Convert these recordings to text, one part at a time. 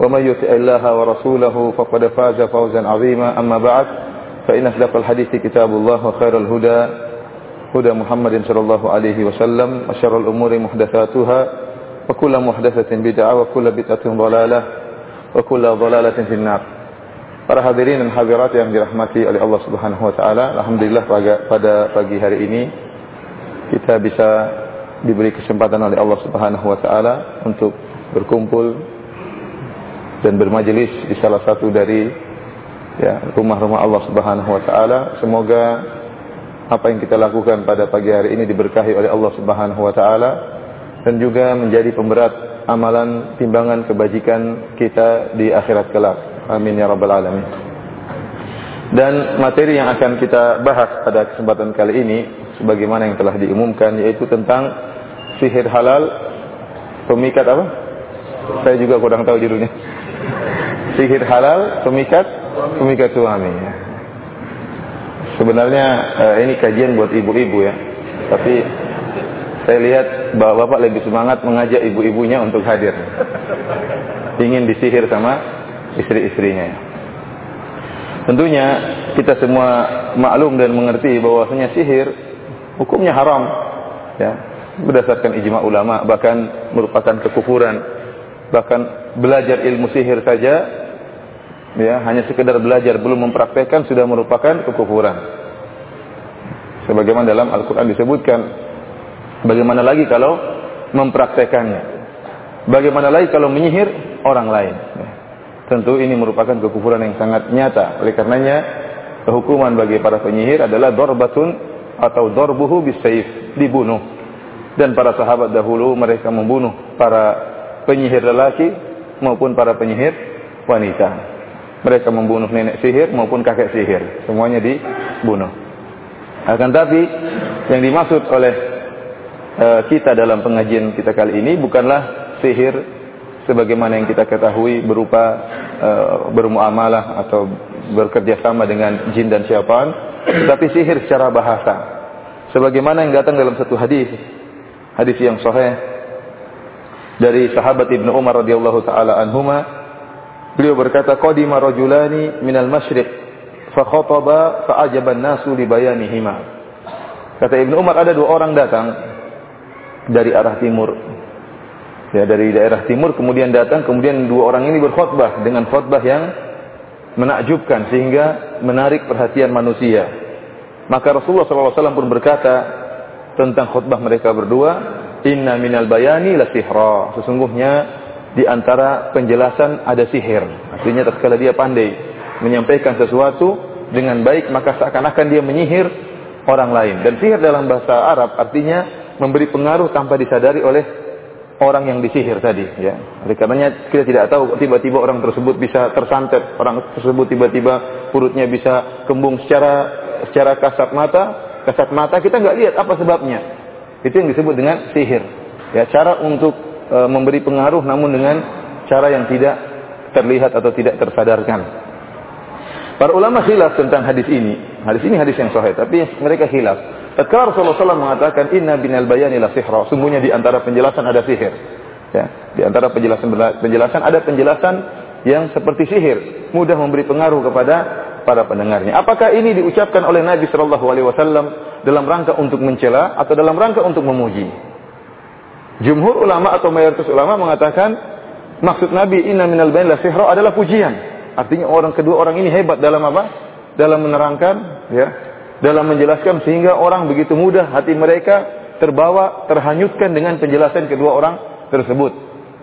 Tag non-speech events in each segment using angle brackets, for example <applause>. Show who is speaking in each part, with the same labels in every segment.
Speaker 1: ومن يطع الله ورسوله فقد فاز فوزا عظيما أما بعد فإن أصدق الحديث كتاب الله وخير الهدى هدى محمد صلى الله عليه وسلم وشر الأمور محدثاتها وكل محدثة بدعة وكل بدعة ضلالة وكل ضلالة في النار Para hadirin dan hadirat yang dirahmati oleh Allah Subhanahu wa taala, alhamdulillah pada pagi hari ini kita bisa diberi kesempatan oleh Allah Subhanahu wa taala untuk berkumpul dan bermajelis di salah satu dari ya rumah-rumah Allah Subhanahu wa taala. Semoga apa yang kita lakukan pada pagi hari ini diberkahi oleh Allah Subhanahu wa taala dan juga menjadi pemberat amalan timbangan kebajikan kita di akhirat kelak. Amin ya rabbal alamin. Dan materi yang akan kita bahas pada kesempatan kali ini sebagaimana yang telah diumumkan yaitu tentang sihir halal pemikat apa? Saya juga kurang tahu judulnya. Sihir halal pemikat pemikat suami. Sebenarnya eh, ini kajian buat ibu-ibu ya. Tapi saya lihat bapak-bapak lebih semangat mengajak ibu-ibunya untuk hadir. Ingin disihir sama istri-istrinya. Tentunya kita semua maklum dan mengerti bahwasanya sihir hukumnya haram ya berdasarkan ijma ulama bahkan merupakan kekufuran bahkan belajar ilmu sihir saja ya hanya sekedar belajar belum mempraktekkan sudah merupakan kekufuran sebagaimana dalam Al-Qur'an disebutkan bagaimana lagi kalau mempraktekannya bagaimana lagi kalau menyihir orang lain ya. Tentu ini merupakan kekufuran yang sangat nyata. Oleh karenanya, hukuman bagi para penyihir adalah dorbatun atau dorbuhu bisayif, dibunuh. Dan para sahabat dahulu mereka membunuh para penyihir lelaki maupun para penyihir wanita. Mereka membunuh nenek sihir maupun kakek sihir. Semuanya dibunuh. Akan tapi yang dimaksud oleh uh, kita dalam pengajian kita kali ini bukanlah sihir sebagaimana yang kita ketahui berupa uh, bermuamalah atau bekerja sama dengan jin dan syaitan, tetapi sihir secara bahasa. Sebagaimana yang datang dalam satu hadis, hadis yang sahih dari sahabat Ibnu Umar radhiyallahu taala anhuma, beliau berkata, "Qadima rajulani minal masyriq fa khataba fa ajaba an-nasu li bayanihima." Kata Ibnu Umar ada dua orang datang dari arah timur ya dari daerah timur kemudian datang kemudian dua orang ini berkhutbah dengan khutbah yang menakjubkan sehingga menarik perhatian manusia. Maka Rasulullah SAW pun berkata tentang khutbah mereka berdua, Inna minal bayani la sihra. Sesungguhnya di antara penjelasan ada sihir. Artinya tatkala dia pandai menyampaikan sesuatu dengan baik maka seakan-akan dia menyihir orang lain. Dan sihir dalam bahasa Arab artinya memberi pengaruh tanpa disadari oleh orang yang disihir tadi ya. Oleh karenanya kita tidak tahu tiba-tiba orang tersebut bisa tersantet, orang tersebut tiba-tiba perutnya bisa kembung secara secara kasat mata, kasat mata kita nggak lihat apa sebabnya. Itu yang disebut dengan sihir. Ya, cara untuk e, memberi pengaruh namun dengan cara yang tidak terlihat atau tidak tersadarkan. Para ulama khilaf tentang hadis ini. Hadis ini hadis yang sahih, tapi mereka khilaf. Tatkala Rasulullah SAW mengatakan inna binal bayani la sihra, sungguhnya di antara penjelasan ada sihir. Ya, di antara penjelasan penjelasan ada penjelasan yang seperti sihir, mudah memberi pengaruh kepada para pendengarnya. Apakah ini diucapkan oleh Nabi Shallallahu Alaihi Wasallam dalam rangka untuk mencela atau dalam rangka untuk memuji? Jumhur ulama atau mayoritas ulama mengatakan maksud Nabi inna minal sihra adalah pujian. Artinya orang kedua orang ini hebat dalam apa? Dalam menerangkan ya dalam menjelaskan sehingga orang begitu mudah hati mereka terbawa, terhanyutkan dengan penjelasan kedua orang tersebut.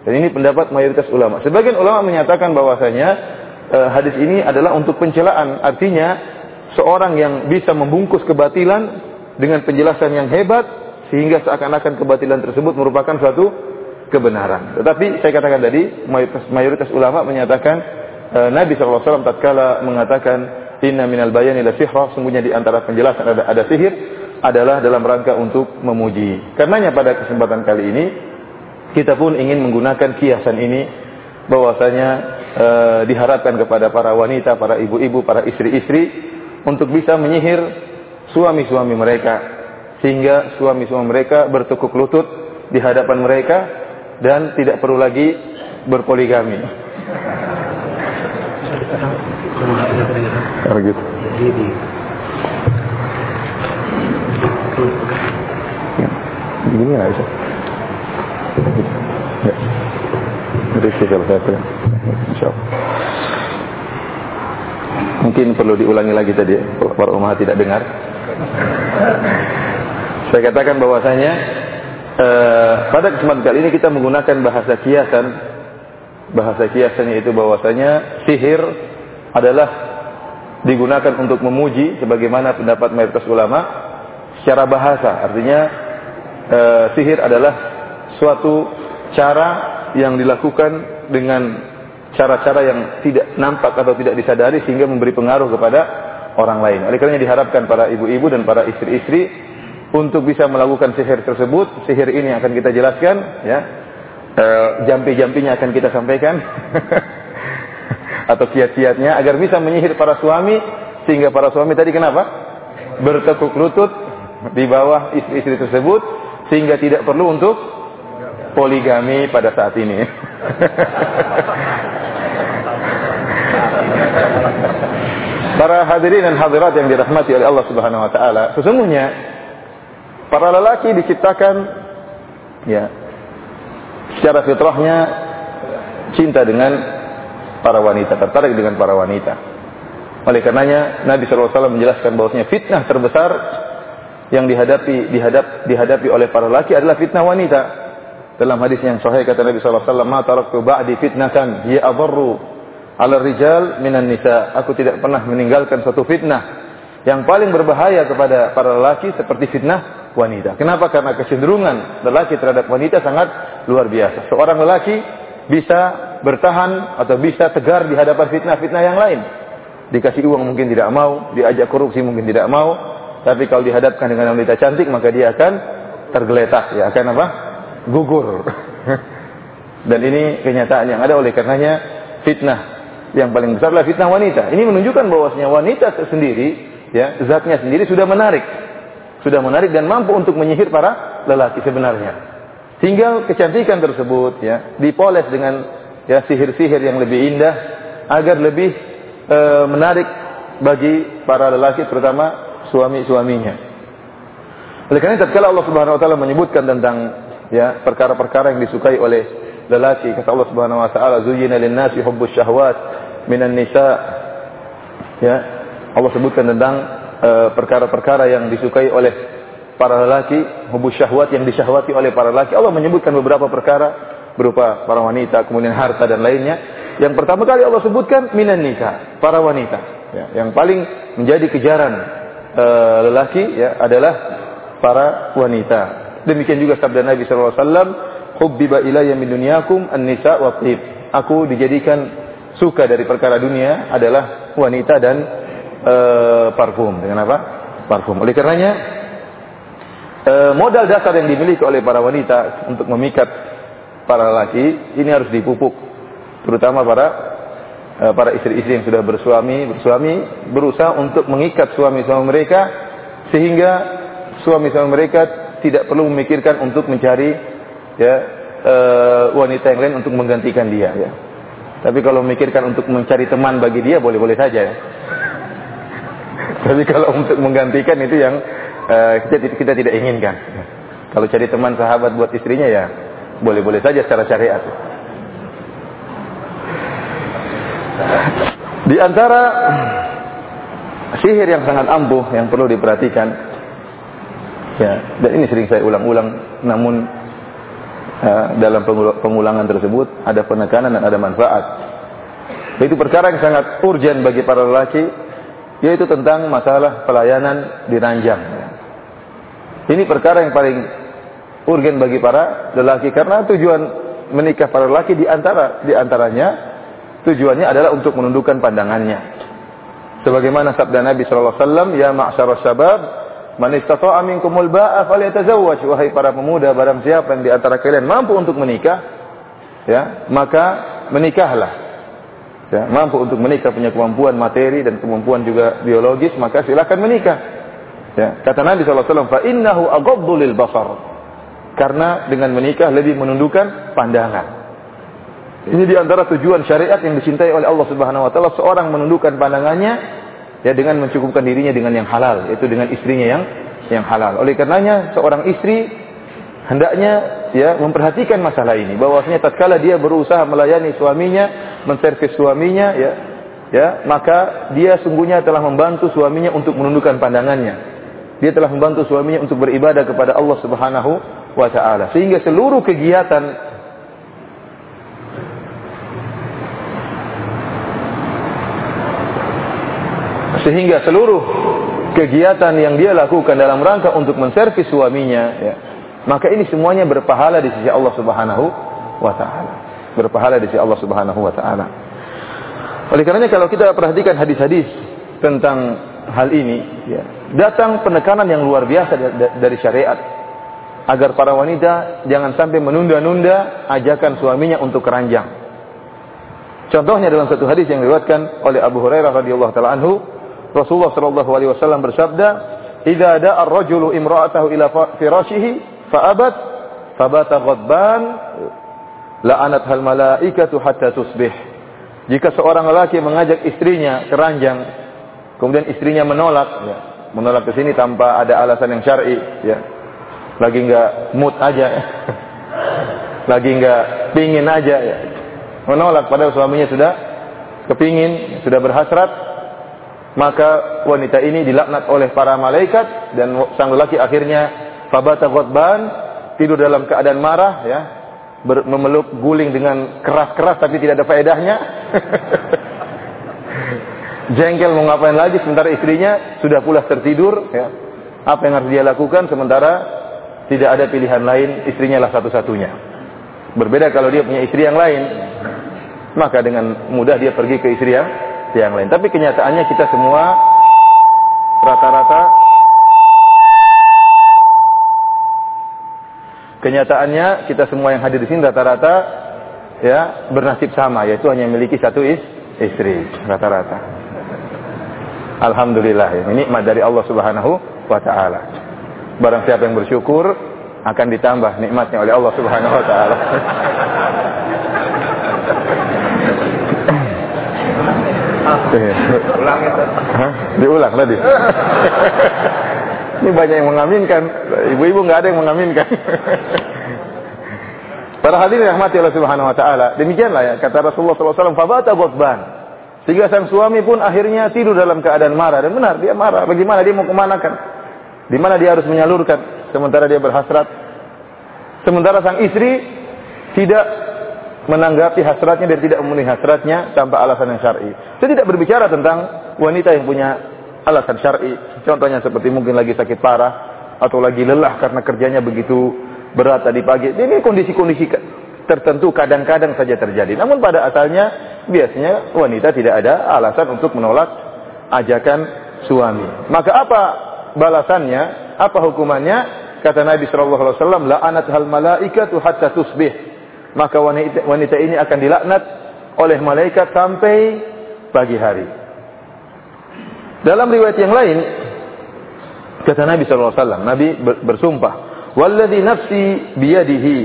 Speaker 1: Dan ini pendapat mayoritas ulama. Sebagian ulama menyatakan bahwasanya eh, hadis ini adalah untuk pencelaan. Artinya seorang yang bisa membungkus kebatilan dengan penjelasan yang hebat sehingga seakan-akan kebatilan tersebut merupakan suatu kebenaran. Tetapi saya katakan tadi mayoritas, mayoritas ulama menyatakan e, Nabi SAW tatkala mengatakan inna minal bayani la sihra sungguhnya di antara penjelasan ada ada sihir adalah dalam rangka untuk memuji. Karenanya pada kesempatan kali ini kita pun ingin menggunakan kiasan ini bahwasanya e, diharapkan kepada para wanita, para ibu-ibu, para istri-istri untuk bisa menyihir suami-suami mereka sehingga suami-suami mereka bertukuk lutut di hadapan mereka dan tidak perlu lagi berpoligami. Gitu. Begini nggak bisa. Ya. Jadi spesial satu. Insya Allah. Mungkin perlu diulangi lagi tadi para umah tidak dengar. Saya katakan bahwasanya eh, pada kesempatan kali ini kita menggunakan bahasa kiasan. Bahasa kiasannya itu bahwasanya sihir adalah digunakan untuk memuji sebagaimana pendapat mayoritas ulama secara bahasa. Artinya eh, sihir adalah suatu cara yang dilakukan dengan cara-cara yang tidak nampak atau tidak disadari sehingga memberi pengaruh kepada orang lain. Oleh karena diharapkan para ibu-ibu dan para istri-istri untuk bisa melakukan sihir tersebut. Sihir ini akan kita jelaskan, ya. E, jampi-jampinya akan kita sampaikan <laughs> atau kiat-kiatnya agar bisa menyihir para suami sehingga para suami tadi kenapa bertekuk lutut di bawah istri-istri tersebut sehingga tidak perlu untuk poligami pada saat ini. <laughs> Para hadirin dan hadirat yang dirahmati oleh Allah Subhanahu wa taala, sesungguhnya para lelaki diciptakan ya secara fitrahnya cinta dengan para wanita, tertarik dengan para wanita. Oleh karenanya Nabi SAW menjelaskan bahwasanya fitnah terbesar yang dihadapi dihadap dihadapi oleh para lelaki adalah fitnah wanita. Dalam hadis yang sahih kata Nabi SAW, "Ma taraktu ba'di fitnatan hiya adarru ala rijal minan nisa. Aku tidak pernah meninggalkan suatu fitnah yang paling berbahaya kepada para lelaki seperti fitnah wanita. Kenapa? Karena kecenderungan lelaki terhadap wanita sangat luar biasa. Seorang lelaki bisa bertahan atau bisa tegar di hadapan fitnah-fitnah yang lain. Dikasih uang mungkin tidak mau, diajak korupsi mungkin tidak mau, tapi kalau dihadapkan dengan wanita cantik maka dia akan tergeletak, ya akan apa? Gugur. <laughs> Dan ini kenyataan yang ada oleh karenanya fitnah yang paling besar adalah fitnah wanita. Ini menunjukkan bahwasanya wanita sendiri, ya, zatnya sendiri sudah menarik. Sudah menarik dan mampu untuk menyihir para lelaki sebenarnya. Tinggal kecantikan tersebut ya, dipoles dengan ya sihir-sihir yang lebih indah agar lebih e, menarik bagi para lelaki terutama suami-suaminya. Oleh karena itu Allah Subhanahu wa taala menyebutkan tentang ya perkara-perkara yang disukai oleh lelaki. Kata Allah Subhanahu wa taala zuyyina lin-nasi hubbus syahwat minan nisa. Ya Allah sebutkan tentang eh, perkara-perkara uh, yang disukai oleh para lelaki hubus syahwat yang disyahwati oleh para lelaki. Allah menyebutkan beberapa perkara berupa para wanita kemudian harta dan lainnya. Yang pertama kali Allah sebutkan minan nisa para wanita. Ya, yang paling menjadi kejaran uh, lelaki ya adalah para wanita demikian juga sabda Nabi sallallahu alaihi wasallam hubbiba ilayya min dunyakum an-nisa wa aku dijadikan suka dari perkara dunia adalah wanita dan e, parfum. Dengan apa? Parfum. Oleh karenanya e, modal dasar yang dimiliki oleh para wanita untuk memikat para laki ini harus dipupuk, terutama para e, para istri-istri yang sudah bersuami, bersuami berusaha untuk mengikat suami-suami mereka sehingga suami-suami mereka tidak perlu memikirkan untuk mencari ya e, wanita yang lain untuk menggantikan dia ya. Tapi kalau memikirkan untuk mencari teman bagi dia boleh-boleh saja ya. <laughs> Tapi kalau untuk menggantikan itu yang uh, kita, kita tidak inginkan. Kalau cari teman sahabat buat istrinya ya boleh-boleh saja secara syariat. Di antara sihir yang sangat ampuh yang perlu diperhatikan. Ya, dan ini sering saya ulang-ulang namun uh, dalam pengulangan tersebut ada penekanan dan ada manfaat. Itu perkara yang sangat urgent bagi para lelaki yaitu tentang masalah pelayanan di ranjang. Ini perkara yang paling urgen bagi para lelaki karena tujuan menikah para lelaki di antara di antaranya tujuannya adalah untuk menundukkan pandangannya. Sebagaimana sabda Nabi sallallahu alaihi wasallam, "Ya ma'syarasy syabab, man istata'a minkumul ba'a falyatazawwaj." Wahai para pemuda, barang siapa yang di antara kalian mampu untuk menikah, ya, maka menikahlah. Ya, mampu untuk menikah punya kemampuan materi dan kemampuan juga biologis, maka silakan menikah. Ya, kata Nabi wasallam, "Fa innahu aghaddu lil basar." Karena dengan menikah lebih menundukkan pandangan. Ini di antara tujuan syariat yang dicintai oleh Allah Subhanahu wa taala seorang menundukkan pandangannya ya dengan mencukupkan dirinya dengan yang halal, yaitu dengan istrinya yang yang halal. Oleh karenanya seorang istri hendaknya ya memperhatikan masalah ini bahwasanya tatkala dia berusaha melayani suaminya, menservis suaminya ya ya, maka dia sungguhnya telah membantu suaminya untuk menundukkan pandangannya. Dia telah membantu suaminya untuk beribadah kepada Allah Subhanahu wa taala. Sehingga seluruh kegiatan sehingga seluruh kegiatan yang dia lakukan dalam rangka untuk menservis suaminya ya, maka ini semuanya berpahala di sisi Allah Subhanahu wa taala. Berpahala di sisi Allah Subhanahu wa taala. Oleh karenanya kalau kita perhatikan hadis-hadis tentang hal ini ya, datang penekanan yang luar biasa dari syariat. Agar para wanita jangan sampai menunda-nunda ajakan suaminya untuk keranjang. Contohnya dalam satu hadis yang diriwayatkan oleh Abu Hurairah radhiyallahu taala anhu Rasulullah sallallahu alaihi wasallam bersabda, "Idza da'a ar-rajulu imra'atahu ila firashihi fa'abat fabata ghadban la'anat hal malaikatu hatta tusbih." Jika seorang lelaki mengajak istrinya ke ranjang, kemudian istrinya menolak, ya, menolak ke sini tanpa ada alasan yang syar'i, ya. Lagi enggak mood aja. Ya. <laughs> Lagi enggak pingin aja ya. Menolak padahal suaminya sudah kepingin, sudah berhasrat, maka wanita ini dilaknat oleh para malaikat dan sang lelaki akhirnya fabata ghadban tidur dalam keadaan marah ya. Memeluk guling dengan keras-keras tapi tidak ada faedahnya. <laughs> Jengkel mau ngapain lagi sementara istrinya sudah pula tertidur ya. Apa yang harus dia lakukan sementara tidak ada pilihan lain istrinya lah satu-satunya. Berbeda kalau dia punya istri yang lain. Maka dengan mudah dia pergi ke istri yang yang lain. Tapi kenyataannya kita semua rata-rata kenyataannya kita semua yang hadir di sini rata-rata ya bernasib sama yaitu hanya memiliki satu is, istri rata-rata. Alhamdulillah ya. ini nikmat dari Allah Subhanahu wa taala. Barang siapa yang bersyukur akan ditambah nikmatnya oleh Allah Subhanahu wa taala. <laughs> Ulang itu. Hah? Diulang tadi. <laughs> Ini banyak yang mengaminkan. Ibu-ibu nggak ada yang mengaminkan. Para hadirin yang mati oleh Subhanahu wa taala. Demikianlah ya kata Rasulullah SAW, "Fabata ghadban." Sehingga sang suami pun akhirnya tidur dalam keadaan marah dan benar dia marah. Bagaimana dia mau ke mana kan? Di mana dia harus menyalurkan sementara dia berhasrat. Sementara sang istri tidak menanggapi hasratnya dan tidak memenuhi hasratnya tanpa alasan yang syar'i. Saya tidak berbicara tentang wanita yang punya alasan syar'i. Contohnya seperti mungkin lagi sakit parah atau lagi lelah karena kerjanya begitu berat tadi pagi. Ini kondisi-kondisi tertentu kadang-kadang saja terjadi. Namun pada asalnya biasanya wanita tidak ada alasan untuk menolak ajakan suami. Maka apa balasannya? Apa hukumannya? Kata Nabi sallallahu alaihi wasallam, la'anat hal malaikatu hatta tusbih maka wanita, ini akan dilaknat oleh malaikat sampai pagi hari. Dalam riwayat yang lain, kata Nabi SAW, Nabi bersumpah, Walladhi nafsi biyadihi,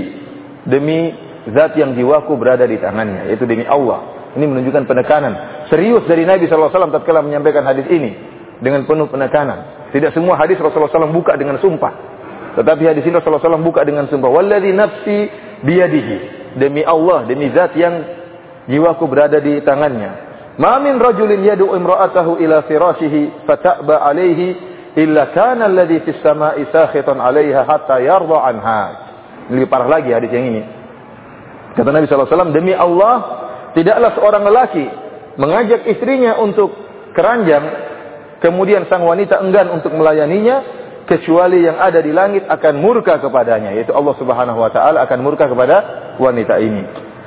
Speaker 1: demi zat yang jiwaku berada di tangannya, yaitu demi Allah. Ini menunjukkan penekanan. Serius dari Nabi SAW tatkala menyampaikan hadis ini, dengan penuh penekanan. Tidak semua hadis Rasulullah SAW buka dengan sumpah. Tetapi hadis ini Rasulullah SAW buka dengan sumpah. Walladhi nafsi biyadihi demi Allah, demi zat yang jiwaku berada di tangannya. Ma min rajulin yad'u imra'atahu ila firashihi fata'ba alayhi illa kana alladhi fis sama'i sakhitan 'alayha hatta yarda anha. Lebih parah lagi hadis yang ini. Kata Nabi SAW, demi Allah, tidaklah seorang lelaki mengajak istrinya untuk keranjang, kemudian sang wanita enggan untuk melayaninya, kecuali yang ada di langit akan murka kepadanya, yaitu Allah Subhanahu wa taala akan murka kepada wanita ini.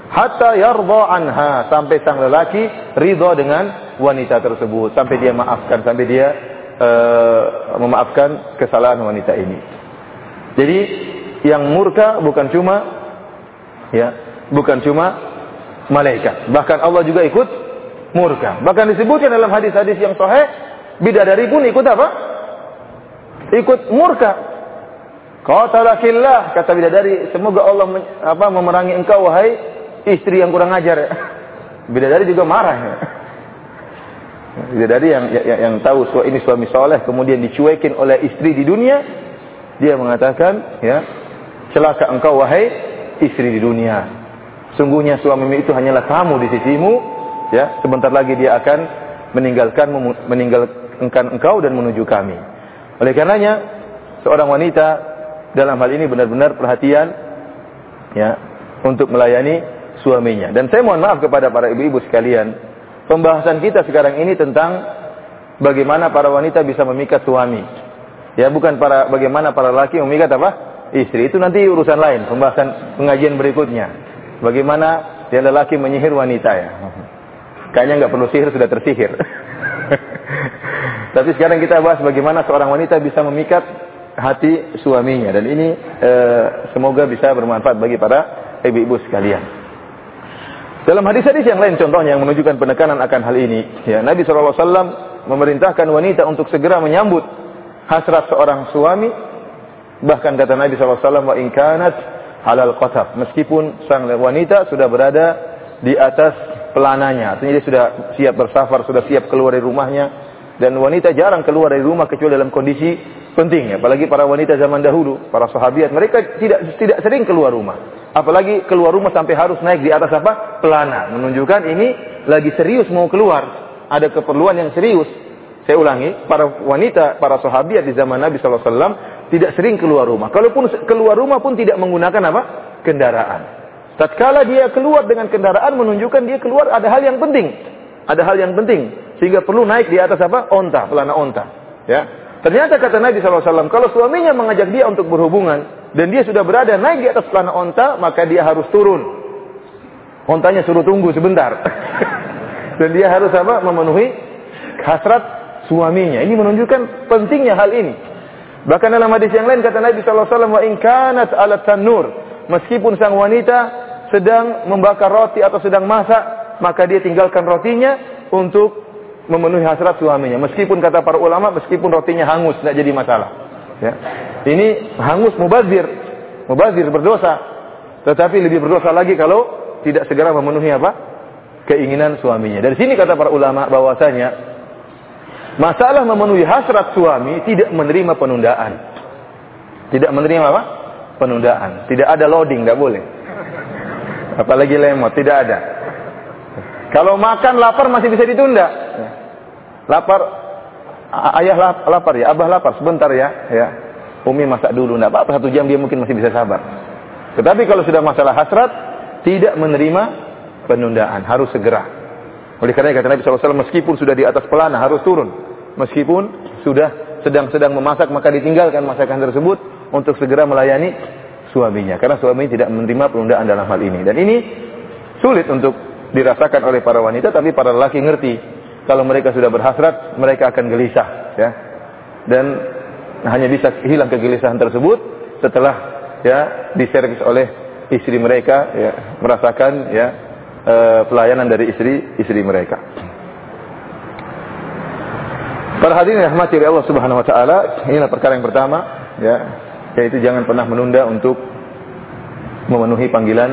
Speaker 1: Hatta yarda anha, sampai sang lelaki ridha dengan wanita tersebut, sampai dia maafkan, sampai dia uh, memaafkan kesalahan wanita ini. Jadi yang murka bukan cuma ya, bukan cuma malaikat. Bahkan Allah juga ikut murka. Bahkan disebutkan dalam hadis-hadis yang sahih, bidadari pun ikut apa? Ikut murka. Qatalakillah kata bidadari, semoga Allah apa memerangi engkau wahai istri yang kurang ajar. <laughs> Bidadari juga marah. Ya. <laughs> Bidadari yang, yang yang tahu ini suami soleh kemudian dicuekin oleh istri di dunia, dia mengatakan ya celaka engkau wahai istri di dunia. Sungguhnya suamimu itu hanyalah kamu di sisimu, ya. Sebentar lagi dia akan meninggalkan meninggalkan engkau dan menuju kami. Oleh karenanya, seorang wanita dalam hal ini benar-benar perhatian ya untuk melayani suaminya. Dan saya mohon maaf kepada para ibu-ibu sekalian, pembahasan kita sekarang ini tentang bagaimana para wanita bisa memikat suami. Ya, bukan para bagaimana para laki memikat apa? Istri. Itu nanti urusan lain, pembahasan pengajian berikutnya. Bagaimana dia lelaki menyihir wanita ya? Kayaknya nggak perlu sihir sudah tersihir. <laughs> Tapi sekarang kita bahas bagaimana seorang wanita bisa memikat hati suaminya dan ini e, semoga bisa bermanfaat bagi para ibu-ibu sekalian. Dalam hadis-hadis yang lain contohnya yang menunjukkan penekanan akan hal ini, ya Nabi SAW memerintahkan wanita untuk segera menyambut hasrat seorang suami. Bahkan kata Nabi SAW, wa inkanat halal qatab. Meskipun sang wanita sudah berada di atas pelananya. Artinya dia sudah siap bersafar, sudah siap keluar dari rumahnya. Dan wanita jarang keluar dari rumah kecuali dalam kondisi penting. Apalagi para wanita zaman dahulu, para sahabiat. Mereka tidak tidak sering keluar rumah. Apalagi keluar rumah sampai harus naik di atas apa? Pelana. Menunjukkan ini lagi serius mau keluar. Ada keperluan yang serius. Saya ulangi, para wanita, para sahabiat di zaman Nabi SAW tidak sering keluar rumah. Kalaupun keluar rumah pun tidak menggunakan apa? Kendaraan. Tatkala dia keluar dengan kendaraan menunjukkan dia keluar ada hal yang penting. Ada hal yang penting sehingga perlu naik di atas apa? Onta, pelana onta. Ya. Ternyata kata Nabi SAW, kalau suaminya mengajak dia untuk berhubungan dan dia sudah berada naik di atas pelana onta, maka dia harus turun. Ontanya suruh tunggu sebentar. <laughs> dan dia harus apa? Memenuhi hasrat suaminya. Ini menunjukkan pentingnya hal ini. Bahkan dalam hadis yang lain kata Nabi wasallam wa in kanat ala tanur, meskipun sang wanita sedang membakar roti atau sedang masak, maka dia tinggalkan rotinya untuk memenuhi hasrat suaminya. Meskipun kata para ulama, meskipun rotinya hangus, tidak jadi masalah. Ya. Ini hangus mubazir, mubazir berdosa. Tetapi lebih berdosa lagi kalau tidak segera memenuhi apa? Keinginan suaminya. Dari sini kata para ulama bahwasanya Masalah memenuhi hasrat suami tidak menerima penundaan. Tidak menerima apa? Penundaan. Tidak ada loading, tidak boleh. Apalagi lemot, tidak ada. Kalau makan lapar masih bisa ditunda. Lapar, ayah lapar ya, abah lapar, sebentar ya. ya. Umi masak dulu, tidak apa-apa, satu jam dia mungkin masih bisa sabar. Tetapi kalau sudah masalah hasrat, tidak menerima penundaan, harus segera. Oleh karena kata Nabi SAW, meskipun sudah di atas pelana harus turun. Meskipun sudah sedang-sedang memasak maka ditinggalkan masakan tersebut untuk segera melayani suaminya. Karena suami tidak menerima penundaan dalam hal ini. Dan ini sulit untuk dirasakan oleh para wanita, tapi para lelaki ngerti. Kalau mereka sudah berhasrat, mereka akan gelisah. Ya. Dan hanya bisa hilang kegelisahan tersebut setelah ya diservis oleh istri mereka ya merasakan ya uh, pelayanan dari istri istri mereka. Para hadirin rahmati oleh Allah Subhanahu wa taala, inilah perkara yang pertama ya, yaitu jangan pernah menunda untuk memenuhi panggilan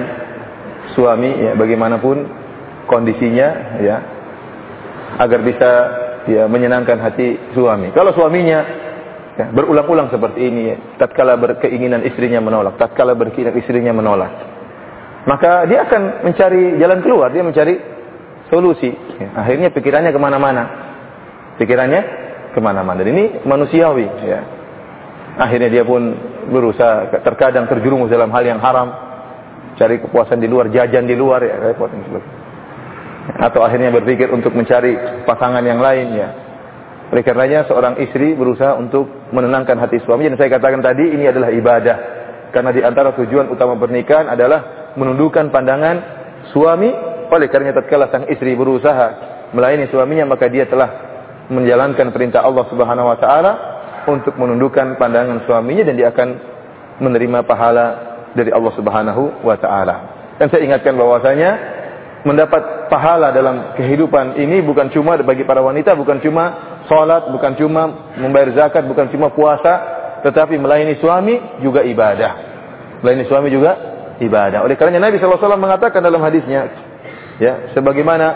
Speaker 1: suami ya bagaimanapun kondisinya ya agar bisa ya menyenangkan hati suami. Kalau suaminya ya, berulang-ulang seperti ini, ya, tatkala berkeinginan istrinya menolak, tatkala berkeinginan istrinya menolak, maka dia akan mencari jalan keluar, dia mencari solusi. Ya, akhirnya pikirannya ke mana-mana. Pikirannya ke mana-mana. Dan ini manusiawi. Ya. Akhirnya dia pun berusaha terkadang terjerumus dalam hal yang haram. Cari kepuasan di luar, jajan di luar, ya repot. Atau akhirnya berpikir untuk mencari pasangan yang lain, ya. Oleh karenanya seorang istri berusaha untuk menenangkan hati suami. Dan saya katakan tadi ini adalah ibadah. Karena di antara tujuan utama pernikahan adalah menundukkan pandangan suami oleh karena tatkala sang istri berusaha melayani suaminya maka dia telah menjalankan perintah Allah Subhanahu wa taala untuk menundukkan pandangan suaminya dan dia akan menerima pahala dari Allah Subhanahu wa taala. Dan saya ingatkan bahwasanya mendapat pahala dalam kehidupan ini bukan cuma bagi para wanita, bukan cuma salat, bukan cuma membayar zakat, bukan cuma puasa, tetapi melayani suami juga ibadah. Melayani suami juga ibadah. Oleh karenanya Nabi SAW mengatakan dalam hadisnya, Ya, sebagaimana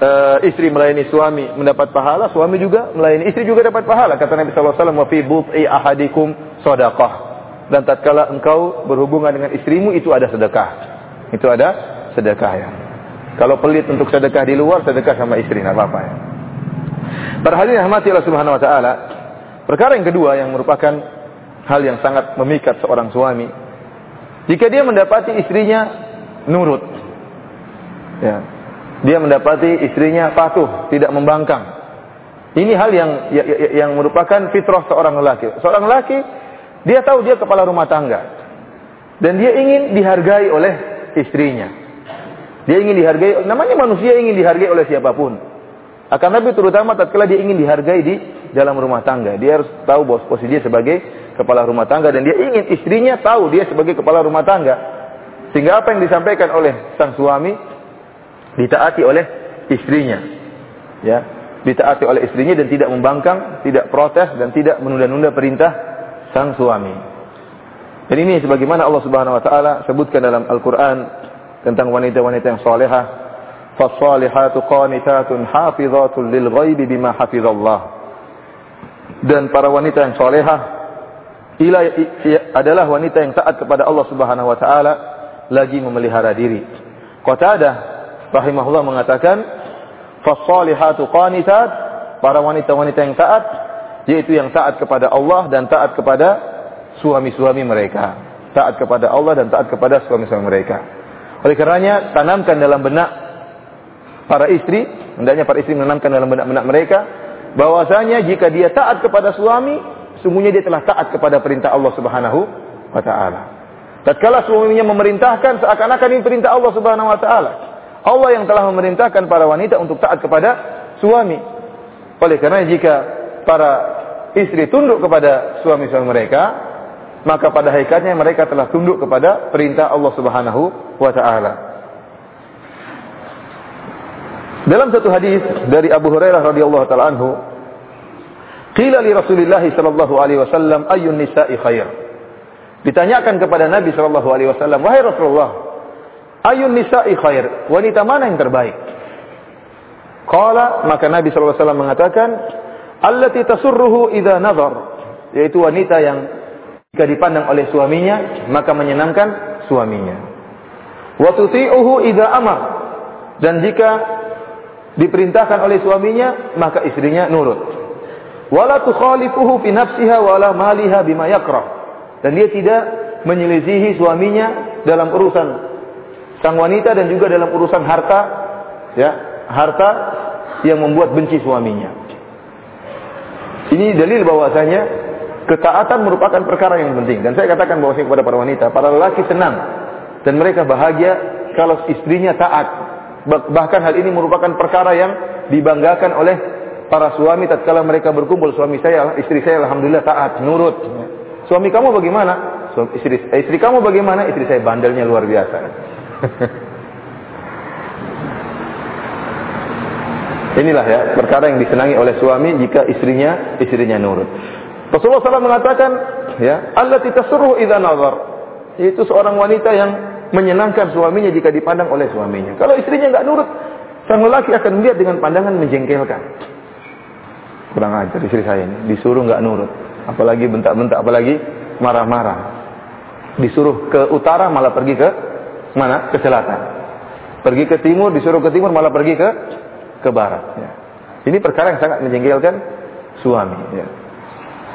Speaker 1: uh, istri melayani suami mendapat pahala, suami juga melayani istri juga dapat pahala. Kata Nabi wasallam, "Wa fi ahadikum shadaqah." Dan tatkala engkau berhubungan dengan istrimu itu ada sedekah. Itu ada sedekah ya. Kalau pelit untuk sedekah di luar, sedekah sama istri enggak apa-apa ya. Para hadirin rahmati Allah Subhanahu wa taala, perkara yang kedua yang merupakan hal yang sangat memikat seorang suami, jika dia mendapati istrinya nurut Ya. Dia mendapati istrinya patuh, tidak membangkang. Ini hal yang ya, ya, ya, yang merupakan fitrah seorang lelaki. Seorang lelaki dia tahu dia kepala rumah tangga dan dia ingin dihargai oleh istrinya. Dia ingin dihargai, namanya manusia ingin dihargai oleh siapa pun. Akan tapi terutama tatkala dia ingin dihargai di dalam rumah tangga. Dia harus tahu bahwa posisi dia sebagai kepala rumah tangga dan dia ingin istrinya tahu dia sebagai kepala rumah tangga. Sehingga apa yang disampaikan oleh sang suami ditaati oleh istrinya. Ya, ditaati oleh istrinya dan tidak membangkang, tidak protes dan tidak menunda-nunda perintah sang suami. Dan ini sebagaimana Allah Subhanahu wa taala sebutkan dalam Al-Qur'an tentang wanita-wanita yang salehah, "Fas-salihatu qanitatun hafizatun lil ghaibi bima hafizallah." Dan para wanita yang salehah adalah wanita yang taat kepada Allah Subhanahu wa taala lagi memelihara diri. Qatadah rahimahullah mengatakan fasalihatu qanitat para wanita-wanita yang taat yaitu yang taat kepada Allah dan taat kepada suami-suami mereka taat kepada Allah dan taat kepada suami-suami mereka oleh karenanya tanamkan dalam benak para istri hendaknya para istri menanamkan dalam benak-benak mereka bahwasanya jika dia taat kepada suami sungguhnya dia telah taat kepada perintah Allah Subhanahu wa taala tatkala suaminya memerintahkan seakan-akan ini perintah Allah Subhanahu wa taala Allah yang telah memerintahkan para wanita untuk taat kepada suami. Oleh karena jika para istri tunduk kepada suami-suami mereka, maka pada hakikatnya mereka telah tunduk kepada perintah Allah Subhanahu wa taala. Dalam satu hadis dari Abu Hurairah radhiyallahu taala anhu, qila li Rasulillah sallallahu alaihi wasallam ayyun nisa'i khair. Ditanyakan kepada Nabi sallallahu alaihi wasallam, wahai Rasulullah, ayun nisa'i khair? Wanita mana yang terbaik? Qala maka Nabi SAW mengatakan allati tasurruhu idza nazar yaitu wanita yang jika dipandang oleh suaminya maka menyenangkan suaminya. Wa tuti'uhu idza amar dan jika diperintahkan oleh suaminya maka istrinya nurut. Wala tukhalifuhu fi nafsiha wala maliha bima. Dan dia tidak menyelisihi suaminya dalam urusan sang wanita dan juga dalam urusan harta ya harta yang membuat benci suaminya ini dalil bahwasanya ketaatan merupakan perkara yang penting. Dan saya katakan bahwa kepada para wanita para lelaki senang. Dan mereka bahagia kalau istrinya taat. Bahkan hal ini merupakan perkara yang dibanggakan oleh para suami tatkala mereka berkumpul. Suami saya istri saya alhamdulillah taat nurut. Suami kamu bagaimana? Istri istri kamu bagaimana? Istri saya bandelnya luar biasa. <laughs> Inilah ya perkara yang disenangi oleh suami jika istrinya istrinya nurut. Rasulullah SAW mengatakan, ya, Allah tidak suruh nazar. Itu seorang wanita yang menyenangkan suaminya jika dipandang oleh suaminya. Kalau istrinya nggak nurut, sang lelaki akan melihat dengan pandangan menjengkelkan. Kurang ajar istri saya ini, disuruh nggak nurut, apalagi bentak-bentak, apalagi marah-marah. Disuruh ke utara malah pergi ke mana? Ke selatan. Pergi ke timur, disuruh ke timur malah pergi ke ke barat. Ya. Ini perkara yang sangat menjengkelkan suami. Ya.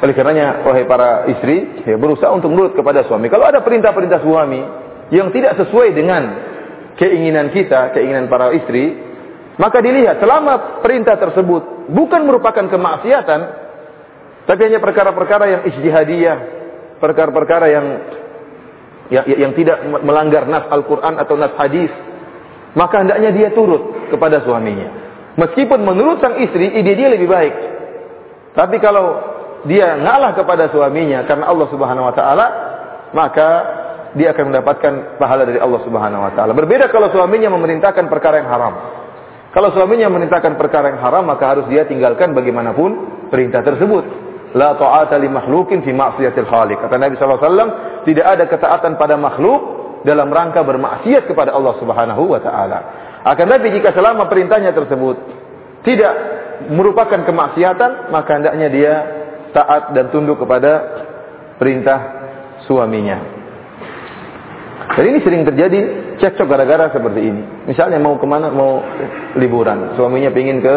Speaker 1: Oleh karenanya, wahai para istri, ya, berusaha untuk menurut kepada suami. Kalau ada perintah-perintah suami yang tidak sesuai dengan keinginan kita, keinginan para istri, maka dilihat selama perintah tersebut bukan merupakan kemaksiatan, tapi hanya perkara-perkara yang ijtihadiyah, perkara-perkara yang yang, yang tidak melanggar nas Al-Quran atau nas hadis, maka hendaknya dia turut kepada suaminya. Meskipun menurut sang istri ide dia lebih baik. Tapi kalau dia ngalah kepada suaminya karena Allah Subhanahu wa taala, maka dia akan mendapatkan pahala dari Allah Subhanahu wa taala. Berbeda kalau suaminya memerintahkan perkara yang haram. Kalau suaminya memerintahkan perkara yang haram, maka harus dia tinggalkan bagaimanapun perintah tersebut. La ta'ata li makhlukin fi ma'siyatil khaliq. Kata Nabi SAW, tidak ada ketaatan pada makhluk dalam rangka bermaksiat kepada Allah Subhanahu wa taala. Akan tetapi jika selama perintahnya tersebut tidak merupakan kemaksiatan, maka hendaknya dia taat dan tunduk kepada perintah suaminya. Dan ini sering terjadi cekcok gara-gara seperti ini. Misalnya mau ke mana, mau liburan. Suaminya ingin ke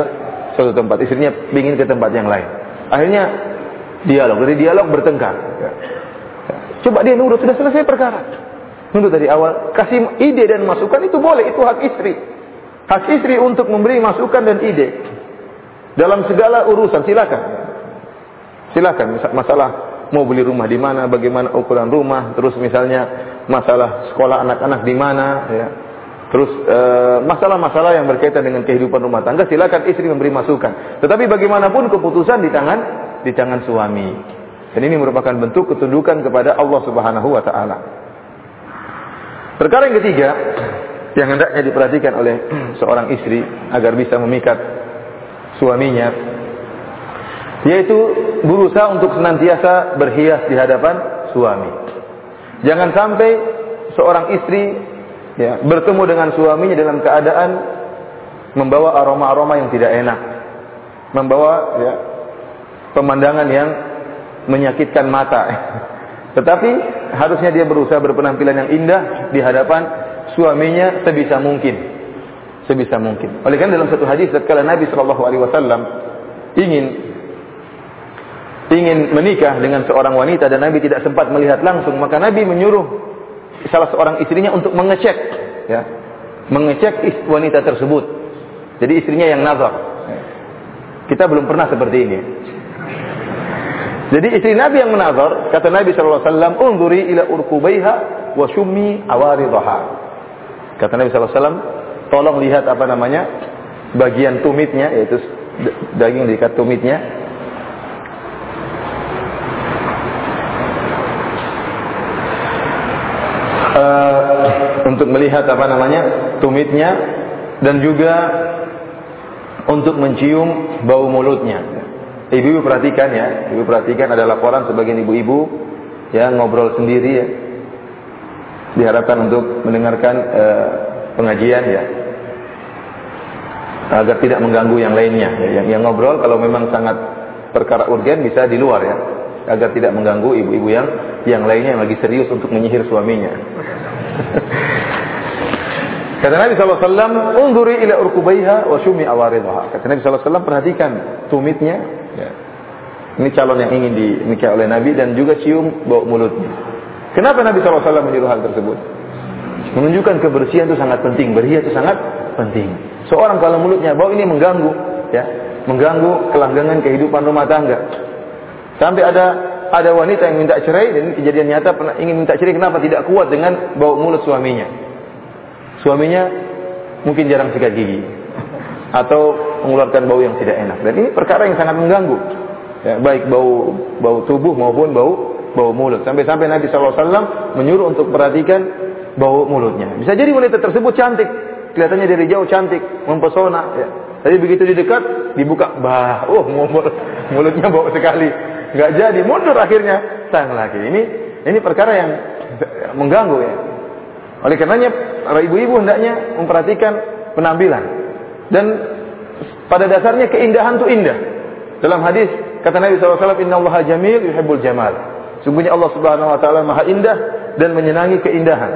Speaker 1: suatu tempat, istrinya ingin ke tempat yang lain. Akhirnya dialog. Dari dialog bertengkar. Coba dia nurut, sudah selesai perkara. Nurut dari awal. Kasih ide dan masukan itu boleh, itu hak istri. Hak istri untuk memberi masukan dan ide. Dalam segala urusan, silakan. Silakan, masalah mau beli rumah di mana, bagaimana ukuran rumah, terus misalnya masalah sekolah anak-anak di mana, ya. Terus eh, masalah-masalah yang berkaitan dengan kehidupan rumah tangga silakan istri memberi masukan. Tetapi bagaimanapun keputusan di tangan di tangan suami. Dan ini merupakan bentuk ketundukan kepada Allah Subhanahu wa taala. Perkara yang ketiga yang hendaknya diperhatikan oleh <clears throat> seorang istri agar bisa memikat suaminya yaitu berusaha untuk senantiasa berhias di hadapan suami. Jangan sampai seorang istri ya, bertemu dengan suaminya dalam keadaan membawa aroma-aroma yang tidak enak, membawa ya, pemandangan yang menyakitkan mata. <laughs> Tetapi harusnya dia berusaha berpenampilan yang indah di hadapan suaminya sebisa mungkin. Sebisa mungkin. Oleh karena dalam satu hadis tatkala Nabi Shallallahu alaihi wasallam ingin ingin menikah dengan seorang wanita dan Nabi tidak sempat melihat langsung, maka Nabi menyuruh salah seorang istrinya untuk mengecek ya. Mengecek wanita tersebut. Jadi istrinya yang nazar. Kita belum pernah seperti ini. Jadi istri Nabi yang menazar, kata Nabi sallallahu alaihi wasallam, "Unzuri ila urqubaiha wa shummi awaridha." Kata Nabi sallallahu alaihi wasallam, tolong lihat apa namanya? bagian tumitnya yaitu daging di dekat tumitnya. Uh, untuk melihat apa namanya? tumitnya dan juga untuk mencium bau mulutnya. Ibu-ibu perhatikan ya, ibu perhatikan ada laporan sebagian ibu-ibu ya ngobrol sendiri ya. Diharapkan untuk mendengarkan uh, pengajian ya. Agar tidak mengganggu yang lainnya. Ya. Yang, yang ngobrol kalau memang sangat perkara urgen bisa di luar ya. Agar tidak mengganggu ibu-ibu yang yang lainnya yang lagi serius untuk menyihir suaminya. <laughs> Kata Nabi SAW, Unduri ila urkubaiha wa syumi awaridha. Kata Nabi SAW, perhatikan tumitnya. Ya. Ini calon yang ingin dinikah oleh Nabi dan juga cium bau mulutnya. Kenapa Nabi SAW menyuruh hal tersebut? Menunjukkan kebersihan itu sangat penting, berhias itu sangat penting. Seorang kalau mulutnya bau ini mengganggu, ya, mengganggu kelanggangan kehidupan rumah tangga. Sampai ada ada wanita yang minta cerai dan kejadian nyata pernah ingin minta cerai kenapa tidak kuat dengan bau mulut suaminya. Suaminya mungkin jarang sikat gigi atau mengeluarkan bau yang tidak enak. Dan ini perkara yang sangat mengganggu. Ya, baik bau bau tubuh maupun bau bau mulut. Sampai-sampai Nabi SAW menyuruh untuk perhatikan bau mulutnya. Bisa jadi wanita tersebut cantik, kelihatannya dari jauh cantik, mempesona. Ya. Tapi begitu di dekat, dibuka, bah, oh <laughs> mulut, mulutnya bau sekali. Gak jadi, mundur akhirnya sang lagi. Ini ini perkara yang mengganggu ya. Oleh karenanya para ibu-ibu hendaknya memperhatikan penampilan. Dan pada dasarnya keindahan itu indah. Dalam hadis kata Nabi SAW, Inna Allah jamil yuhibbul jamal. Sungguhnya Allah Subhanahu Wa Taala maha indah dan menyenangi keindahan.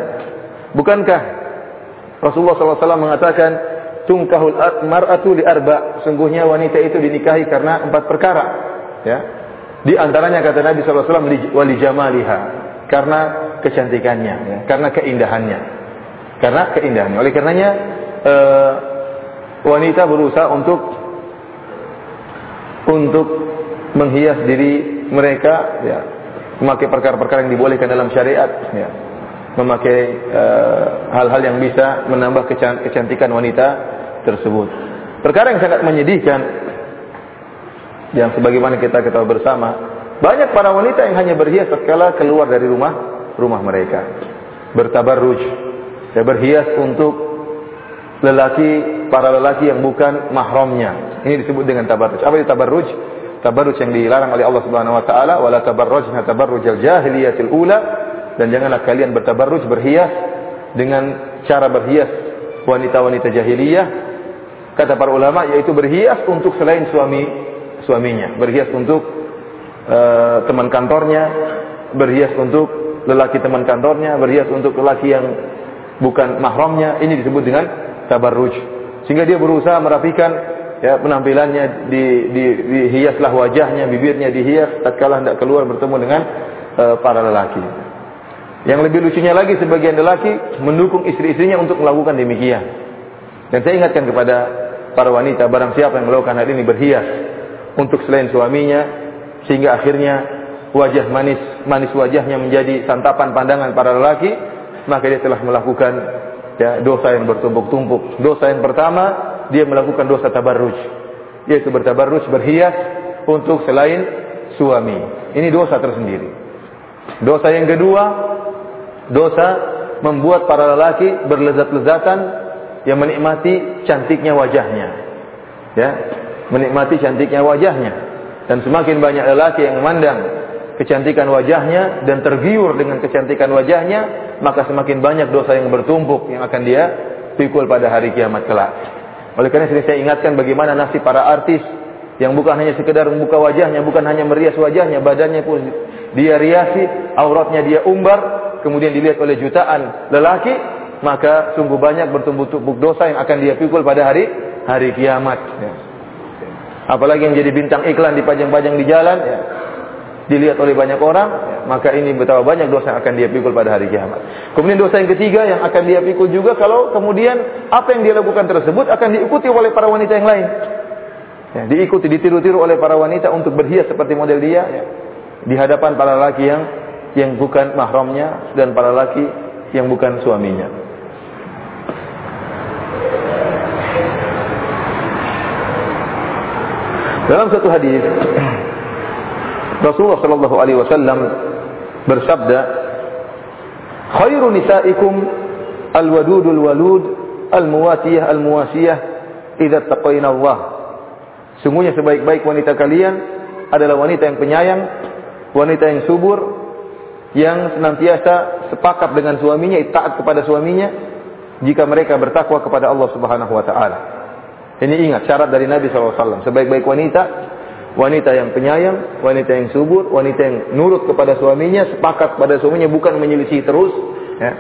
Speaker 1: Bukankah Rasulullah SAW mengatakan, tungkahul mar'atu li arba. Sungguhnya wanita itu dinikahi karena empat perkara. Ya. Di antaranya kata Nabi SAW, wali jamaliha. Karena kecantikannya, ya. karena keindahannya. Karena keindahannya. Oleh karenanya, uh, wanita berusaha untuk untuk menghias diri mereka ya memakai perkara-perkara yang dibolehkan dalam syariat ya memakai eh, hal-hal uh, yang bisa menambah kecantikan wanita tersebut. Perkara yang sangat menyedihkan yang sebagaimana kita ketahui bersama, banyak para wanita yang hanya berhias tatkala keluar dari rumah rumah mereka. Bertabarruj, ya berhias untuk lelaki para lelaki yang bukan mahramnya. Ini disebut dengan tabarruj. Apa itu tabarruj? Tabarruj yang dilarang oleh Allah Subhanahu wa taala, wala tabarrujna tabarrujal jahiliyatil ula dan janganlah kalian bertabarruj berhias dengan cara berhias wanita-wanita jahiliyah kata para ulama yaitu berhias untuk selain suami suaminya. Berhias untuk uh, teman kantornya berhias untuk lelaki teman kantornya berhias untuk lelaki yang bukan mahramnya. Ini disebut dengan tabarruj. Sehingga dia berusaha merapikan ya penampilannya di, di, dihiaslah wajahnya bibirnya dihias tatkala hendak keluar bertemu dengan uh, para lelaki. Yang lebih lucunya lagi sebagian lelaki mendukung istri-istrinya untuk melakukan demikian. Dan saya ingatkan kepada para wanita barang siapa yang melakukan hal ini berhias untuk selain suaminya sehingga akhirnya wajah manis manis wajahnya menjadi santapan pandangan para lelaki, maka dia telah melakukan ya, dosa yang bertumpuk-tumpuk. Dosa yang pertama, dia melakukan dosa tabarruj, yaitu bertabarruj berhias untuk selain suami. Ini dosa tersendiri. Dosa yang kedua, dosa membuat para lelaki berlezat-lezatan yang menikmati cantiknya wajahnya. Ya, menikmati cantiknya wajahnya. Dan semakin banyak lelaki yang memandang kecantikan wajahnya dan tergiur dengan kecantikan wajahnya, maka semakin banyak dosa yang bertumpuk yang akan dia pikul pada hari kiamat kelak. Oleh karena itu saya ingatkan bagaimana nasib para artis yang bukan hanya sekedar membuka wajahnya, bukan hanya merias wajahnya, badannya pun dia riasi, auratnya dia umbar, kemudian dilihat oleh jutaan lelaki, maka sungguh banyak bertumpuk-tumpuk dosa yang akan dia pikul pada hari hari kiamat. Ya. Apalagi yang jadi bintang iklan dipajang-pajang di jalan, ya. dilihat oleh banyak orang, ya. maka ini betapa banyak dosa yang akan dia pikul pada hari kiamat. Kemudian dosa yang ketiga yang akan dia pikul juga kalau kemudian apa yang dia lakukan tersebut akan diikuti oleh para wanita yang lain. Ya, diikuti, ditiru-tiru oleh para wanita untuk berhias seperti model dia ya, di hadapan para laki yang yang bukan mahramnya dan para laki yang bukan suaminya. Dalam satu hadis Rasulullah sallallahu alaihi wasallam bersabda, "Khairu nisaikum al-wadudul walud al-muwatiyah al-muwasiyah idza taqaina Allah." Sungguhnya sebaik-baik wanita kalian adalah wanita yang penyayang, wanita yang subur, yang senantiasa sepakat dengan suaminya, taat kepada suaminya jika mereka bertakwa kepada Allah Subhanahu wa taala. Ini ingat syarat dari Nabi SAW. Sebaik-baik wanita, wanita yang penyayang, wanita yang subur, wanita yang nurut kepada suaminya, sepakat kepada suaminya, bukan menyelisih terus, ya.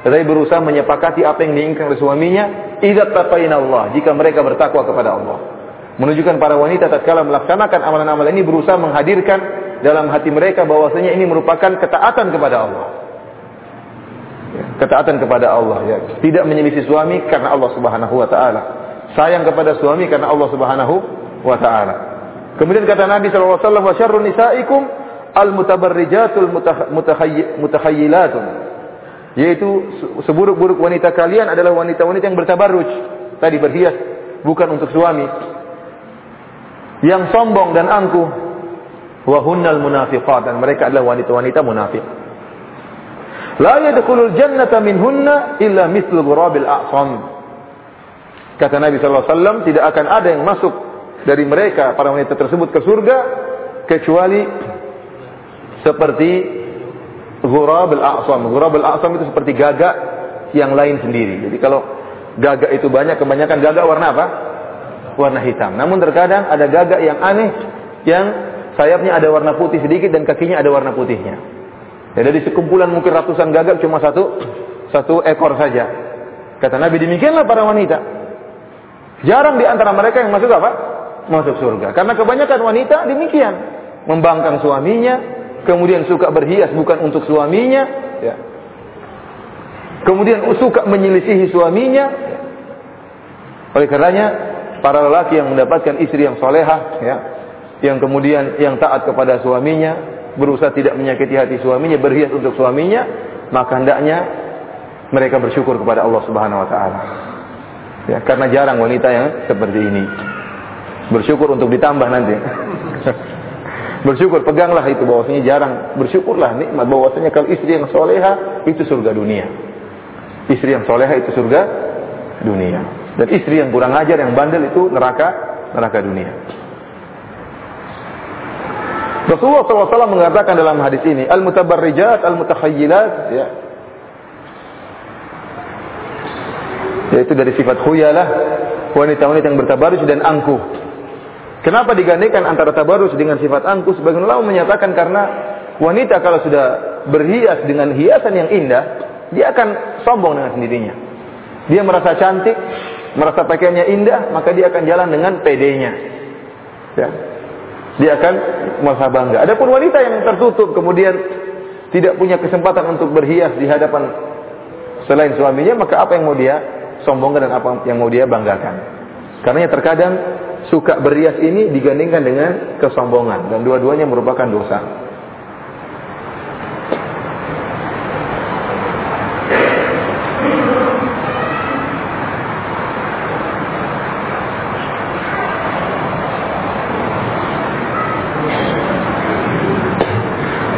Speaker 1: Tetapi berusaha menyepakati apa yang diinginkan oleh suaminya, idat Allah, jika mereka bertakwa kepada Allah. Menunjukkan para wanita tatkala melaksanakan amalan-amalan ini berusaha menghadirkan dalam hati mereka bahwasanya ini merupakan ketaatan kepada Allah. Ya, ketaatan kepada Allah ya. Tidak menyelisih suami karena Allah Subhanahu wa taala. Sayang kepada suami karena Allah Subhanahu wa taala. Kemudian kata Nabi sallallahu alaihi wasallam wa syarrun nisaikum al-mutabarrijatul mutakhayyilatun. Yaitu seburuk-buruk wanita kalian adalah wanita-wanita yang bertabarruj. Tadi berhias bukan untuk suami. Yang sombong dan angkuh Wahunnal munafiqat dan mereka adalah wanita-wanita munafik. La yadkhulul jannata minhunna illa mithlu ghurabil a'sam. Kata Nabi sallallahu alaihi wasallam tidak akan ada yang masuk dari mereka para wanita tersebut ke surga kecuali seperti ghurabil a'sam. Ghurabil a'sam itu seperti gagak yang lain sendiri. Jadi kalau gagak itu banyak kebanyakan gagak warna apa? Warna hitam. Namun terkadang ada gagak yang aneh yang sayapnya ada warna putih sedikit dan kakinya ada warna putihnya. Ya, dari sekumpulan mungkin ratusan gagak cuma satu satu ekor saja. Kata Nabi demikianlah para wanita. Jarang di antara mereka yang masuk apa? Masuk surga. Karena kebanyakan wanita demikian, membangkang suaminya, kemudian suka berhias bukan untuk suaminya, ya. Kemudian suka menyelisihi suaminya. Oleh karenanya para lelaki yang mendapatkan istri yang solehah, ya, yang kemudian yang taat kepada suaminya, berusaha tidak menyakiti hati suaminya, berhias untuk suaminya, maka hendaknya mereka bersyukur kepada Allah Subhanahu wa taala. Ya, karena jarang wanita yang seperti ini. Bersyukur untuk ditambah nanti. <laughs> bersyukur peganglah itu bahwasanya jarang bersyukurlah nikmat bahwasanya kalau istri yang soleha itu surga dunia. Istri yang soleha itu surga dunia. Dan istri yang kurang ajar yang bandel itu neraka neraka dunia. Rasulullah SAW mengatakan dalam hadis ini, al-mutabarrijat, al-mutakhayyilat, ya, yaitu dari sifat khuyalah wanita-wanita yang bertabarus dan angkuh. Kenapa digandingkan antara tabarus dengan sifat angkuh? Sebagian ulama menyatakan karena wanita kalau sudah berhias dengan hiasan yang indah, dia akan sombong dengan sendirinya. Dia merasa cantik, merasa pakaiannya indah, maka dia akan jalan dengan pedenya. Ya. Dia akan merasa bangga. Adapun wanita yang tertutup kemudian tidak punya kesempatan untuk berhias di hadapan selain suaminya, maka apa yang mau dia sombongkan dan apa yang mau dia banggakan. Karena terkadang suka berhias ini digandingkan dengan kesombongan dan dua-duanya merupakan dosa.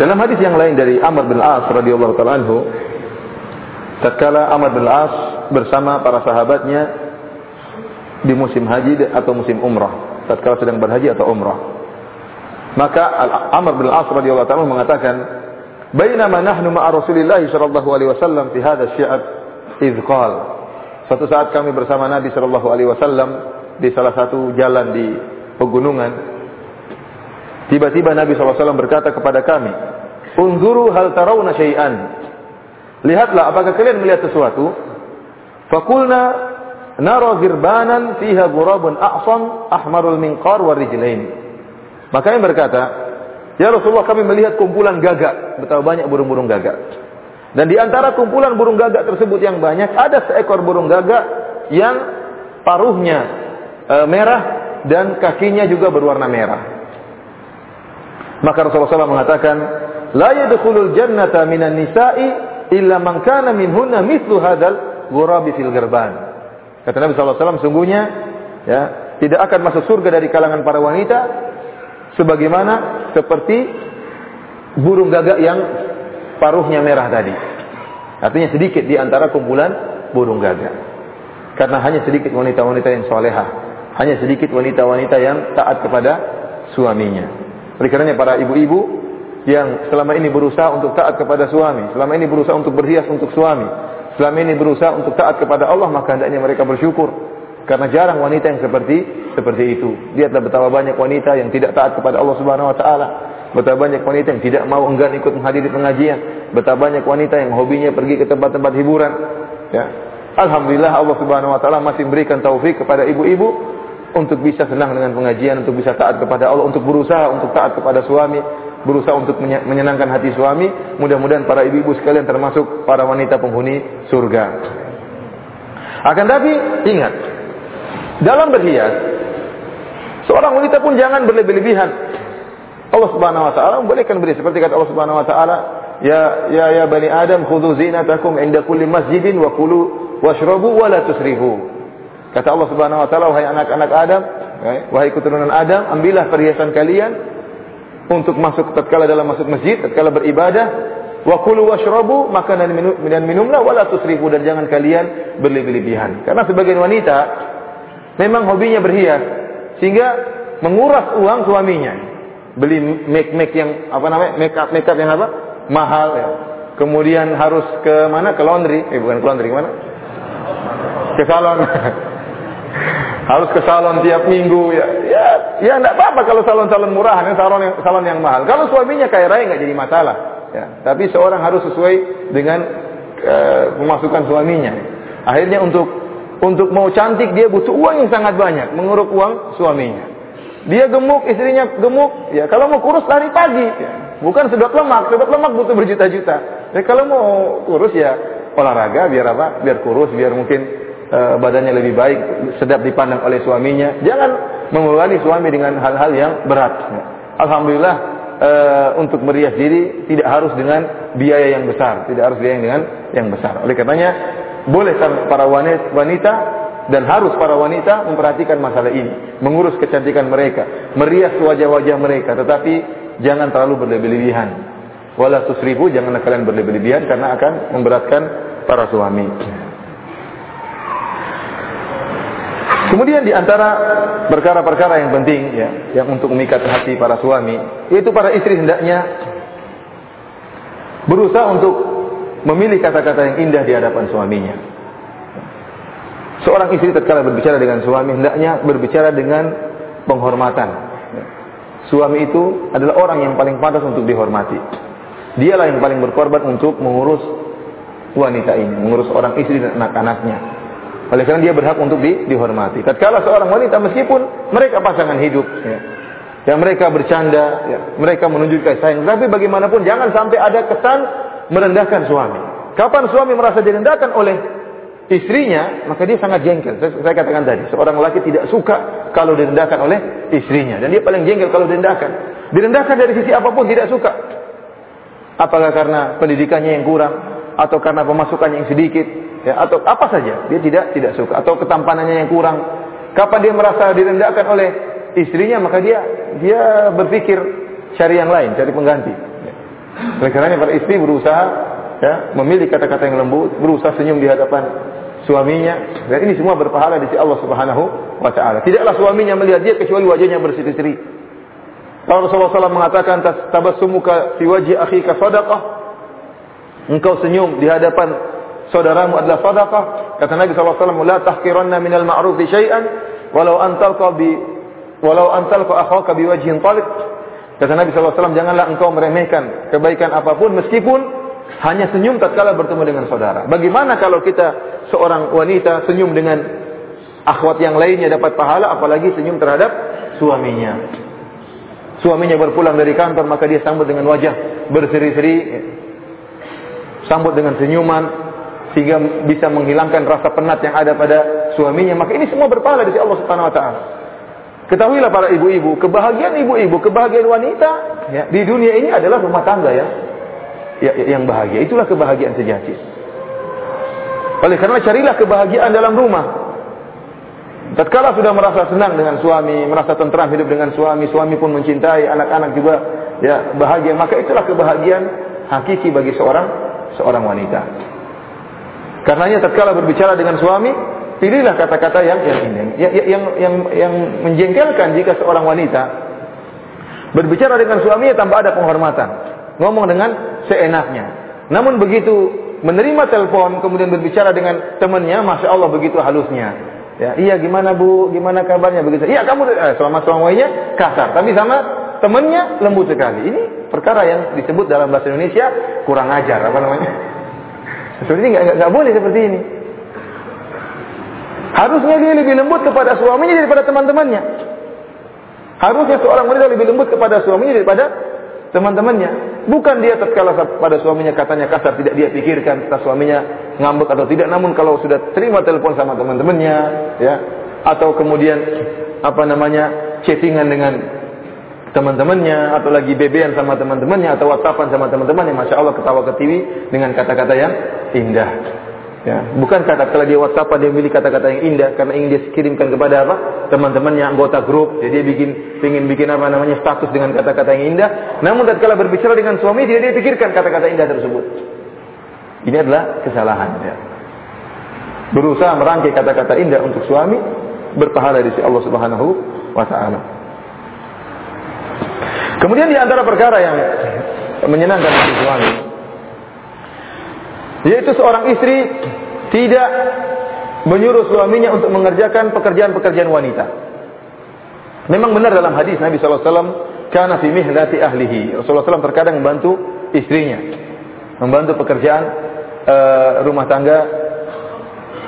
Speaker 1: Dalam hadis yang lain dari Amr bin As radhiyallahu taala anhu, tatkala Amr bin As bersama para sahabatnya di musim haji atau musim umrah, tatkala sedang berhaji atau umrah. Maka Amr bin As radhiyallahu taala mengatakan, "Bainama nahnu ma'a Rasulillah sallallahu alaihi wasallam fi hadha syi'ab idz qala." Suatu saat kami bersama Nabi sallallahu alaihi wasallam di salah satu jalan di pegunungan. Tiba-tiba Nabi SAW berkata kepada kami, Unzuru hal tarawna syai'an. Lihatlah apakah kalian melihat sesuatu? Fakulna nara girbanan fiha gurabun a'sam ahmarul minqar wa rijlain. Maka yang berkata, Ya Rasulullah kami melihat kumpulan gagak, betapa banyak burung-burung gagak. Dan di antara kumpulan burung gagak tersebut yang banyak, ada seekor burung gagak yang paruhnya e, merah dan kakinya juga berwarna merah. Maka Rasulullah SAW mengatakan, La yadkhulul jannata minan nisa'i illa man kana minhunna mithlu hadal ghurabi fil gerban. Kata Nabi SAW, sungguhnya ya, tidak akan masuk surga dari kalangan para wanita sebagaimana seperti burung gagak yang paruhnya merah tadi. Artinya sedikit di antara kumpulan burung gagak. Karena hanya sedikit wanita-wanita yang soleha. Hanya sedikit wanita-wanita yang taat kepada suaminya. Oleh para ibu-ibu yang selama ini berusaha untuk taat kepada suami, selama ini berusaha untuk berhias untuk suami, selama ini berusaha untuk taat kepada Allah maka hendaknya mereka bersyukur karena jarang wanita yang seperti seperti itu. Lihatlah betapa banyak wanita yang tidak taat kepada Allah Subhanahu wa taala. Betapa banyak wanita yang tidak mau enggan ikut menghadiri pengajian. Betapa banyak wanita yang hobinya pergi ke tempat-tempat hiburan. Ya. Alhamdulillah Allah Subhanahu wa taala masih memberikan taufik kepada ibu-ibu untuk bisa senang dengan pengajian, untuk bisa taat kepada Allah, untuk berusaha untuk taat kepada suami, berusaha untuk menyenangkan hati suami. Mudah-mudahan para ibu-ibu sekalian termasuk para wanita penghuni surga. Akan tapi ingat, dalam berhias, seorang wanita pun jangan berlebih-lebihan. Allah Subhanahu wa taala membolehkan berhias seperti kata Allah Subhanahu wa taala, "Ya ya ya bani Adam khudhu zinatakum inda kulli masjidin wa kulu washrabu wa la tusrifu." Kata Allah Subhanahu wa taala, wahai anak-anak Adam, wahai keturunan Adam, ambillah perhiasan kalian untuk masuk tatkala dalam masuk masjid, tatkala beribadah, wa kulu washrabu makanan minum dan minumlah wala tusrifu dan jangan kalian berlebih-lebihan. Karena sebagian wanita memang hobinya berhias sehingga menguras uang suaminya. Beli make-make yang apa namanya? make-up make-up yang apa? mahal ya. Kemudian harus ke mana? Ke laundry. Eh bukan ke laundry, ke mana? Ke salon. <laughs> harus ke salon tiap minggu ya ya ya enggak apa-apa kalau salon-salon murah ya, salon yang salon yang mahal kalau suaminya kaya raya nggak jadi masalah ya tapi seorang harus sesuai dengan uh, pemasukan suaminya Akhirnya untuk untuk mau cantik dia butuh uang yang sangat banyak, menguruk uang suaminya. Dia gemuk, istrinya gemuk, ya kalau mau kurus lari pagi, ya. bukan sedot lemak, sedot lemak butuh berjuta-juta. Ya kalau mau kurus ya olahraga biar apa? Biar kurus, biar mungkin uh, badannya lebih baik, sedap dipandang oleh suaminya. Jangan membebani suami dengan hal-hal yang berat. Alhamdulillah uh, untuk merias diri tidak harus dengan biaya yang besar, tidak harus biaya dengan yang besar. Oleh karenanya boleh para wanita dan harus para wanita memperhatikan masalah ini, mengurus kecantikan mereka, merias wajah-wajah mereka, tetapi jangan terlalu berlebihan. Wala tusrifu, janganlah kalian berlebihan karena akan memberatkan para suami. Kemudian di antara perkara-perkara yang penting ya, yang untuk memikat hati para suami, yaitu para istri hendaknya berusaha untuk memilih kata-kata yang indah di hadapan suaminya. Seorang istri tatkala berbicara dengan suami hendaknya berbicara dengan penghormatan. Suami itu adalah orang yang paling pantas untuk dihormati. Dialah yang paling berkorban untuk mengurus wanita ini, mengurus orang istri dan anak-anaknya. Oleh karena dia berhak untuk di, dihormati. Tatkala seorang wanita meskipun mereka pasangan hidup, ya, mereka bercanda, ya, mereka menunjukkan sayang, tapi bagaimanapun jangan sampai ada kesan merendahkan suami. Kapan suami merasa direndahkan oleh istrinya, maka dia sangat jengkel. Saya, saya katakan tadi, seorang laki tidak suka kalau direndahkan oleh istrinya, dan dia paling jengkel kalau direndahkan. Direndahkan dari sisi apa pun tidak suka. Apakah karena pendidikannya yang kurang, atau karena pemasukannya yang sedikit, ya, atau apa saja dia tidak tidak suka. Atau ketampanannya yang kurang. Kapan dia merasa direndahkan oleh istrinya maka dia dia berpikir cari yang lain cari pengganti. Ya. oleh karenanya para istri berusaha ya memilih kata-kata yang lembut berusaha senyum di hadapan suaminya. Dan ini semua berpahala di sisi Allah Subhanahu wa taala. Tidaklah suaminya melihat dia kecuali wajahnya kalau Rasulullah SAW mengatakan tabassumuka fi wajhi akhika sadaqah engkau senyum di hadapan saudaramu adalah sedekah. Kata Nabi SAW, La tahkiranna minal ma'rufi syai'an, walau antalqa bi walau antalqa akhaka biwajhin talib. Kata Nabi SAW, janganlah engkau meremehkan kebaikan apa pun, meskipun hanya senyum tatkala bertemu dengan saudara. Bagaimana kalau kita seorang wanita senyum dengan akhwat yang lainnya dapat pahala, apalagi senyum terhadap suaminya. Suaminya berpulang dari kantor, maka dia sambut dengan wajah berseri-seri, sambut dengan senyuman, sehingga bisa menghilangkan rasa penat yang ada pada suaminya, maka ini semua berpahala sisi Allah Subhanahu wa taala. Ketahuilah para ibu-ibu, kebahagiaan ibu-ibu, kebahagiaan wanita ya, di dunia ini adalah rumah tangga ya, ya yang bahagia. Itulah kebahagiaan sejati. Oleh karena carilah kebahagiaan dalam rumah. Tatkala sudah merasa senang dengan suami, merasa tentram hidup dengan suami, suami pun mencintai, anak-anak juga ya bahagia, maka itulah kebahagiaan hakiki bagi seorang seorang wanita. Karenanya tatkala berbicara dengan suami, pilihlah kata-kata yang yang yang, yang yang yang menjengkelkan jika seorang wanita berbicara dengan suaminya tanpa ada penghormatan, ngomong dengan seenaknya. Namun begitu menerima telepon kemudian berbicara dengan temannya, masya Allah begitu halusnya. Ya, iya gimana bu, gimana kabarnya begitu. Iya kamu eh, selama suaminya kasar, tapi sama temannya lembut sekali. Ini perkara yang disebut dalam bahasa Indonesia kurang ajar apa namanya? Seperti ini nggak boleh seperti ini. Harusnya dia lebih lembut kepada suaminya daripada teman-temannya. Harusnya seorang wanita lebih lembut kepada suaminya daripada teman-temannya. Bukan dia tatkala pada suaminya katanya kasar tidak dia pikirkan tentang suaminya ngambek atau tidak. Namun kalau sudah terima telepon sama teman-temannya, ya, atau kemudian apa namanya chattingan dengan teman-temannya atau lagi bebean sama teman-temannya atau whatsappan sama teman-temannya masya Allah ketawa ke TV dengan kata-kata yang indah. Ya bukan kata kalau dia whatsappan dia milih kata-kata yang indah karena ingin dia kirimkan kepada apa? Teman-temannya anggota grup. Jadi dia bikin ingin bikin apa namanya status dengan kata-kata yang indah. Namun tatkala berbicara dengan suami dia dia pikirkan kata-kata indah tersebut. Ini adalah kesalahan ya. Berusaha merangkai kata-kata indah untuk suami berpahala di sisi Allah Subhanahu wa taala Kemudian di antara perkara yang menyenangkan hati suami yaitu seorang istri tidak menyuruh suaminya untuk mengerjakan pekerjaan-pekerjaan wanita. Memang benar dalam hadis Nabi SAW, karena fi mihlati ahlihi. Rasulullah SAW terkadang membantu istrinya, membantu pekerjaan uh, rumah tangga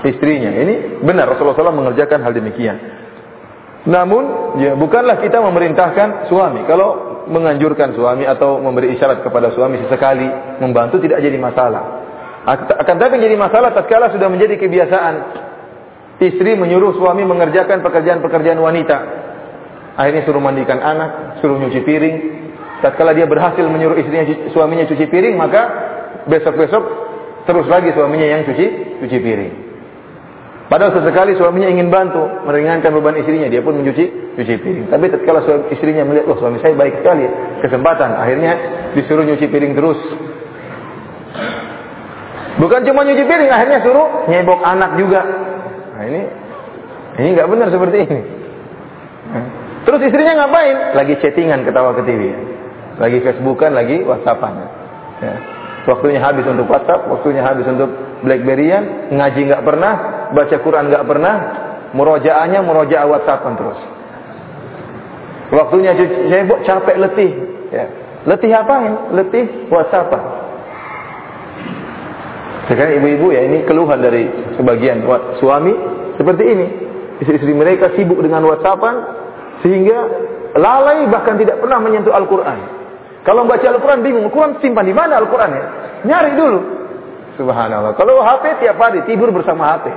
Speaker 1: istrinya. Ini benar Rasulullah SAW mengerjakan hal demikian. Namun, ya bukanlah kita memerintahkan suami. Kalau menganjurkan suami atau memberi isyarat kepada suami sesekali membantu tidak jadi masalah. Akan tapi jadi masalah tatkala sudah menjadi kebiasaan istri menyuruh suami mengerjakan pekerjaan-pekerjaan wanita. Akhirnya suruh mandikan anak, suruh nyuci piring. Tatkala dia berhasil menyuruh istrinya suaminya cuci piring, maka besok-besok terus lagi suaminya yang cuci cuci piring. Padahal sesekali suaminya ingin bantu meringankan beban istrinya, dia pun mencuci cuci piring. Tapi tatkala suami, istrinya melihat, "Oh, suami saya baik sekali." Kesempatan, akhirnya disuruh nyuci piring terus. Bukan cuma nyuci piring, akhirnya suruh nyebok anak juga. Nah, ini ini nggak benar seperti ini. Terus istrinya ngapain? Lagi chattingan ketawa ke TV. Lagi Facebookan, lagi WhatsAppan. Ya. Waktunya habis untuk WhatsApp, waktunya habis untuk Blackberryan, ngaji nggak pernah, baca Quran nggak pernah, murojaahnya murojaah WhatsAppan terus. Waktunya saya capek letih, ya. Letih apa ya? Letih WhatsAppan. Sekarang ibu-ibu ya ini keluhan dari sebagian suami seperti ini. Istri-istri mereka sibuk dengan WhatsAppan sehingga lalai bahkan tidak pernah menyentuh Al-Quran. Kalau baca Al-Quran bingung, Al-Quran simpan di mana Al-Quran ya? Nyari dulu. Subhanallah. Kalau HP tiap hari tidur bersama HP.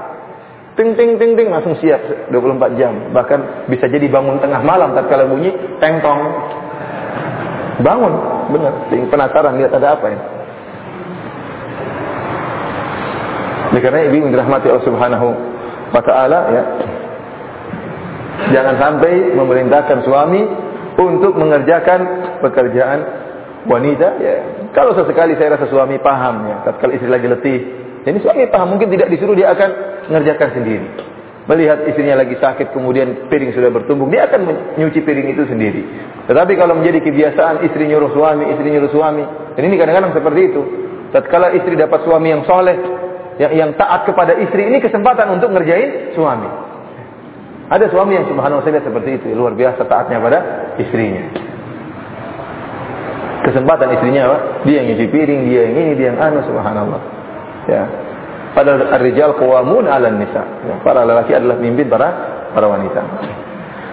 Speaker 1: Ting ting ting ting langsung siap 24 jam. Bahkan bisa jadi bangun tengah malam tatkala bunyi teng tong. Bangun, benar. Penasaran lihat ada apa ya. Ini karena ibu yang dirahmati Allah Subhanahu wa taala ya. Jangan sampai memerintahkan suami untuk mengerjakan pekerjaan wanita ya kalau sesekali saya rasa suami paham ya tatkala istri lagi letih ini suami paham mungkin tidak disuruh dia akan mengerjakan sendiri. Melihat istrinya lagi sakit kemudian piring sudah bertumbuk dia akan menyuci piring itu sendiri. Tetapi kalau menjadi kebiasaan istri nyuruh suami istri nyuruh suami dan ini kadang-kadang seperti itu. Tatkala istri dapat suami yang soleh yang, yang taat kepada istri ini kesempatan untuk ngerjain suami ada suami yang subhanallah saya seperti itu, luar biasa taatnya pada istrinya. Kesempatan istrinya apa? Dia yang nyuci piring, dia yang ini, dia yang anu subhanallah. Ya. Padahal ar-rijal qawamun 'alan nisa. Ya, para lelaki adalah pemimpin para para wanita.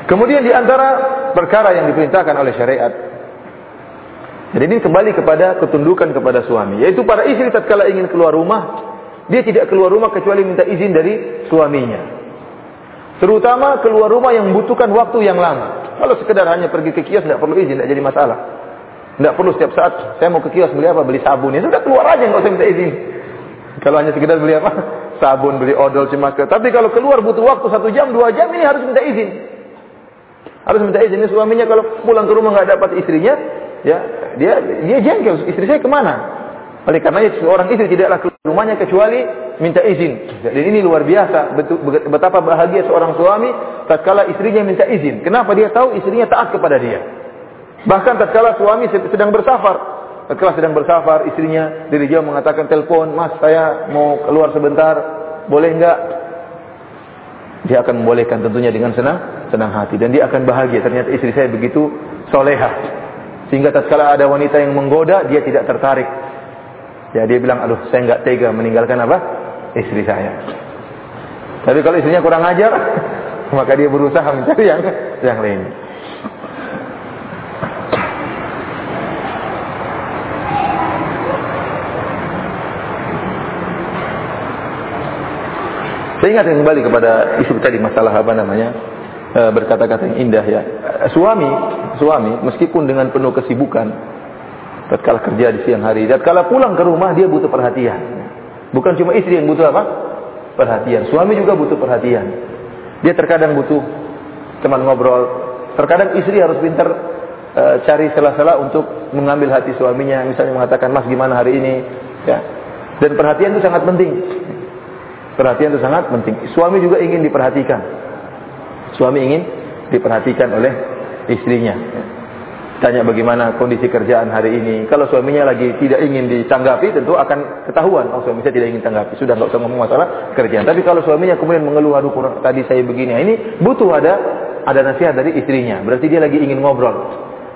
Speaker 1: Kemudian di antara perkara yang diperintahkan oleh syariat jadi ini kembali kepada ketundukan kepada suami, yaitu para istri tatkala ingin keluar rumah, dia tidak keluar rumah kecuali minta izin dari suaminya. Terutama keluar rumah yang membutuhkan waktu yang lama. Kalau sekedar hanya pergi ke kios tidak perlu izin, tidak jadi masalah. Tidak perlu setiap saat saya mau ke kios beli apa, beli sabun. Itu sudah keluar aja nggak usah minta izin. <laughs> Kalau hanya sekedar beli apa, <laughs> sabun, beli odol, cuma ke. Tapi kalau keluar butuh waktu satu jam, dua jam, ini harus minta izin. Harus minta izin. Ini suaminya kalau pulang ke rumah nggak dapat istrinya, ya dia dia jengkel. Istri saya ke mana? Oleh karena itu seorang istri tidaklah keluar rumahnya kecuali minta izin. Dan ini luar biasa. Betapa bahagia seorang suami tatkala istrinya minta izin. Kenapa dia tahu istrinya taat kepada dia. Bahkan tatkala suami sedang bersafar, tatkala sedang bersafar istrinya dari jauh mengatakan telepon, "Mas, saya mau keluar sebentar. Boleh enggak?" Dia akan membolehkan tentunya dengan senang senang hati dan dia akan bahagia. Ternyata istri saya begitu soleha. Sehingga tatkala ada wanita yang menggoda, dia tidak tertarik Ya dia bilang, aduh saya nggak tega meninggalkan apa? Istri saya. Tapi kalau istrinya kurang ajar, <laughs> maka dia berusaha mencari yang yang lain. Saya ingat yang kembali kepada isu tadi masalah apa namanya e, berkata-kata yang indah ya. Suami, suami meskipun dengan penuh kesibukan, tatkala kerja di siang hari, tatkala pulang ke rumah dia butuh perhatian. Bukan cuma istri yang butuh apa? Perhatian. Suami juga butuh perhatian. Dia terkadang butuh teman ngobrol. Terkadang istri harus pintar e, cari sela-sela untuk mengambil hati suaminya. Misalnya mengatakan, "Mas, gimana hari ini?" Ya. Dan perhatian itu sangat penting. Perhatian itu sangat penting. Suami juga ingin diperhatikan. Suami ingin diperhatikan oleh istrinya. Tanya bagaimana kondisi kerjaan hari ini. Kalau suaminya lagi tidak ingin ditanggapi, tentu akan ketahuan. Oh, suami saya tidak ingin tanggapi. Sudah nggak usah ngomong masalah kerjaan. Tapi kalau suaminya kemudian mengeluh, aduh kurang, tadi saya begini. Nah, ini butuh ada ada nasihat dari istrinya. Berarti dia lagi ingin ngobrol.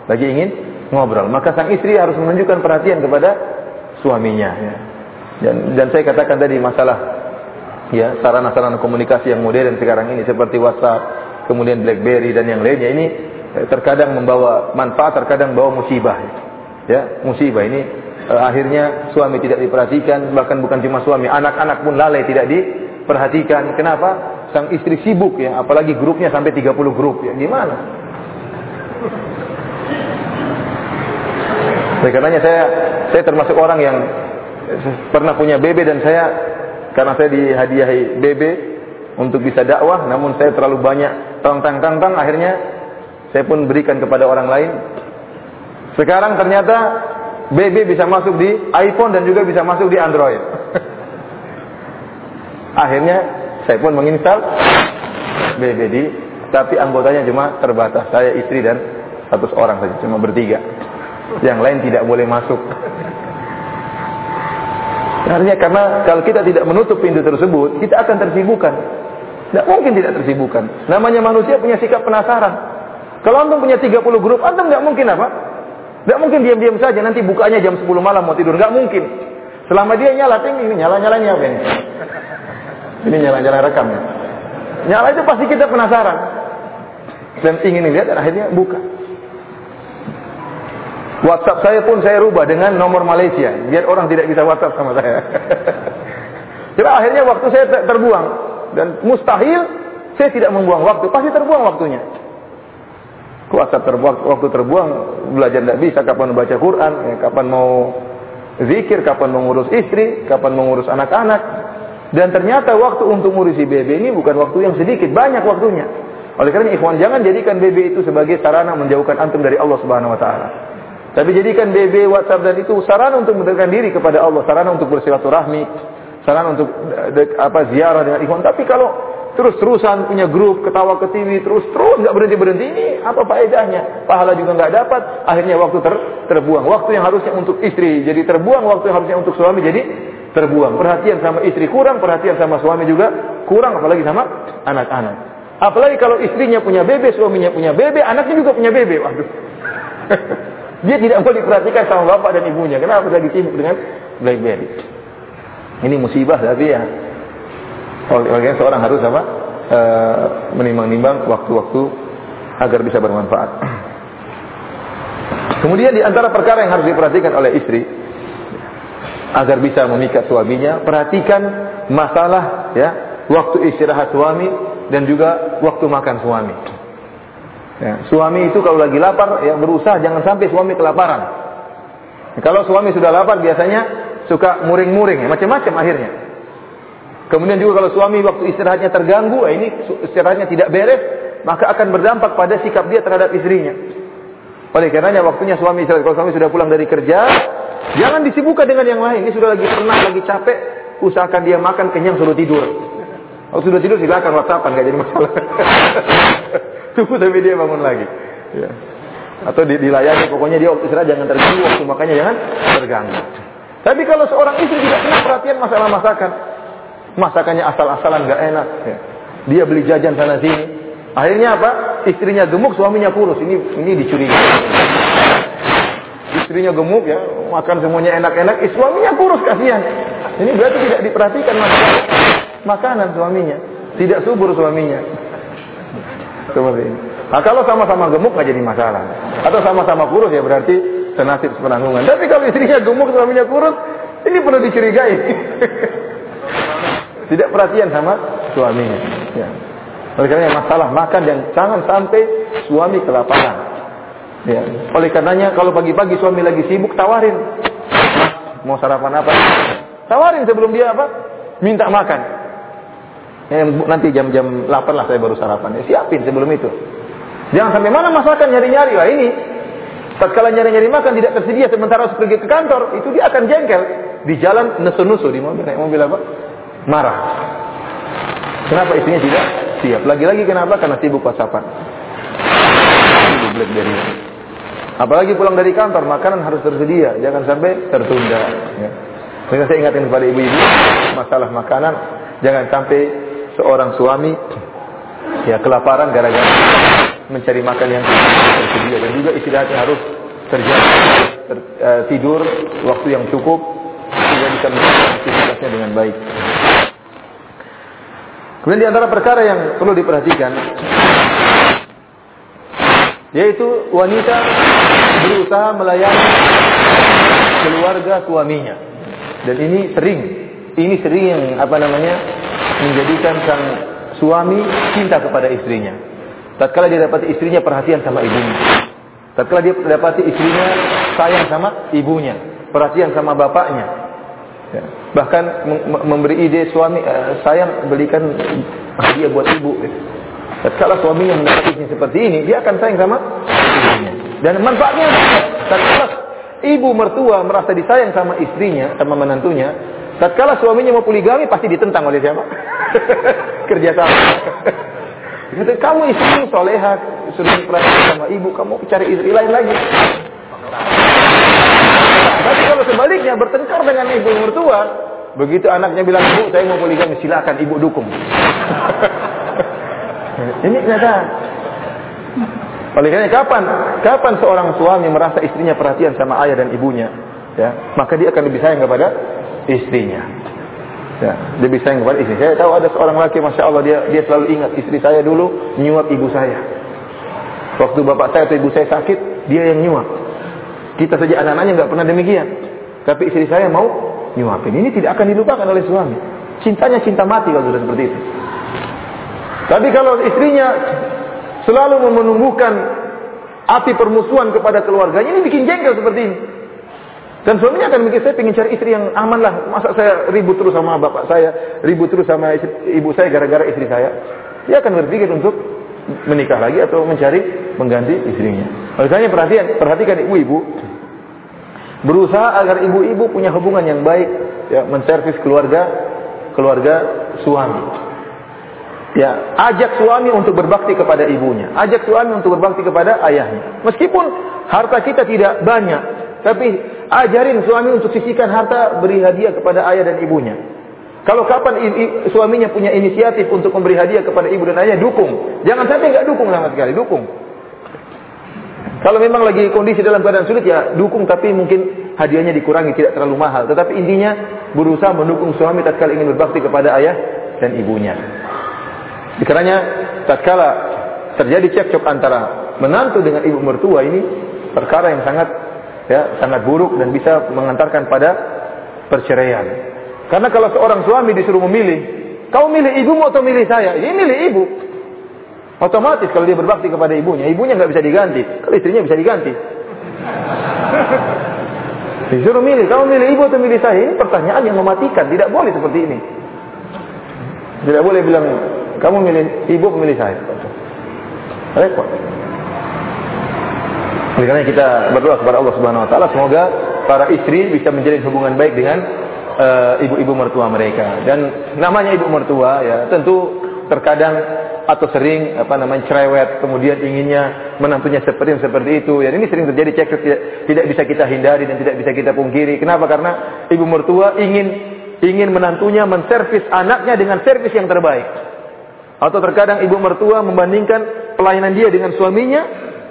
Speaker 1: Lagi ingin ngobrol. Maka sang istri harus menunjukkan perhatian kepada suaminya. Ya. Dan, dan saya katakan tadi masalah ya sarana-sarana komunikasi yang modern sekarang ini seperti WhatsApp, kemudian BlackBerry dan yang lainnya ini terkadang membawa manfaat, terkadang membawa musibah. Ya, musibah ini eh, akhirnya suami tidak diperhatikan, bahkan bukan cuma suami, anak-anak pun lalai tidak diperhatikan. Kenapa? Sang istri sibuk ya, apalagi grupnya sampai 30 grup ya. Gimana? Oleh karenanya saya saya termasuk orang yang pernah punya BB dan saya karena saya dihadiahi BB untuk bisa dakwah namun saya terlalu banyak tang tang tang akhirnya saya pun berikan kepada orang lain. Sekarang ternyata BB bisa masuk di iPhone dan juga bisa masuk di Android. <laughs> akhirnya saya pun menginstal BB di tapi anggotanya cuma terbatas saya istri dan satu orang saja cuma bertiga. Yang lain tidak boleh masuk. <laughs> Artinya karena kalau kita tidak menutup pintu tersebut, kita akan tersibukkan. Tidak mungkin tidak tersibukkan. Namanya manusia punya sikap penasaran. Kalau antum punya 30 grup, antum nggak mungkin apa? Nggak mungkin diam-diam saja. Nanti bukanya jam 10 malam mau tidur. Nggak mungkin. Selama dia nyala, ini nyala-nyalanya apa ini? Ini nyala-nyala rekamnya. Nyala itu pasti kita penasaran. Dan ingin lihat akhirnya buka. WhatsApp saya pun saya rubah dengan nomor Malaysia, biar orang tidak bisa WhatsApp sama saya. <laughs> Kira akhirnya waktu saya terbuang dan mustahil saya tidak membuang waktu, pasti terbuang waktunya. WhatsApp terbuang, waktu terbuang, belajar tidak bisa, kapan baca Quran, ya, kapan mau zikir, kapan mengurus istri, kapan mengurus anak-anak. Dan ternyata waktu untuk ngurusi BB ini bukan waktu yang sedikit, banyak waktunya. Oleh karena ikhwan jangan jadikan BB itu sebagai sarana menjauhkan antum dari Allah Subhanahu wa taala. Tapi jadikan BB, WhatsApp dan itu sarana untuk mendekatkan diri kepada Allah, sarana untuk bersilaturahmi, sarana untuk de, apa ziarah dengan ikhwan. Tapi kalau terus-terusan punya grup, ketawa ke TV, terus-terus nggak berhenti-berhenti, ini apa faedahnya? Pahala juga nggak dapat, akhirnya waktu ter, terbuang. Waktu yang harusnya untuk istri jadi terbuang, waktu yang harusnya untuk suami jadi terbuang. Perhatian sama istri kurang, perhatian sama suami juga kurang, apalagi sama anak-anak. Apalagi kalau istrinya punya bebe, suaminya punya bebe, anaknya juga punya bebe. Waduh. <laughs> Dia tidak mau diperhatikan sama bapak dan ibunya. Kenapa lagi sibuk dengan BlackBerry? Ini musibah tapi ya oleh seorang harus apa? E, menimbang-nimbang waktu-waktu agar bisa bermanfaat. <clears throat> Kemudian di antara perkara yang harus diperhatikan oleh istri agar bisa memikat suaminya, perhatikan masalah ya waktu istirahat suami dan juga waktu makan suami. Ya, suami itu kalau lagi lapar ya berusaha jangan sampai suami kelaparan. Kalau suami sudah lapar biasanya suka muring-muring, macam-macam akhirnya. Kemudian juga kalau suami waktu istirahatnya terganggu, ya, ini istirahatnya tidak beres, maka akan berdampak pada sikap dia terhadap istrinya. Oleh karenanya waktunya suami istirahat, kalau suami sudah pulang dari kerja, jangan disibukkan dengan yang lain. Ini sudah lagi pernah, lagi capek, usahakan dia makan kenyang suruh tidur. Kalau sudah tidur silakan WhatsAppan, nggak jadi masalah. <laughs> Tunggu tapi dia bangun lagi. Ya. Atau di, dilayani pokoknya dia waktu istirahat jangan terganggu, waktu makanya jangan terganggu. Tapi kalau seorang istri tidak pernah perhatian masalah masakan, masakannya asal-asalan nggak enak, ya. dia beli jajan sana sini, akhirnya apa? Istrinya gemuk, suaminya kurus. Ini ini dicurigai. Istrinya gemuk ya, makan semuanya enak-enak, eh, suaminya kurus kasihan. Ini berarti tidak diperhatikan masalah makanan suaminya, tidak subur suaminya. Seperti ini. Nah, kalau sama-sama gemuk nggak jadi masalah. Atau sama-sama kurus ya berarti senasib sepenanggungan. Tapi kalau istrinya gemuk suaminya kurus, ini perlu dicurigai. <laughs> Tidak perhatian sama suaminya. Ya. Oleh karena masalah makan dan jangan sampai suami kelaparan. Ya. Oleh karenanya kalau pagi-pagi suami lagi sibuk tawarin. Mau sarapan apa? Tawarin sebelum dia apa? Minta makan. Ya, nanti jam-jam 8 lah saya baru sarapan. Ya, siapin sebelum itu. Jangan sampai mana masakan nyari-nyari. Wah ini, tatkala nyari-nyari makan tidak tersedia sementara harus pergi ke kantor, itu dia akan jengkel. Di jalan nesu-nusu di mobil, naik mobil apa? Marah. Kenapa istrinya tidak siap? Lagi-lagi kenapa? Karena sibuk whatsappan. Blackberry. Apalagi pulang dari kantor, makanan harus tersedia. Jangan sampai tertunda. Ya. Saya ingatkan kepada ibu-ibu, masalah makanan, jangan sampai seorang suami ya kelaparan gara-gara mencari makan yang tersedia dan juga istirahatnya harus terjadi ter, uh, tidur waktu yang cukup sehingga bisa melakukan aktivitasnya dengan baik. Kemudian di antara perkara yang perlu diperhatikan yaitu wanita berusaha melayani keluarga suaminya. Dan ini sering, ini sering yang apa namanya menjadikan sang suami cinta kepada istrinya. Tatkala dia dapat istrinya perhatian sama ibunya. Tatkala dia dapati istrinya sayang sama ibunya, perhatian sama bapaknya. Ya. Bahkan memberi ide suami uh, sayang belikan hadiah buat ibu. Tatkala suaminya mendapati seperti ini, dia akan sayang sama ibunya. Dan manfaatnya tatkala ibu mertua merasa disayang sama istrinya, sama menantunya, tatkala suaminya mau poligami pasti ditentang oleh siapa? <laughs> Kerja sama. Kamu istri soleha, sudah perhatian sama ibu, kamu cari istri lain lagi. Tapi kalau sebaliknya bertengkar dengan ibu mertua, begitu anaknya bilang ibu saya mau poligami, silakan ibu dukung. <laughs> Ini kenyataan. Oleh kapan kapan seorang suami merasa istrinya perhatian sama ayah dan ibunya, ya, maka dia akan lebih sayang kepada istrinya. Ya, lebih sayang kepada istri. Saya tahu ada seorang laki, masya Allah dia dia selalu ingat istri saya dulu nyuap ibu saya. Waktu bapak saya atau ibu saya sakit, dia yang nyuap. Kita saja anak-anaknya nggak pernah demikian. Tapi istri saya mau nyuapin. Ini tidak akan dilupakan oleh suami. Cintanya cinta mati kalau sudah seperti itu. Tapi kalau istrinya selalu menumbuhkan api permusuhan kepada keluarganya, ini bikin jengkel seperti ini. Dan suaminya akan mikir, saya ingin cari istri yang aman lah. Masa saya ribut terus sama bapak saya, ribut terus sama ibu saya gara-gara istri saya. Dia akan berpikir untuk menikah lagi atau mencari mengganti istrinya. Karena perhatian, perhatikan ibu-ibu. Berusaha agar ibu-ibu punya hubungan yang baik, ya, menservis keluarga, keluarga suami. Ya, ajak suami untuk berbakti kepada ibunya, ajak suami untuk berbakti kepada ayahnya. Meskipun harta kita tidak banyak, tapi Ajarin suami untuk sisihkan harta beri hadiah kepada ayah dan ibunya. Kalau kapan suaminya punya inisiatif untuk memberi hadiah kepada ibu dan ayah, dukung. Jangan sampai nggak dukung sama sekali, dukung. Kalau memang lagi kondisi dalam keadaan sulit ya dukung tapi mungkin hadiahnya dikurangi tidak terlalu mahal. Tetapi intinya berusaha mendukung suami tatkala ingin berbakti kepada ayah dan ibunya. Karena tatkala terjadi cekcok antara menantu dengan ibu mertua ini perkara yang sangat ya sangat buruk dan bisa mengantarkan pada perceraian. Karena kalau seorang suami disuruh memilih, kau milih ibumu atau milih saya? Ini milih ibu. Otomatis kalau dia berbakti kepada ibunya, ibunya nggak bisa diganti, kalau istrinya bisa diganti. Disuruh milih, kau milih ibu atau milih saya? Ini pertanyaan yang mematikan, tidak boleh seperti ini. Tidak boleh bilang, kamu milih ibu atau milih saya? Repot. Oleh karena kita berdoa kepada Allah Subhanahu wa taala semoga para istri bisa menjalin hubungan baik dengan eh, ibu-ibu uh, mertua mereka. Dan namanya ibu mertua ya, tentu terkadang atau sering apa namanya cerewet, kemudian inginnya menantunya seperti seperti itu. Ya ini sering terjadi cekcok tidak, tidak bisa kita hindari dan tidak bisa kita pungkiri. Kenapa? Karena ibu mertua ingin ingin menantunya menservis anaknya dengan servis yang terbaik. Atau terkadang ibu mertua membandingkan pelayanan dia dengan suaminya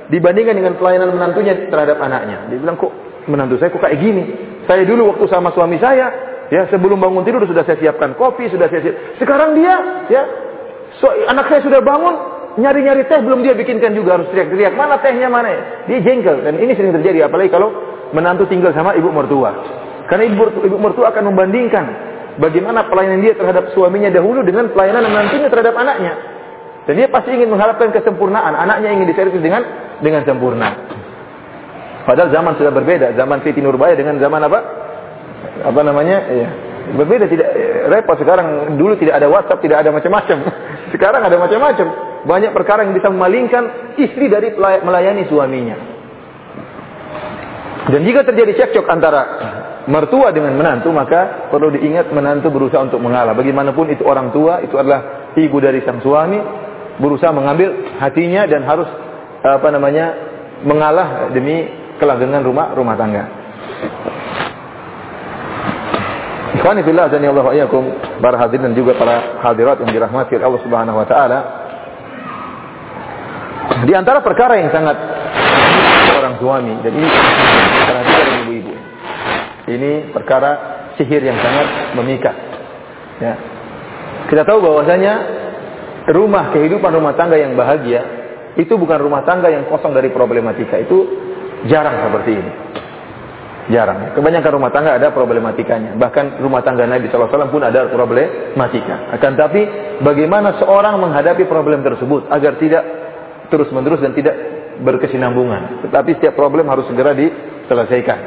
Speaker 1: dibandingkan dengan pelayanan menantunya terhadap anaknya. Dia bilang kok menantu saya kok kayak gini. Saya dulu waktu sama suami saya, ya sebelum bangun tidur sudah saya siapkan kopi, sudah saya siap. Sekarang dia, ya so, anak saya sudah bangun, nyari-nyari teh belum dia bikinkan juga harus teriak-teriak mana tehnya mana ya. Dia jengkel dan ini sering terjadi apalagi kalau menantu tinggal sama ibu mertua. Karena ibu, ibu mertua akan membandingkan bagaimana pelayanan dia terhadap suaminya dahulu dengan pelayanan menantunya terhadap anaknya. Dan dia pasti ingin mengharapkan kesempurnaan. Anaknya ingin diservis dengan dengan sempurna. Padahal zaman sudah berbeda. Zaman Siti Nurbaya dengan zaman apa? Apa namanya? Ya. Berbeda tidak repot sekarang. Dulu tidak ada WhatsApp, tidak ada macam-macam. <laughs> Sekarang ada macam-macam. Banyak perkara yang bisa memalingkan istri dari melayani suaminya. Dan jika terjadi cekcok antara mertua dengan menantu, maka perlu diingat menantu berusaha untuk mengalah. Bagaimanapun itu orang tua, itu adalah ibu dari sang suami, berusaha mengambil hatinya dan harus apa namanya mengalah demi kelanggengan rumah rumah tangga. Ikhwani fillah dan Allah wa para hadirin dan juga para hadirat yang dirahmati oleh Allah Subhanahu wa taala. Di antara perkara yang sangat orang suami dan ini perhatikan ibu-ibu. Ini perkara sihir yang sangat memikat. Ya. Kita tahu bahwasanya rumah kehidupan rumah tangga yang bahagia itu bukan rumah tangga yang kosong dari problematika. Itu jarang seperti ini. Jarang. Kebanyakan rumah tangga ada problematikanya. Bahkan rumah tangga Nabi SAW pun ada problematika. Akan tapi bagaimana seorang menghadapi problem tersebut agar tidak terus menerus dan tidak berkesinambungan. Tetapi setiap problem harus segera diselesaikan.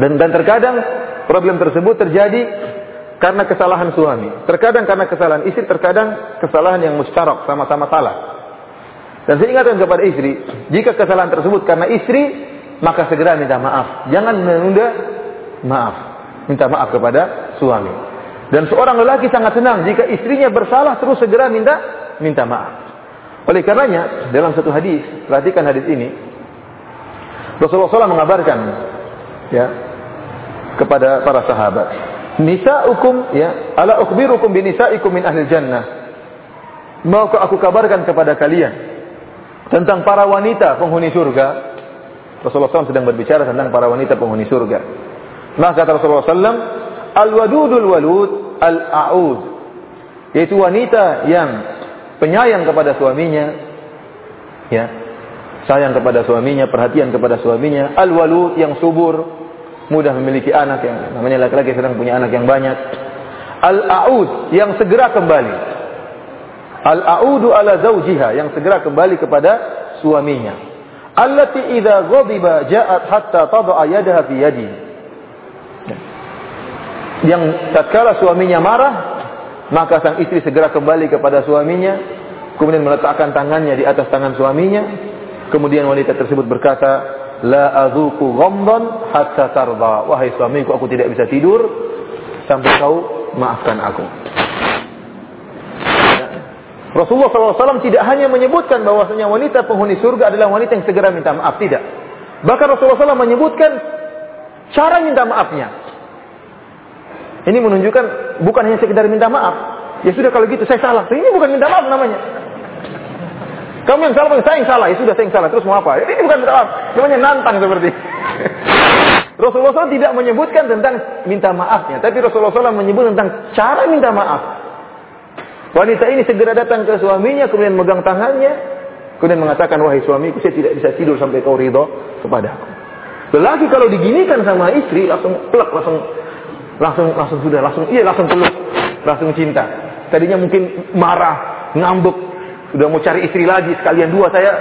Speaker 1: Dan, dan terkadang problem tersebut terjadi karena kesalahan suami. Terkadang karena kesalahan istri, terkadang kesalahan yang mustarok sama-sama salah. Dan saya ingatkan kepada istri, jika kesalahan tersebut karena istri, maka segera minta maaf. Jangan menunda maaf. Minta maaf kepada suami. Dan seorang lelaki sangat senang jika istrinya bersalah terus segera minta minta maaf. Oleh karenanya dalam satu hadis, perhatikan hadis ini. Rasulullah SAW mengabarkan ya kepada para sahabat, "Nisa'ukum ya, ala ukhbirukum bi nisa'ikum min ahli jannah." Maukah aku kabarkan kepada kalian tentang para wanita penghuni surga? Rasulullah SAW sedang berbicara tentang para wanita penghuni surga. Maka kata Rasulullah SAW, Al-wadudul walud al-a'ud. Yaitu wanita yang penyayang kepada suaminya. Ya. Sayang kepada suaminya, perhatian kepada suaminya. Al-walud yang subur. Mudah memiliki anak yang namanya laki-laki sedang punya anak yang banyak. Al-a'ud yang segera kembali. Al-a'udu ala zawjiha yang segera kembali kepada suaminya allati idza ghadiba ja'at hatta tad'a yadaha fi yadi. Yang tatkala suaminya marah, maka sang istri segera kembali kepada suaminya, kemudian meletakkan tangannya di atas tangan suaminya, kemudian wanita tersebut berkata, La azuku ghamdan hatta tarda. Wahai suamiku, aku tidak bisa tidur sampai kau maafkan aku. Rasulullah SAW tidak hanya menyebutkan bahwasanya wanita penghuni surga adalah wanita yang segera minta maaf, tidak. Bahkan Rasulullah SAW menyebutkan cara minta maafnya. Ini menunjukkan bukan hanya sekedar minta maaf. Ya sudah kalau gitu saya salah. Ini bukan minta maaf namanya. Kamu yang salah, saya yang salah. Ya sudah saya yang salah. Terus mau apa? Ini bukan minta maaf. Namanya nantang seperti. <laughs> Rasulullah SAW tidak menyebutkan tentang minta maafnya. Tapi Rasulullah SAW menyebut tentang cara minta maaf. Wanita ini segera datang ke suaminya, kemudian megang tangannya, kemudian mengatakan, wahai suamiku, saya tidak bisa tidur sampai kau ridho kepada aku. Lelaki kalau diginikan sama istri, langsung pelak, langsung langsung langsung sudah, langsung iya langsung peluk, langsung cinta. Tadinya mungkin marah, ngambek, sudah mau cari istri lagi sekalian dua saya.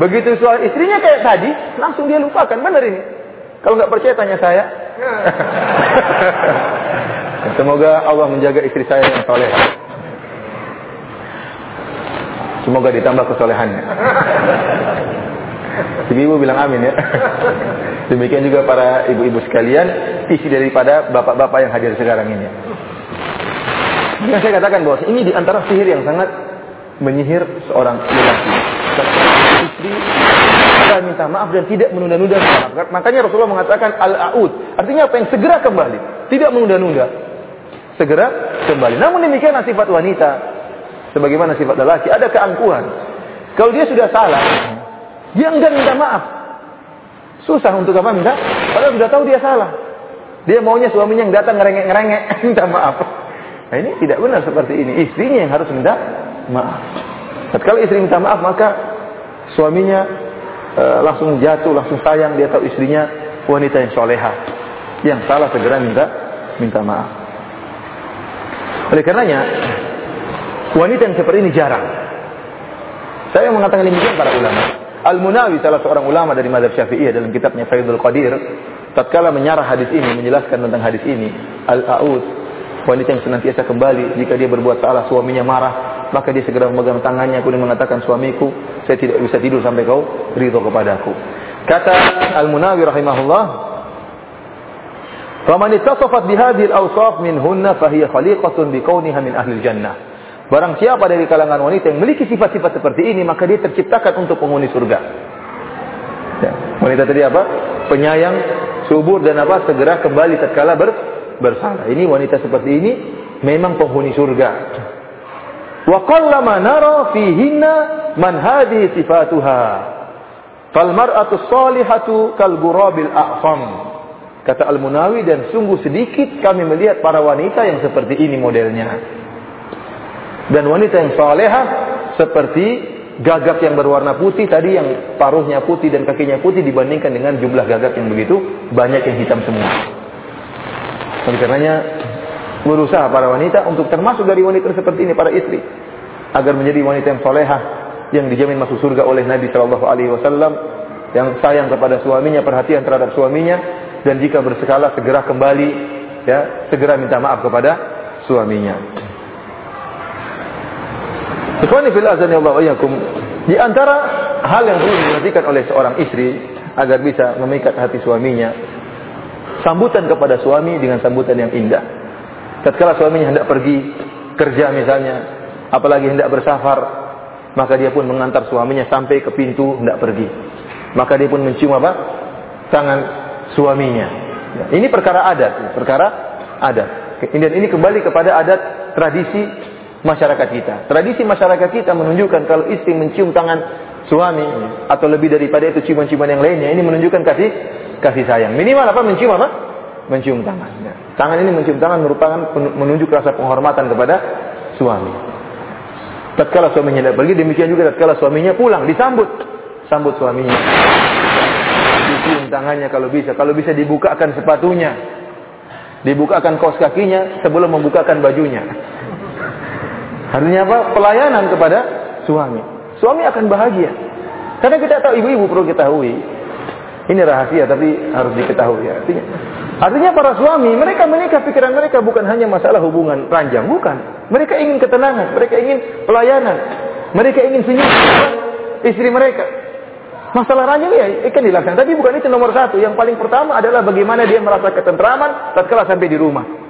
Speaker 1: Begitu soal istrinya kayak tadi, langsung dia lupakan. Benar ini. Kalau nggak percaya tanya saya. <laughs> Semoga Allah menjaga istri saya yang soleh. Semoga ditambah kesolehannya. Ibu-ibu bilang amin ya. Demikian juga para ibu-ibu sekalian, isi daripada bapak-bapak yang hadir sekarang ini. Yang saya katakan bahwa ini di antara sihir yang sangat menyihir seorang lelaki. Istri kita minta maaf dan tidak menunda-nunda Makanya Rasulullah mengatakan al-aud. Artinya apa yang segera kembali, tidak menunda-nunda. Segera kembali. Namun demikian sifat wanita sebagaimana sifat lelaki, ada keangkuhan. Kalau dia sudah salah, dia enggan minta maaf. Susah untuk apa minta? Padahal sudah tahu dia salah. Dia maunya suaminya yang datang ngerengek-ngerengek <laughs> minta maaf. Nah ini tidak benar seperti ini. Istrinya yang harus minta maaf. Kalau istri minta maaf maka suaminya uh, langsung jatuh, langsung sayang. Dia tahu istrinya wanita yang soleha. Yang salah segera minta minta maaf. Oleh karenanya Wanita yang seperti ini jarang. Saya mengatakan demikian para ulama. Al-Munawi salah seorang ulama dari mazhab Syafi'iyah dalam kitabnya Faidul Qadir tatkala menyarah hadis ini menjelaskan tentang hadis ini al-aud wanita yang senantiasa kembali jika dia berbuat salah suaminya marah maka dia segera memegang tangannya kemudian mengatakan suamiku saya tidak bisa tidur sampai kau ridho kepadaku kata Al-Munawi rahimahullah Faman ittasafat bihadhihi al-awsaf minhunna fahiya khaliqatun biqauniha min ahli jannah Barang siapa dari kalangan wanita yang memiliki sifat-sifat seperti ini, maka dia terciptakan untuk penghuni surga. Ya. Wanita tadi apa? Penyayang, subur dan apa? Segera kembali tatkala ber, bersalah. Ini wanita seperti ini memang penghuni surga. Wa qallama nara fihinna man hadhihi sifatuha. Fal mar'atu salihatu kal ghurabil a'fam. Kata Al-Munawi dan sungguh sedikit kami melihat para wanita yang seperti ini modelnya. Dan wanita yang salehah seperti gagak yang berwarna putih tadi yang paruhnya putih dan kakinya putih dibandingkan dengan jumlah gagak yang begitu banyak yang hitam semua. Oleh karenanya berusaha para wanita untuk termasuk dari wanita seperti ini para istri agar menjadi wanita yang solehah yang dijamin masuk surga oleh Nabi Shallallahu Alaihi Wasallam yang sayang kepada suaminya perhatian terhadap suaminya dan jika bersekala segera kembali ya segera minta maaf kepada suaminya. Ikhwani fil azan ya Allah Di antara hal yang perlu diperhatikan oleh seorang istri agar bisa memikat hati suaminya, sambutan kepada suami dengan sambutan yang indah. Tatkala suaminya hendak pergi kerja misalnya, apalagi hendak bersafar, maka dia pun mengantar suaminya sampai ke pintu hendak pergi. Maka dia pun mencium apa? Tangan suaminya. Ini perkara adat, perkara adat. Dan ini kembali kepada adat tradisi masyarakat kita. Tradisi masyarakat kita menunjukkan kalau istri mencium tangan suami atau lebih daripada itu ciuman-ciuman yang lainnya ini menunjukkan kasih kasih sayang. Minimal apa mencium apa? Mencium tangan. Ya. Tangan ini mencium tangan merupakan menunjuk rasa penghormatan kepada suami. Tatkala suaminya tidak pergi demikian juga tatkala suaminya pulang disambut sambut suaminya. Dicium tangannya kalau bisa, kalau bisa dibukakan sepatunya. Dibukakan kaos kakinya sebelum membukakan bajunya. Artinya apa? Pelayanan kepada suami. Suami akan bahagia. Karena kita tahu ibu-ibu perlu ketahui. Ini rahasia tapi harus diketahui ya. Artinya, artinya para suami mereka menikah pikiran mereka bukan hanya masalah hubungan ranjang, bukan. Mereka ingin ketenangan, mereka ingin pelayanan, mereka ingin senyum istri mereka. Masalah ranjang ya ikan dilaksanakan, tapi bukan itu nomor satu. Yang paling pertama adalah bagaimana dia merasa ketentraman tatkala sampai di rumah.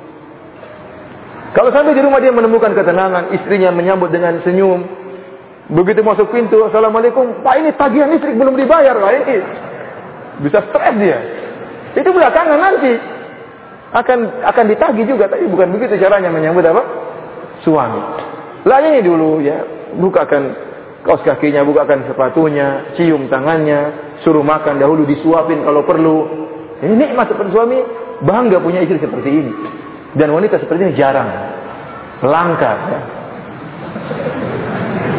Speaker 1: Kalau sampai di rumah dia menemukan ketenangan, istrinya menyambut dengan senyum. Begitu masuk pintu, Assalamualaikum, Pak ini tagihan listrik belum dibayar, Pak ini. Bisa stres dia. Itu belakangan nanti. Akan akan ditagi juga, tapi bukan begitu caranya menyambut apa? Suami. Layani dulu ya, bukakan kaos kakinya, bukakan sepatunya, cium tangannya, suruh makan dahulu disuapin kalau perlu. Ini nikmat seperti suami, bangga punya istri seperti ini. Dan wanita seperti ini jarang. Langka. Ya.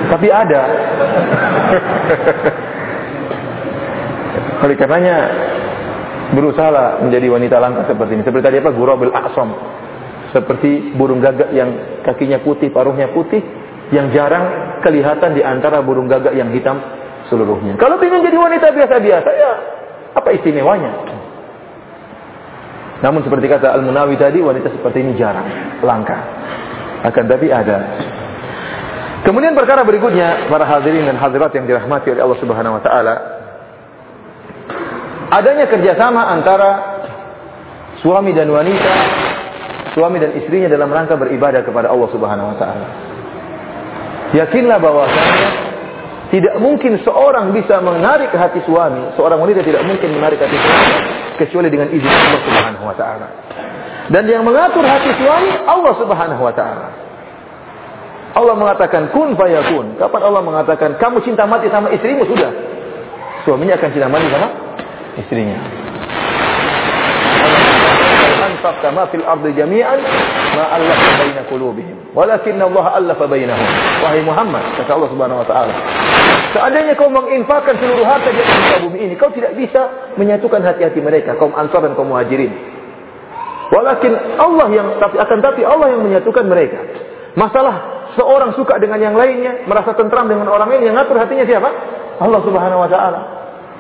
Speaker 1: Tapi ada. Oleh karenanya berusaha menjadi wanita langka seperti ini. Seperti tadi apa? Gurabil aksom. Seperti burung gagak yang kakinya putih, paruhnya putih. Yang jarang kelihatan di antara burung gagak yang hitam seluruhnya. Kalau ingin jadi wanita biasa-biasa, ya apa istimewanya? Namun seperti kata Al-Munawi tadi, wanita seperti ini jarang, langka. Akan tapi ada. Kemudian perkara berikutnya, para hadirin dan hadirat yang dirahmati oleh Allah Subhanahu wa taala, adanya kerjasama antara suami dan wanita, suami dan istrinya dalam rangka beribadah kepada Allah Subhanahu wa taala. Yakinlah bahwasanya tidak mungkin seorang bisa menarik hati suami, seorang wanita tidak mungkin menarik hati suami kecuali dengan izin Allah Subhanahu wa taala. Dan yang mengatur hati suami Allah Subhanahu wa taala. Allah mengatakan kun fayakun. Kapan Allah mengatakan kamu cinta mati sama istrimu sudah. Suaminya akan cinta mati sama istrinya. Anfaqta ma fil ardi jami'an ma allafa baina qulubihim walakinna Allah allafa bainahum. Wahai Muhammad, kata Allah Subhanahu wa taala, Seandainya kau menginfakkan seluruh harta di atas bumi ini, kau tidak bisa menyatukan hati-hati mereka, kaum Ansar dan kaum Muhajirin. Walakin Allah yang tapi akan tapi Allah yang menyatukan mereka. Masalah seorang suka dengan yang lainnya, merasa tentram dengan orang lain, yang ngatur hatinya siapa? Allah Subhanahu wa taala.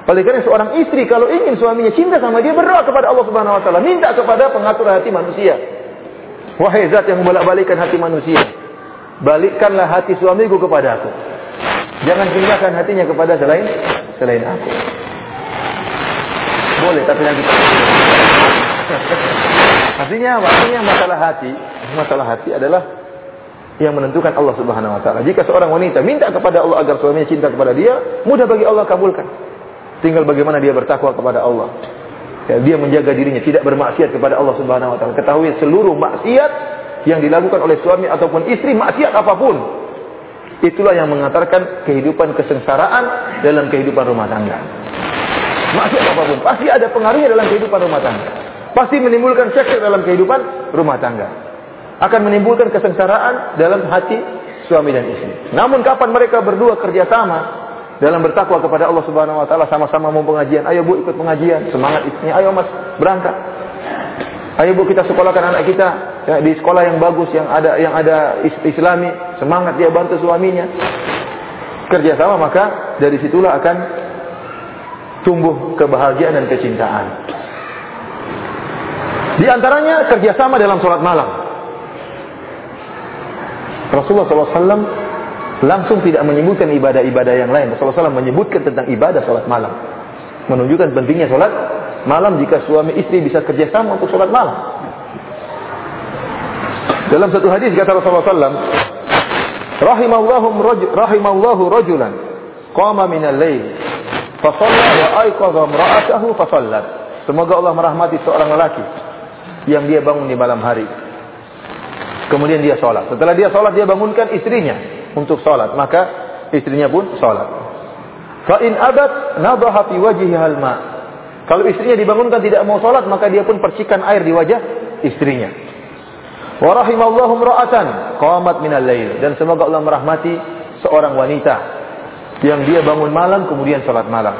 Speaker 1: Oleh karena seorang istri kalau ingin suaminya cinta sama dia berdoa kepada Allah Subhanahu wa taala, minta kepada pengatur hati manusia. Wahai zat yang membolak-balikkan hati manusia, balikkanlah hati suamiku kepada aku. Jangan pindahkan hatinya kepada selain selain aku. Boleh, tapi nanti <laughs> Artinya Artinya masalah hati, masalah hati adalah yang menentukan Allah Subhanahu wa taala. Jika seorang wanita minta kepada Allah agar suaminya cinta kepada dia, mudah bagi Allah kabulkan. Tinggal bagaimana dia bertakwa kepada Allah. Ya, dia menjaga dirinya tidak bermaksiat kepada Allah Subhanahu wa taala. Ketahui seluruh maksiat yang dilakukan oleh suami ataupun istri maksiat apa pun Itulah yang mengantarkan kehidupan kesengsaraan dalam kehidupan rumah tangga. Masih apa pun, pasti ada pengaruhnya dalam kehidupan rumah tangga. Pasti menimbulkan seks dalam kehidupan rumah tangga. Akan menimbulkan kesengsaraan dalam hati suami dan istri. Namun kapan mereka berdua kerjasama dalam bertakwa kepada Allah Subhanahu Wa Taala sama-sama mau pengajian, ayo bu ikut pengajian, semangat istrinya, ayo mas berangkat. Ayo bu kita sekolahkan anak kita ya, di sekolah yang bagus yang ada yang ada islami, semangat dia bantu suaminya. Kerjasama maka dari situlah akan tumbuh kebahagiaan dan kecintaan. Di antaranya kerjasama dalam sholat malam. Rasulullah SAW langsung tidak menyebutkan ibadah-ibadah yang lain. Rasulullah SAW menyebutkan tentang ibadah sholat malam. Menunjukkan pentingnya sholat malam jika suami istri bisa kerjasama untuk sholat malam. Dalam satu hadis kata Rasulullah SAW, Rahimallahu rahimallahu rajulan qama min al-lail fa wa imra'atahu fa Semoga Allah merahmati seorang lelaki yang dia bangun di malam hari. Kemudian dia sholat. Setelah dia sholat, dia bangunkan istrinya untuk sholat. Maka istrinya pun sholat. Fa in abat nadaha fi wajhiha al-ma. Kalau istrinya dibangunkan tidak mau sholat, maka dia pun percikan air di wajah istrinya. Wa rahimallahu imra'atan qamat minal lail dan semoga Allah merahmati seorang wanita yang dia bangun malam kemudian sholat malam.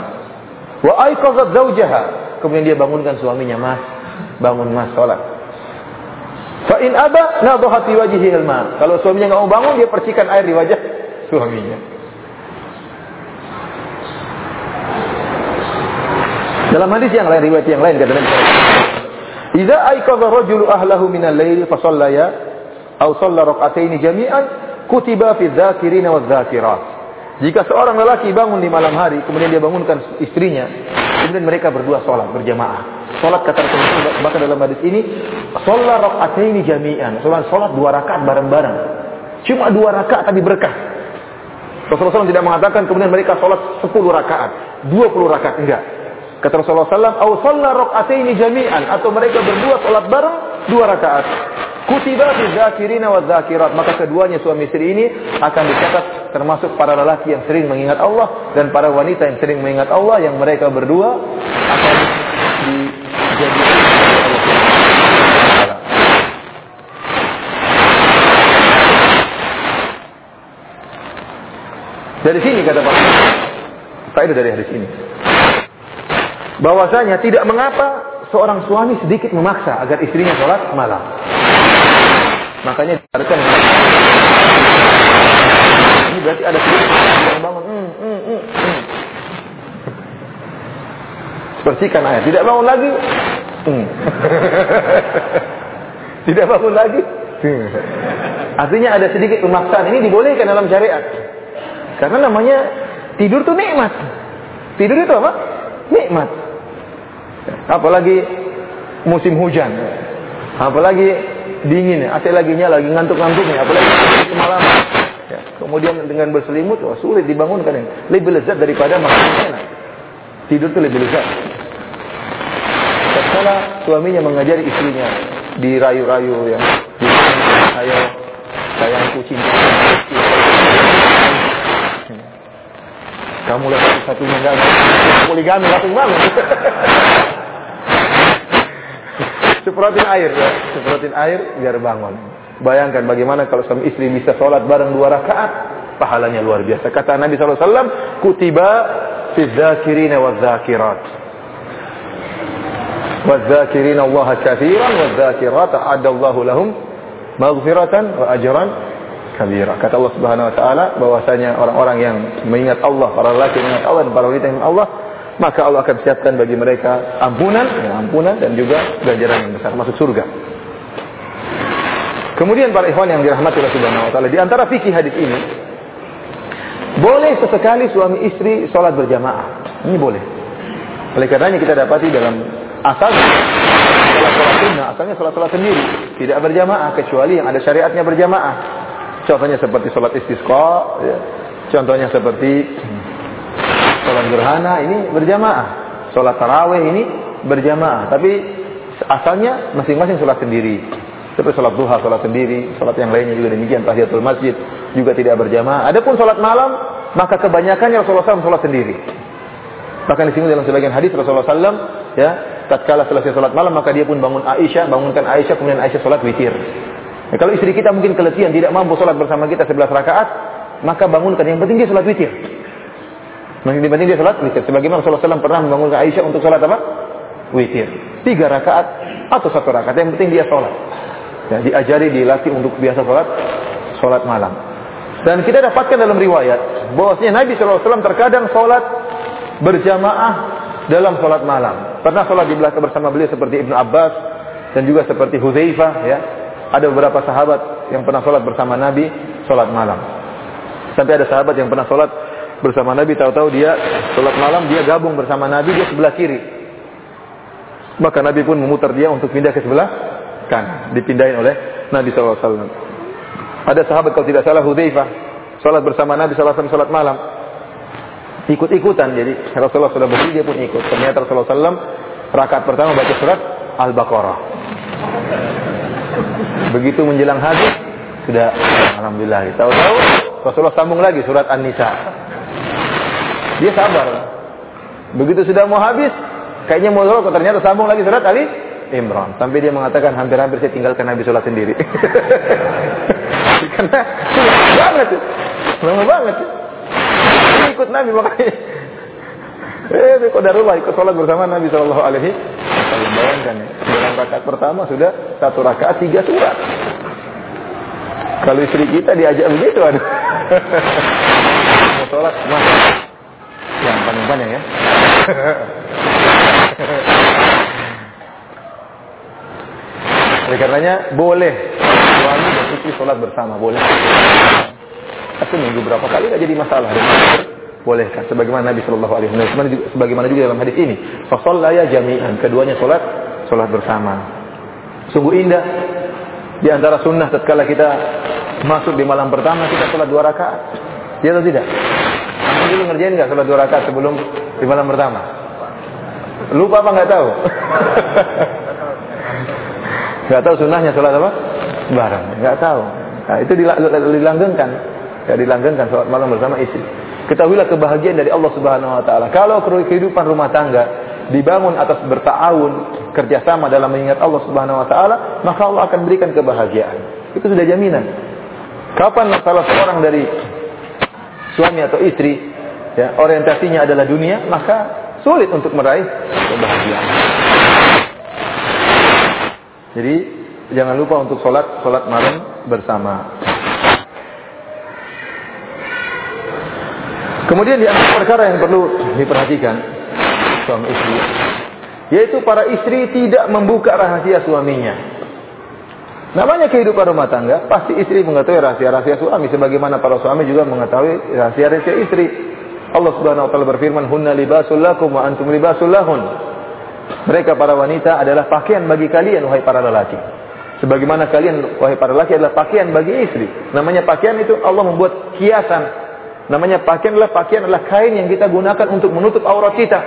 Speaker 1: Wa aiqazat zaujaha kemudian dia bangunkan suaminya, "Mas, bangun Mas sholat." Fa in aba nadhaha fi wajhihi al Kalau suaminya enggak mau bangun, dia percikan air di wajah suaminya. Dalam hadis yang lain, riwayat yang lain kata Nabi Idza ayqadha rajulu ahlahu min al-lail fa shallaya aw shalla jami'an kutiba fi dzakirin wa dzakirat. Jika seorang lelaki bangun di malam hari, kemudian dia bangunkan istrinya, kemudian mereka berdua sholat berjamaah. Sholat kata Rasulullah bahkan dalam hadis ini, sholat rakaat jami'an. Sholat sholat dua rakaat bareng-bareng. Cuma dua rakaat tapi berkah. Rasulullah SAW tidak mengatakan kemudian mereka sholat sepuluh rakaat, dua puluh rakaat enggak. Kata Rasulullah SAW, "Au shalla raka'ataini jami'an" atau mereka berdua sholat bareng dua rakaat. Kutiba fi dzakirina wa dzakirat. Maka keduanya suami istri ini akan dicatat termasuk para lelaki yang sering mengingat Allah dan para wanita yang sering mengingat Allah yang mereka berdua akan dijadikan Dari sini kata Pak Faedah dari hadis ini bahwasanya tidak mengapa seorang suami sedikit memaksa agar istrinya sholat malam. Makanya diharuskan ini berarti ada sedikit yang bangun. Hmm, hmm, hmm, hmm. Bersihkan air. Tidak bangun lagi. Hmm. <laughs> Tidak bangun lagi. Hmm. Artinya ada sedikit pemaksaan. Ini dibolehkan dalam syariat. Karena namanya tidur itu nikmat. Tidur itu apa? Nikmat. Apalagi musim hujan. Apalagi dingin, AC lagi nyala, lagi ngantuk-ngantuknya, apalagi semalaman. Ya, kemudian dengan berselimut, wah sulit dibangunkan ini. Lebih lezat daripada makan enak. Tidur itu lebih lezat. Tatkala suaminya mengajari istrinya dirayu-rayu ya, ayo sayangku cinta kamu lihat satu-satunya enggak poligami langsung bangun Semprotin air ya. Air biar bangun. Bayangkan bagaimana kalau suami istri bisa sholat bareng dua rakaat, pahalanya luar biasa. Kata Nabi SAW, kutiba fi dzakirina wa dzakirat. Wa dzakirina Allah kathiran wa dzakirat a'adallahu lahum maghfiratan wa ajran kabira. Kata Allah Subhanahu wa taala bahwasanya orang-orang yang mengingat Allah, para lelaki mengingat Allah dan para wanita mengingat Allah, maka Allah akan siapkan bagi mereka ampunan, ya, ampunan dan juga ganjaran yang besar masuk surga. Kemudian para ikhwan yang dirahmati Allah Subhanahu wa taala, di antara fikih hadis ini boleh sesekali suami istri sholat berjamaah. Ini boleh. Oleh karenanya kita dapati dalam asal sholat sholat sunnah, asalnya sholat sholat sendiri, tidak berjamaah kecuali yang ada syariatnya berjamaah. Contohnya seperti sholat istisqa, ya. contohnya seperti Sholat gerhana ini berjamaah. Sholat taraweh ini berjamaah. Tapi asalnya masing-masing sholat sendiri. Seperti sholat duha, sholat sendiri. Sholat yang lainnya juga demikian. Tahiyatul masjid juga tidak berjamaah. Adapun sholat malam, maka kebanyakannya Rasulullah SAW sholat sendiri. Bahkan di sini dalam sebagian hadis Rasulullah SAW, ya, tatkala selesai sholat malam maka dia pun bangun Aisyah, bangunkan Aisyah, kemudian Aisyah sholat witir. Ya, kalau istri kita mungkin keletihan tidak mampu sholat bersama kita 11 rakaat, maka bangunkan. Yang penting dia sholat witir. Yang penting dia sholat witir. Sebagaimana Rasulullah SAW pernah membangunkan Aisyah untuk sholat apa? Witir. Tiga rakaat atau satu rakaat. Yang penting dia sholat. Ya, diajari, dilatih untuk biasa sholat, sholat malam. Dan kita dapatkan dalam riwayat bahwasanya Nabi SAW terkadang sholat berjamaah dalam sholat malam. Pernah sholat di belakang bersama beliau seperti Ibnu Abbas dan juga seperti Hudzaifah ya. Ada beberapa sahabat yang pernah sholat bersama Nabi sholat malam. Sampai ada sahabat yang pernah sholat bersama Nabi, tahu-tahu dia sholat malam, dia gabung bersama Nabi, dia sebelah kiri. Maka Nabi pun memutar dia untuk pindah ke sebelah kan, dipindahin oleh Nabi SAW. Ada sahabat kalau tidak salah Hudzaifah, sholat bersama Nabi SAW sholat malam. Ikut-ikutan, jadi Rasulullah sudah berdiri, dia pun ikut. Ternyata Rasulullah SAW rakaat pertama baca surat Al-Baqarah. Begitu menjelang habis, sudah alhamdulillah. Tahu-tahu Rasulullah sambung lagi surat An-Nisa. Dia sabar. Begitu sudah mau habis, kayaknya mau kok ternyata sambung lagi surat Ali Imran. Sampai dia mengatakan hampir-hampir saya tinggalkan Nabi sholat sendiri. <laughs> Karena lama banget. Lama banget. Ini ikut Nabi makanya. Eh, kok darullah ikut sholat bersama Nabi Shallallahu Alaihi Wasallam. Bayangkan ya, dalam rakaat pertama sudah satu rakaat tiga surat. Kalau istri kita diajak begitu ada. <laughs> Mau sholat, mas. Yang panjang-panjang ya. <laughs> Oleh karenanya boleh suami dan istri sholat bersama, boleh. Tapi minggu berapa kali tidak jadi masalah. Bolehkan sebagaimana Nabi Shallallahu Alaihi Wasallam sebagaimana juga dalam hadis ini. ya jami'an. Keduanya sholat sholat bersama. Sungguh indah di antara sunnah tatkala kita masuk di malam pertama kita sholat dua rakaat. Ya atau tidak? Kamu dulu ngerjain nggak sholat dua rakaat sebelum di malam pertama? Lupa apa nggak tahu? <laughs> Nggak tahu sunnahnya sholat apa? Bareng. Nggak tahu. Nah, itu dilanggengkan. Ya, dilanggengkan sholat malam bersama istri. Ketahuilah kebahagiaan dari Allah Subhanahu Wa Taala. Kalau kehidupan rumah tangga dibangun atas bertahun kerjasama dalam mengingat Allah Subhanahu Wa Taala, maka Allah akan berikan kebahagiaan. Itu sudah jaminan. Kapan salah seorang dari suami atau istri ya, orientasinya adalah dunia, maka sulit untuk meraih kebahagiaan. Jadi jangan lupa untuk sholat sholat malam bersama. Kemudian di antara perkara yang perlu diperhatikan suami istri, yaitu para istri tidak membuka rahasia suaminya. Namanya kehidupan rumah tangga, pasti istri mengetahui rahasia-rahasia suami sebagaimana para suami juga mengetahui rahasia-rahasia istri. Allah Subhanahu wa taala berfirman, "Hunna libasul lakum wa antum libasul lahun." Mereka para wanita adalah pakaian bagi kalian wahai para lelaki. Sebagaimana kalian wahai para lelaki adalah pakaian bagi istri. Namanya pakaian itu Allah membuat hiasan. Namanya pakaian adalah pakaian adalah kain yang kita gunakan untuk menutup aurat kita.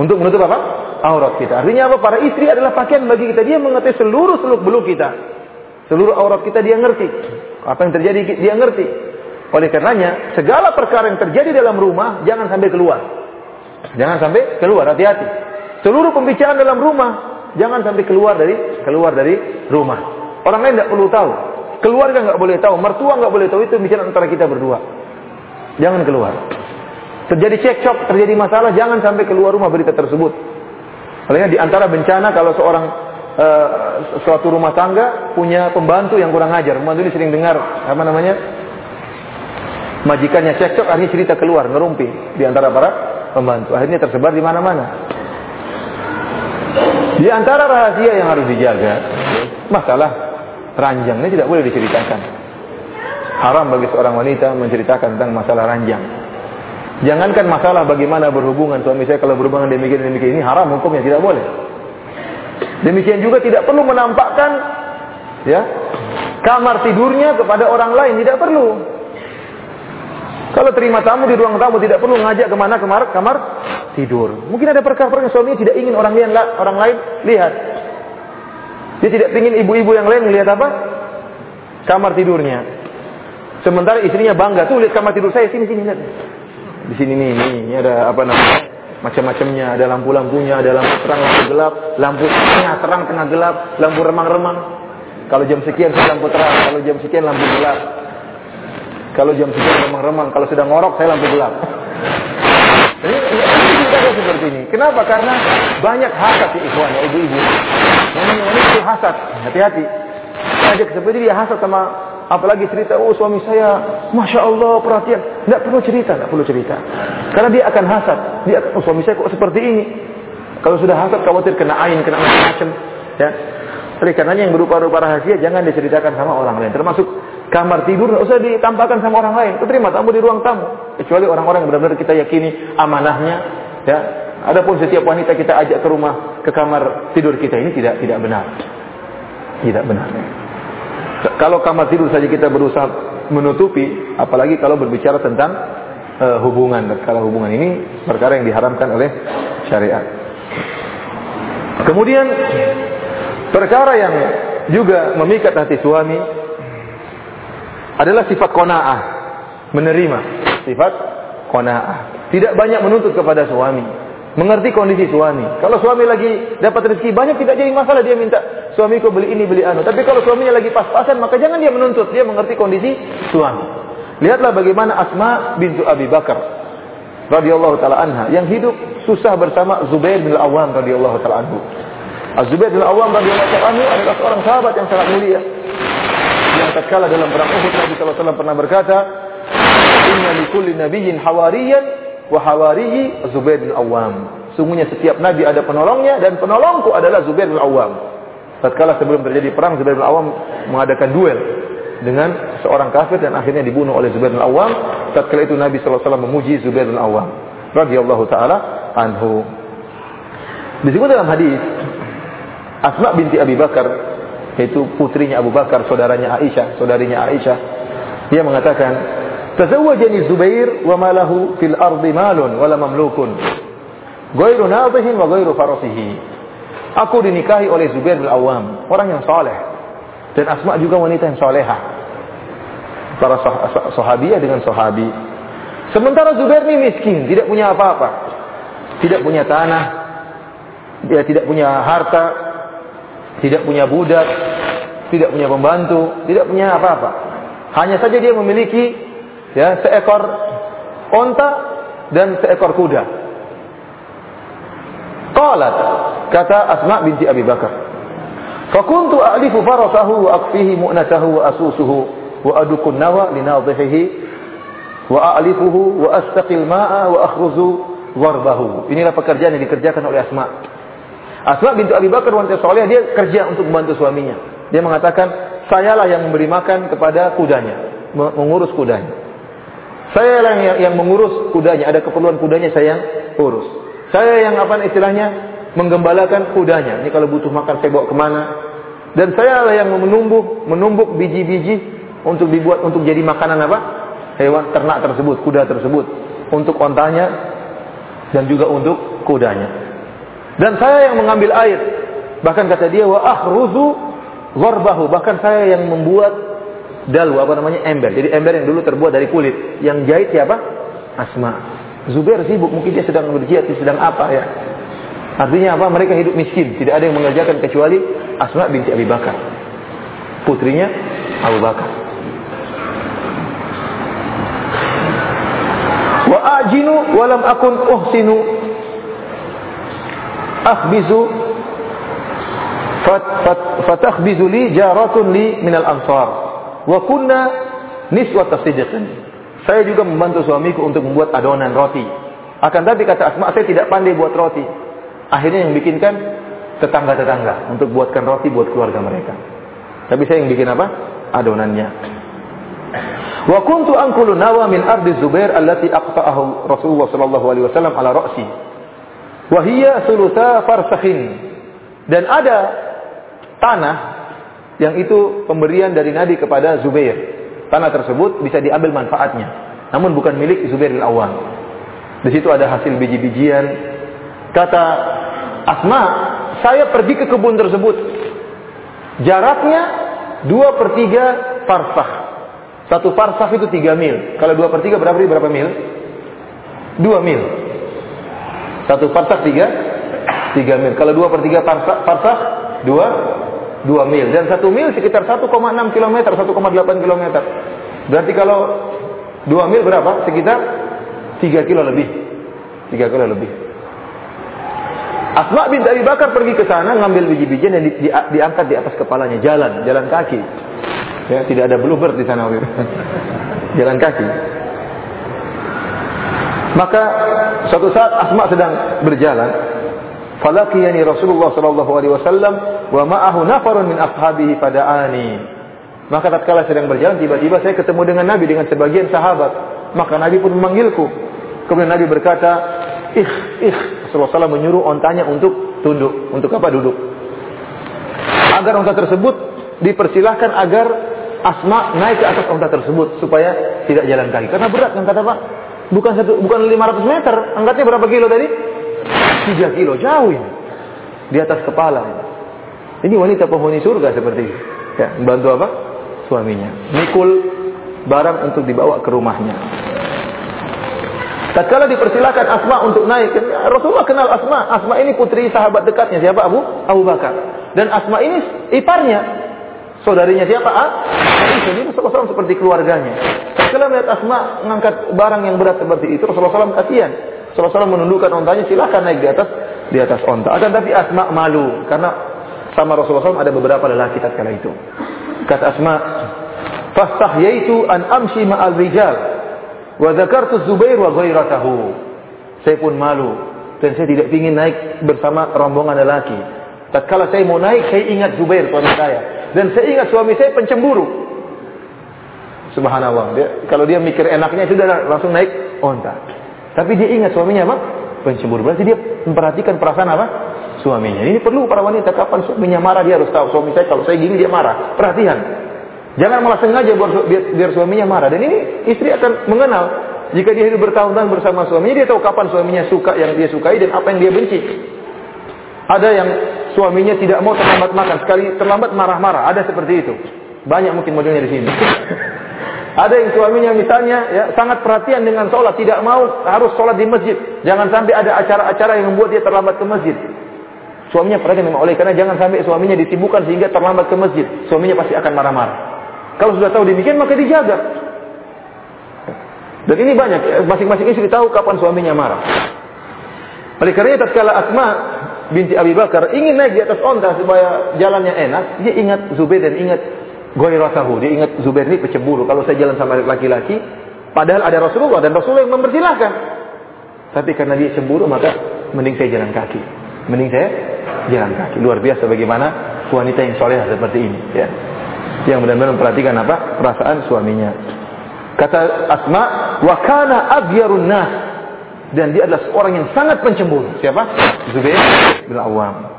Speaker 1: Untuk menutup apa? Aurat kita. Artinya apa? Para istri adalah pakaian bagi kita. Dia mengetahui seluruh seluk beluk kita. Seluruh aurat kita dia ngerti. Apa yang terjadi dia ngerti. Oleh karenanya, segala perkara yang terjadi dalam rumah jangan sampai keluar. Jangan sampai keluar, hati-hati. Seluruh pembicaraan dalam rumah jangan sampai keluar dari keluar dari rumah. Orang lain tidak perlu tahu. Keluarga nggak boleh tahu, mertua nggak boleh tahu itu bicara antara kita berdua. Jangan keluar. Terjadi cekcok, terjadi masalah, jangan sampai keluar rumah berita tersebut. Karena di antara bencana kalau seorang uh, suatu rumah tangga punya pembantu yang kurang ajar, pembantu ini sering dengar apa namanya majikannya cekcok, akhirnya cerita keluar ngerumpi di antara para pembantu. Akhirnya tersebar di mana-mana. Di antara rahasia yang harus dijaga, masalah ranjang ini tidak boleh diceritakan. Haram bagi seorang wanita menceritakan tentang masalah ranjang. Jangankan masalah bagaimana berhubungan suami saya kalau berhubungan demikian demikian ini haram hukumnya tidak boleh. Demikian juga tidak perlu menampakkan ya kamar tidurnya kepada orang lain tidak perlu. Kalau terima tamu di ruang tamu tidak perlu ngajak ke mana kamar kamar tidur. Mungkin ada perkara-perkara suaminya tidak ingin orang lain orang lain lihat. Dia tidak ingin ibu-ibu yang lain melihat apa? Kamar tidurnya. Sementara istrinya bangga tuh lihat kamar tidur saya sini sini lihat. Di sini nih, ini ada apa namanya? Macam-macamnya, ada lampu-lampunya, ada lampu terang, lampu gelap, lampu tengah terang, tengah gelap, lampu remang-remang. Kalau jam sekian saya lampu terang, kalau jam sekian lampu gelap. Kalau jam sekian remang-remang, kalau sudah ngorok saya lampu gelap. Ini, ini seperti ini. Kenapa? Karena banyak hasad ya ikhwan, ya ibu-ibu. Namanya wanita itu hasad. Hati-hati. Ajak seperti dia hasad sama apalagi cerita, oh suami saya, masya Allah perhatian. Tidak perlu cerita, tidak perlu cerita. Karena dia akan hasad. Dia, oh suami saya kok seperti ini. Kalau sudah hasad khawatir kena ain, kena macam-macam. Ya. Oleh karenanya yang berupa-rupa rahasia jangan diceritakan sama orang lain. Termasuk kamar tidur tidak usah ditampakkan sama orang lain. Terima tamu di ruang tamu. Kecuali orang-orang yang benar-benar kita yakini amanahnya. Ya. Adapun setiap wanita kita ajak ke rumah, ke kamar tidur kita ini tidak tidak benar. Tidak benar. Kalau kamar tidur saja kita berusaha menutupi, apalagi kalau berbicara tentang uh, hubungan. Kalau hubungan ini perkara yang diharamkan oleh syariat. Kemudian Perkara yang juga memikat hati suami adalah sifat kona'ah. Menerima. Sifat kona'ah. Tidak banyak menuntut kepada suami. Mengerti kondisi suami. Kalau suami lagi dapat rezeki banyak tidak jadi masalah dia minta suamiku beli ini beli anu. Tapi kalau suaminya lagi pas-pasan maka jangan dia menuntut. Dia mengerti kondisi suami. Lihatlah bagaimana Asma bintu Abi Bakar radhiyallahu taala anha yang hidup susah bersama Zubair bin Al-Awwam radhiyallahu taala anhu. Az-Zubair bin Awam radhiyallahu anhu adalah seorang sahabat yang sangat mulia. Yang tatkala dalam perang Uhud Nabi sallallahu alaihi pernah berkata, "Inna likulli nabiyyin hawariyan wa hawariyi Zubair bin Awam." Sungguhnya setiap nabi ada penolongnya dan penolongku adalah Zubair bin Awam. Tatkala sebelum terjadi perang Zubair bin Awam mengadakan duel dengan seorang kafir dan akhirnya dibunuh oleh Zubair bin Awam. Tatkala itu Nabi wasallam memuji Zubair bin Awam radhiyallahu taala anhu. Disebut dalam hadis Asma binti Abi Bakar yaitu putrinya Abu Bakar, saudaranya Aisyah, saudarinya Aisyah. Dia mengatakan, "Tazawwajani Zubair wa malahu fil ardi malun wala mamlukun. Ghairu nadhihin wa ghairu farasihi." Aku dinikahi oleh Zubair bin Awam, orang yang saleh. Dan Asma juga wanita yang salehah. Para sahabiah dengan sahabi. Sementara Zubair ini miskin, tidak punya apa-apa. Tidak punya tanah, dia tidak punya harta, tidak punya budak, tidak punya pembantu, tidak punya apa-apa. Hanya saja dia memiliki ya seekor onta dan seekor kuda. Qalat kata Asma binti Abi Bakar. Fakuntu a'lifu farasahu wa aqfihi mu'natahu wa asusuhu wa adukun nawa li nadhihi wa a'lifuhu wa astaqil ma'a wa akhruzu warbahu. Inilah pekerjaan yang dikerjakan oleh Asma Asma bintu Abi Bakar wanita soleh dia kerja untuk membantu suaminya. Dia mengatakan, sayalah yang memberi makan kepada kudanya, mengurus kudanya. Saya yang, yang mengurus kudanya, ada keperluan kudanya saya urus. Saya yang apa istilahnya menggembalakan kudanya. Ini kalau butuh makan saya bawa ke mana. Dan saya lah yang menumbuk, menumbuk biji-biji untuk dibuat untuk jadi makanan apa? Hewan ternak tersebut, kuda tersebut, untuk ontanya dan juga untuk kudanya. Dan saya yang mengambil air. Bahkan kata dia wa akhruzu gharbahu. Bahkan saya yang membuat dalu apa namanya ember. Jadi ember yang dulu terbuat dari kulit. Yang jahit siapa? Asma. Zubair sibuk mungkin dia sedang berjihad, dia sedang apa ya. Artinya apa? Mereka hidup miskin, tidak ada yang mengerjakan kecuali Asma binti Abi Bakar. Putrinya Abu Bakar. Wa ajinu walam akun uhsinu akhbizu fat, fat, fatakhbizu li jaratun li minal ansar wa kunna niswat sidqin saya juga membantu suamiku untuk membuat adonan roti. Akan tapi kata Asma saya tidak pandai buat roti. Akhirnya yang bikinkan tetangga-tetangga untuk buatkan roti buat keluarga mereka. Tapi saya yang bikin apa? Adonannya. Wa kuntu anqulu nawa min ardi Zubair allati aqta'ahu Rasulullah sallallahu alaihi wasallam ala ra'si. Wahia sulusa farsakhin. Dan ada tanah yang itu pemberian dari Nabi kepada Zubair. Tanah tersebut bisa diambil manfaatnya. Namun bukan milik Zubair bin Awam. Di situ ada hasil biji-bijian. Kata Asma, saya pergi ke kebun tersebut. Jaraknya dua per tiga farsah. Satu farsah itu tiga mil. Kalau dua per tiga berapa, berapa mil? Dua mil. Satu farsah tiga, tiga mil. Kalau dua per tiga farsah, farsah dua, 2 mil dan 1 mil sekitar 1,6 km, 1,8 km. Berarti kalau 2 mil berapa? Sekitar 3 kilo lebih. 3 kilo lebih. Asma bin Abi Bakar pergi ke sana ngambil biji-bijian yang di, di, diangkat di atas kepalanya jalan, jalan kaki. Ya, tidak ada bluebird di sana <laughs> jalan kaki. Maka suatu saat Asma sedang berjalan, falaqiyani Rasulullah sallallahu alaihi wasallam wa ma'ahu nafarun min ashabihi fada'ani. Maka tatkala sedang berjalan tiba-tiba saya ketemu dengan Nabi dengan sebagian sahabat. Maka Nabi pun memanggilku. Kemudian Nabi berkata, "Ih, ih." Rasulullah SAW menyuruh ontanya untuk tunduk. Untuk apa duduk? Agar onta tersebut dipersilahkan agar Asma naik ke atas onta tersebut supaya tidak jalan kaki. Karena berat kan kata Pak. Bukan satu, bukan 500 meter. Angkatnya berapa kilo tadi? 3 kilo. Jauh ini. Di atas kepala. Ini wanita penghuni surga seperti ini. Ya, membantu apa? Suaminya. Mikul barang untuk dibawa ke rumahnya. Tatkala dipersilakan Asma untuk naik, Rasulullah kenal Asma. Asma ini putri sahabat dekatnya siapa? Abu Abu Bakar. Dan Asma ini iparnya. Saudarinya siapa? Ah? Ini Rasulullah SAW seperti keluarganya. Tatkala melihat Asma mengangkat barang yang berat seperti itu, Rasulullah SAW kasihan. Rasulullah SAW menundukkan ontanya, silahkan naik di atas di atas onta. Akan tapi Asma malu karena sama Rasulullah SAW ada beberapa lelaki tatkala itu. Kata Asma, "Fastahyaitu an amshi ma'al rijal." Wa dzakartu Zubair wa ghairatahu. Saya pun malu dan saya tidak ingin naik bersama rombongan lelaki. Tatkala saya mau naik, saya ingat Zubair suami saya dan saya ingat suami saya pencemburu. Subhanallah. Dia, kalau dia mikir enaknya sudah langsung naik onta. Tapi dia ingat suaminya apa? Pencemburu. Berarti dia memperhatikan perasaan apa? Suaminya. Ini perlu para wanita kapan suaminya marah dia harus tahu suami saya kalau saya gini dia marah. Perhatian. Jangan malah sengaja biar, biar suaminya marah. Dan ini istri akan mengenal. Jika dia hidup bertahun-tahun bersama suaminya, dia tahu kapan suaminya suka yang dia sukai dan apa yang dia benci. Ada yang suaminya tidak mau terlambat makan, sekali terlambat marah-marah. Ada seperti itu. Banyak mungkin modelnya di sini. <laughs> Ada yang suaminya misalnya ya sangat perhatian dengan sholat, tidak mau harus sholat di masjid. Jangan sampai ada acara-acara yang membuat dia terlambat ke masjid. Suaminya perhatian memang oleh karena jangan sampai suaminya disibukkan sehingga terlambat ke masjid. Suaminya pasti akan marah-marah. Kalau sudah tahu demikian maka dijaga. Dan ini banyak, masing-masing istri tahu kapan suaminya marah. Oleh karena tatkala Asma binti Abi Bakar ingin naik di atas onta supaya jalannya enak, dia ingat Zubair dan ingat Ghairatahu. Dia ingat Zubair ini pecemburu. Kalau saya jalan sama laki-laki, padahal ada Rasulullah dan Rasulullah yang mempersilahkan. Tapi karena dia cemburu maka mending saya jalan kaki. Mending saya jalan kaki. Luar biasa bagaimana wanita yang soleh seperti ini. Ya yang benar-benar memperhatikan apa perasaan suaminya. Kata Asma, wa kana abyarun nas dan dia adalah seorang yang sangat pencemburu. Siapa? Zubair bin Awam.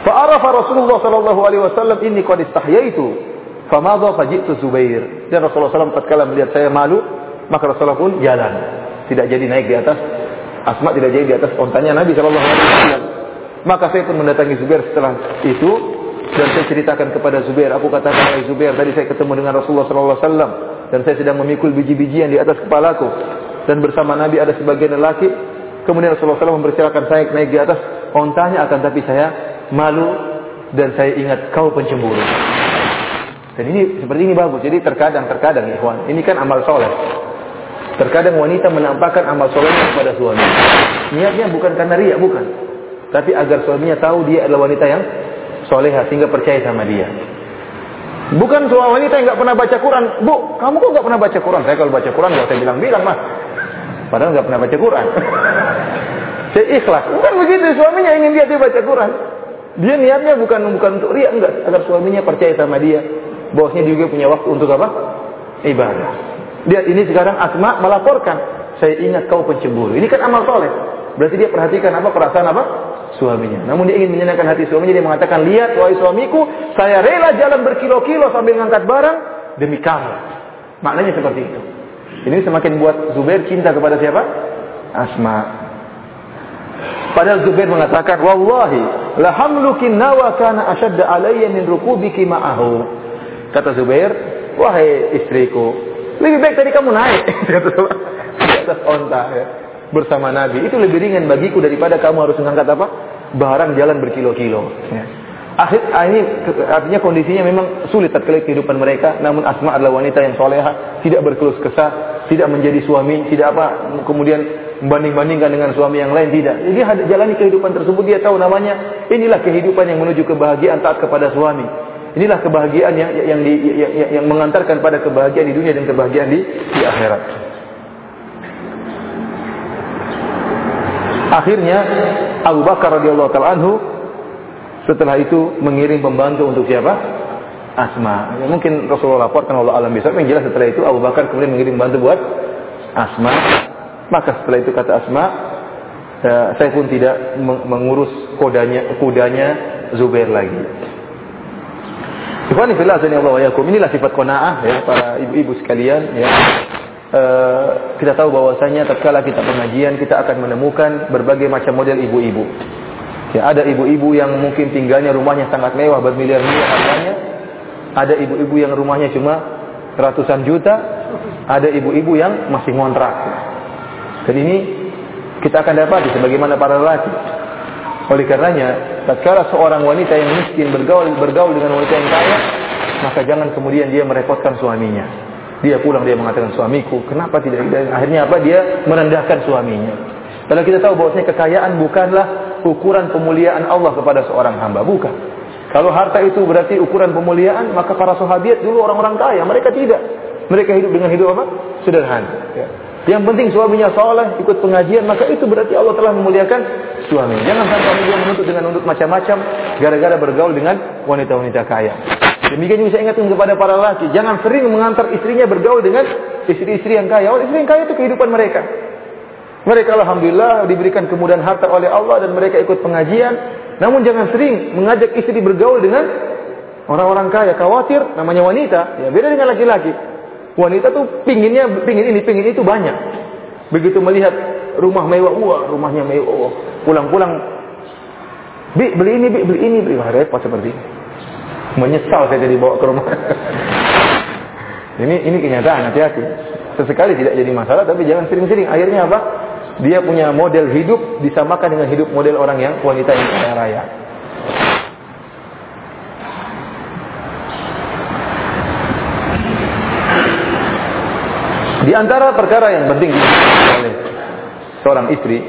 Speaker 1: Fa'arafa Rasulullah sallallahu alaihi wasallam inni qad istahyaitu. Famadha faji'tu Zubair. Dan Rasulullah SAW tatkala melihat saya malu, maka Rasulullah pun jalan. Tidak jadi naik di atas Asma tidak jadi di atas ontanya Nabi sallallahu alaihi wasallam. Maka saya pun mendatangi Zubair setelah itu dan saya ceritakan kepada Zubair, aku katakan, "Hai Zubair, tadi saya ketemu dengan Rasulullah sallallahu alaihi wasallam dan saya sedang memikul biji-bijian di atas kepalaku dan bersama Nabi ada sebagian lelaki. Kemudian Rasulullah SAW mempersilakan saya naik di atas ontanya akan tapi saya malu dan saya ingat kau pencemburu. Dan ini seperti ini bagus. Jadi terkadang terkadang ikhwan, ini kan amal soleh. Terkadang wanita menampakkan amal solehnya kepada suami. Niatnya bukan karena riak, bukan. Tapi agar suaminya tahu dia adalah wanita yang soleha sehingga percaya sama dia. Bukan soal wanita yang nggak pernah baca Quran. Bu, kamu kok nggak pernah baca Quran? Saya kalau baca Quran nggak saya bilang-bilang mas. Padahal nggak pernah baca Quran. <laughs> saya ikhlas. Bukan begitu. Suaminya ingin dia dia baca Quran. Dia niatnya bukan bukan untuk riak enggak, agar suaminya percaya sama dia. Bosnya juga punya waktu untuk apa? Ibadah. Dia ini sekarang Asma melaporkan, saya ingat kau pencemburu. Ini kan amal soleh. Berarti dia perhatikan apa perasaan apa? Suaminya. Namun dia ingin menyenangkan hati suaminya, dia mengatakan, lihat wahai suamiku, saya rela jalan berkilo-kilo sambil mengangkat barang demi kamu. Maknanya seperti itu. Ini semakin buat Zubair cinta kepada siapa? Asma. Padahal Zubair mengatakan, Wallahi, lahamlukin nawa kana asyadda alayya min rukubiki ma'ahu. Kata Zubair, wahai istriku, lebih baik tadi kamu naik. <laughs> Di atas onta. Ya bersama Nabi itu lebih ringan bagiku daripada kamu harus mengangkat apa barang jalan berkilo-kilo. Ya. Akhir, ah, ini artinya kondisinya memang sulit terkait kehidupan mereka. Namun Asma adalah wanita yang soleha, tidak berkelus kesah, tidak menjadi suami, tidak apa, kemudian membanding-bandingkan dengan suami yang lain tidak. Jadi jalani kehidupan tersebut dia tahu namanya inilah kehidupan yang menuju kebahagiaan taat kepada suami. Inilah kebahagiaan yang yang, di, yang, yang mengantarkan pada kebahagiaan di dunia dan kebahagiaan di, di akhirat. Akhirnya Abu Bakar radhiyallahu anhu setelah itu mengirim pembantu untuk siapa? Asma. Ya, mungkin Rasulullah laporkan Allah alam bisa. Yang jelas setelah itu Abu Bakar kemudian mengirim pembantu buat Asma. Maka setelah itu kata Asma, ya, saya pun tidak mengurus kodanya, kudanya Zubair lagi. Ikhwani fillah Allah wa yakum. Inilah sifat qanaah ya para ibu-ibu sekalian ya. Uh, kita tahu bahwasanya tatkala kita pengajian kita akan menemukan berbagai macam model ibu-ibu. Ya, ada ibu-ibu yang mungkin tinggalnya rumahnya sangat mewah bermiliar-miliar harganya. Ada ibu-ibu yang rumahnya cuma ratusan juta. Ada ibu-ibu yang masih ngontrak. Dan ini kita akan dapat sebagaimana para lelaki. Oleh karenanya, tatkala seorang wanita yang miskin bergaul bergaul dengan wanita yang kaya, maka jangan kemudian dia merepotkan suaminya. Dia pulang dia mengatakan suamiku, kenapa tidak? Akhirnya apa? Dia merendahkan suaminya. Kalau kita tahu bahwasanya kekayaan bukanlah ukuran pemuliaan Allah kepada seorang hamba. Bukan. Kalau harta itu berarti ukuran pemuliaan, maka para sahabat dulu orang-orang kaya. Mereka tidak. Mereka hidup dengan hidup apa? Sederhana. Ya. Yang penting suaminya soleh, ikut pengajian, maka itu berarti Allah telah memuliakan suami. Jangan sampai dia menuntut dengan menuntut macam-macam, gara-gara bergaul dengan wanita-wanita kaya. Demikian juga saya ingatkan kepada para laki, jangan sering mengantar istrinya bergaul dengan istri-istri yang kaya. Oh, istri yang kaya itu kehidupan mereka. Mereka alhamdulillah diberikan kemudahan harta oleh Allah dan mereka ikut pengajian. Namun jangan sering mengajak istri bergaul dengan orang-orang kaya. Khawatir namanya wanita, ya beda dengan laki-laki. Wanita tuh pinginnya pingin ini, pingin itu banyak. Begitu melihat rumah mewah, wah rumahnya mewah. Pulang-pulang, bi beli ini, bi beli ini, beli repot seperti ini. Menyesal saya jadi bawa ke rumah. ini ini kenyataan, hati-hati. Sesekali tidak jadi masalah, tapi jangan sering-sering. Akhirnya apa? dia punya model hidup disamakan dengan hidup model orang yang wanita yang kaya raya. Di antara perkara yang penting oleh seorang istri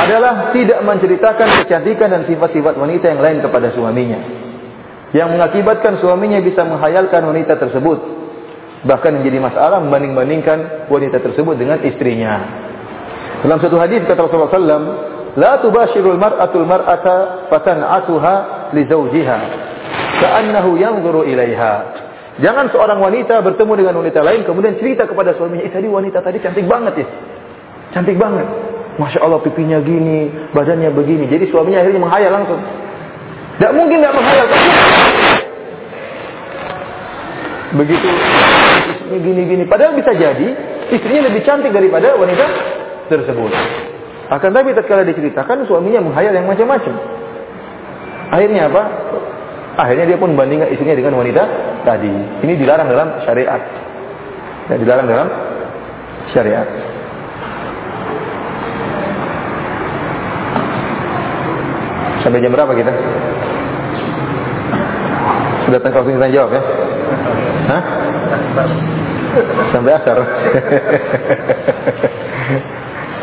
Speaker 1: adalah tidak menceritakan kecantikan dan sifat-sifat wanita yang lain kepada suaminya. Yang mengakibatkan suaminya bisa menghayalkan wanita tersebut Bahkan menjadi masalah membanding-bandingkan wanita tersebut dengan istrinya. Dalam satu hadis kata Rasulullah SAW, tubashirul mar'atul mar'ata fatan'atuha li zawjiha. Ka'annahu yanzuru ilaiha. Jangan seorang wanita bertemu dengan wanita lain kemudian cerita kepada suaminya, "Eh tadi wanita tadi cantik banget ya." Cantik banget. Masya Allah pipinya gini, badannya begini. Jadi suaminya akhirnya menghayal langsung. Tidak mungkin tidak menghayal. Begitu istrinya gini-gini. Padahal bisa jadi istrinya lebih cantik daripada wanita tersebut. Akan tapi tatkala diceritakan suaminya menghayal yang macam-macam. Akhirnya apa? Akhirnya dia pun bandingkan istrinya dengan wanita tadi. Ini dilarang dalam syariat. Ya, dilarang dalam syariat. Sampai jam berapa kita? Sudah tengah kita jawab ya? Hah? Sampai asar. <laughs>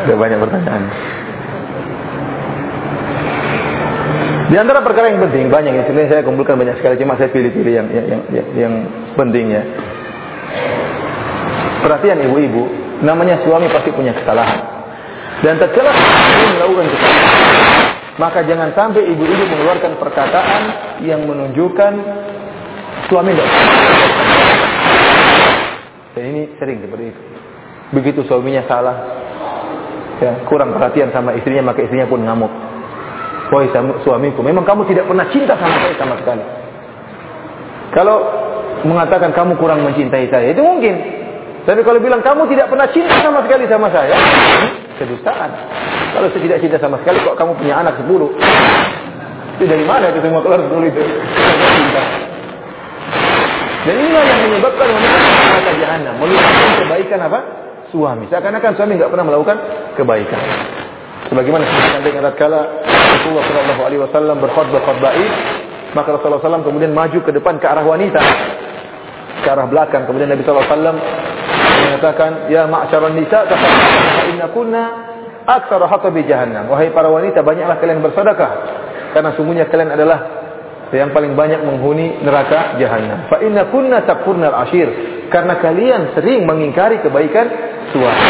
Speaker 1: Ada banyak pertanyaan. Di antara perkara yang penting banyak yang sebenarnya saya kumpulkan banyak sekali cuma saya pilih-pilih yang yang yang, yang, penting ya. Perhatian ibu-ibu, namanya suami pasti punya kesalahan. Dan suami melakukan kesalahan, maka jangan sampai ibu-ibu mengeluarkan perkataan yang menunjukkan suami tidak dan ini sering seperti itu. Begitu suaminya salah, ya, kurang perhatian sama istrinya, maka istrinya pun ngamuk. Wahai suamiku, memang kamu tidak pernah cinta sama saya sama sekali. Kalau mengatakan kamu kurang mencintai saya, itu mungkin. Tapi kalau bilang kamu tidak pernah cinta sama sekali sama saya, kedustaan. Kalau saya tidak cinta sama sekali, kok kamu punya anak sepuluh? Itu dari mana itu semua keluar sepuluh itu? Dan inilah yang menyebabkan wanita neraka jahanam, melupakan kebaikan apa? Suami. Seakan-akan suami nggak pernah melakukan kebaikan. Sebagaimana saya sampaikan kala Rasulullah Shallallahu Alaihi Wasallam berkhutbah khutbah maka Rasulullah SAW kemudian maju ke depan ke arah wanita, ke arah belakang. Kemudian Nabi SAW mengatakan, Ya ma'asyaran nisa, inna kunna aktsara hatabi jahannam. Wahai para wanita, banyaklah kalian bersedekah karena sungguhnya kalian adalah yang paling banyak menghuni neraka jahanam. Fa inna kunna takfurnal ashir. Karena kalian sering mengingkari kebaikan suami.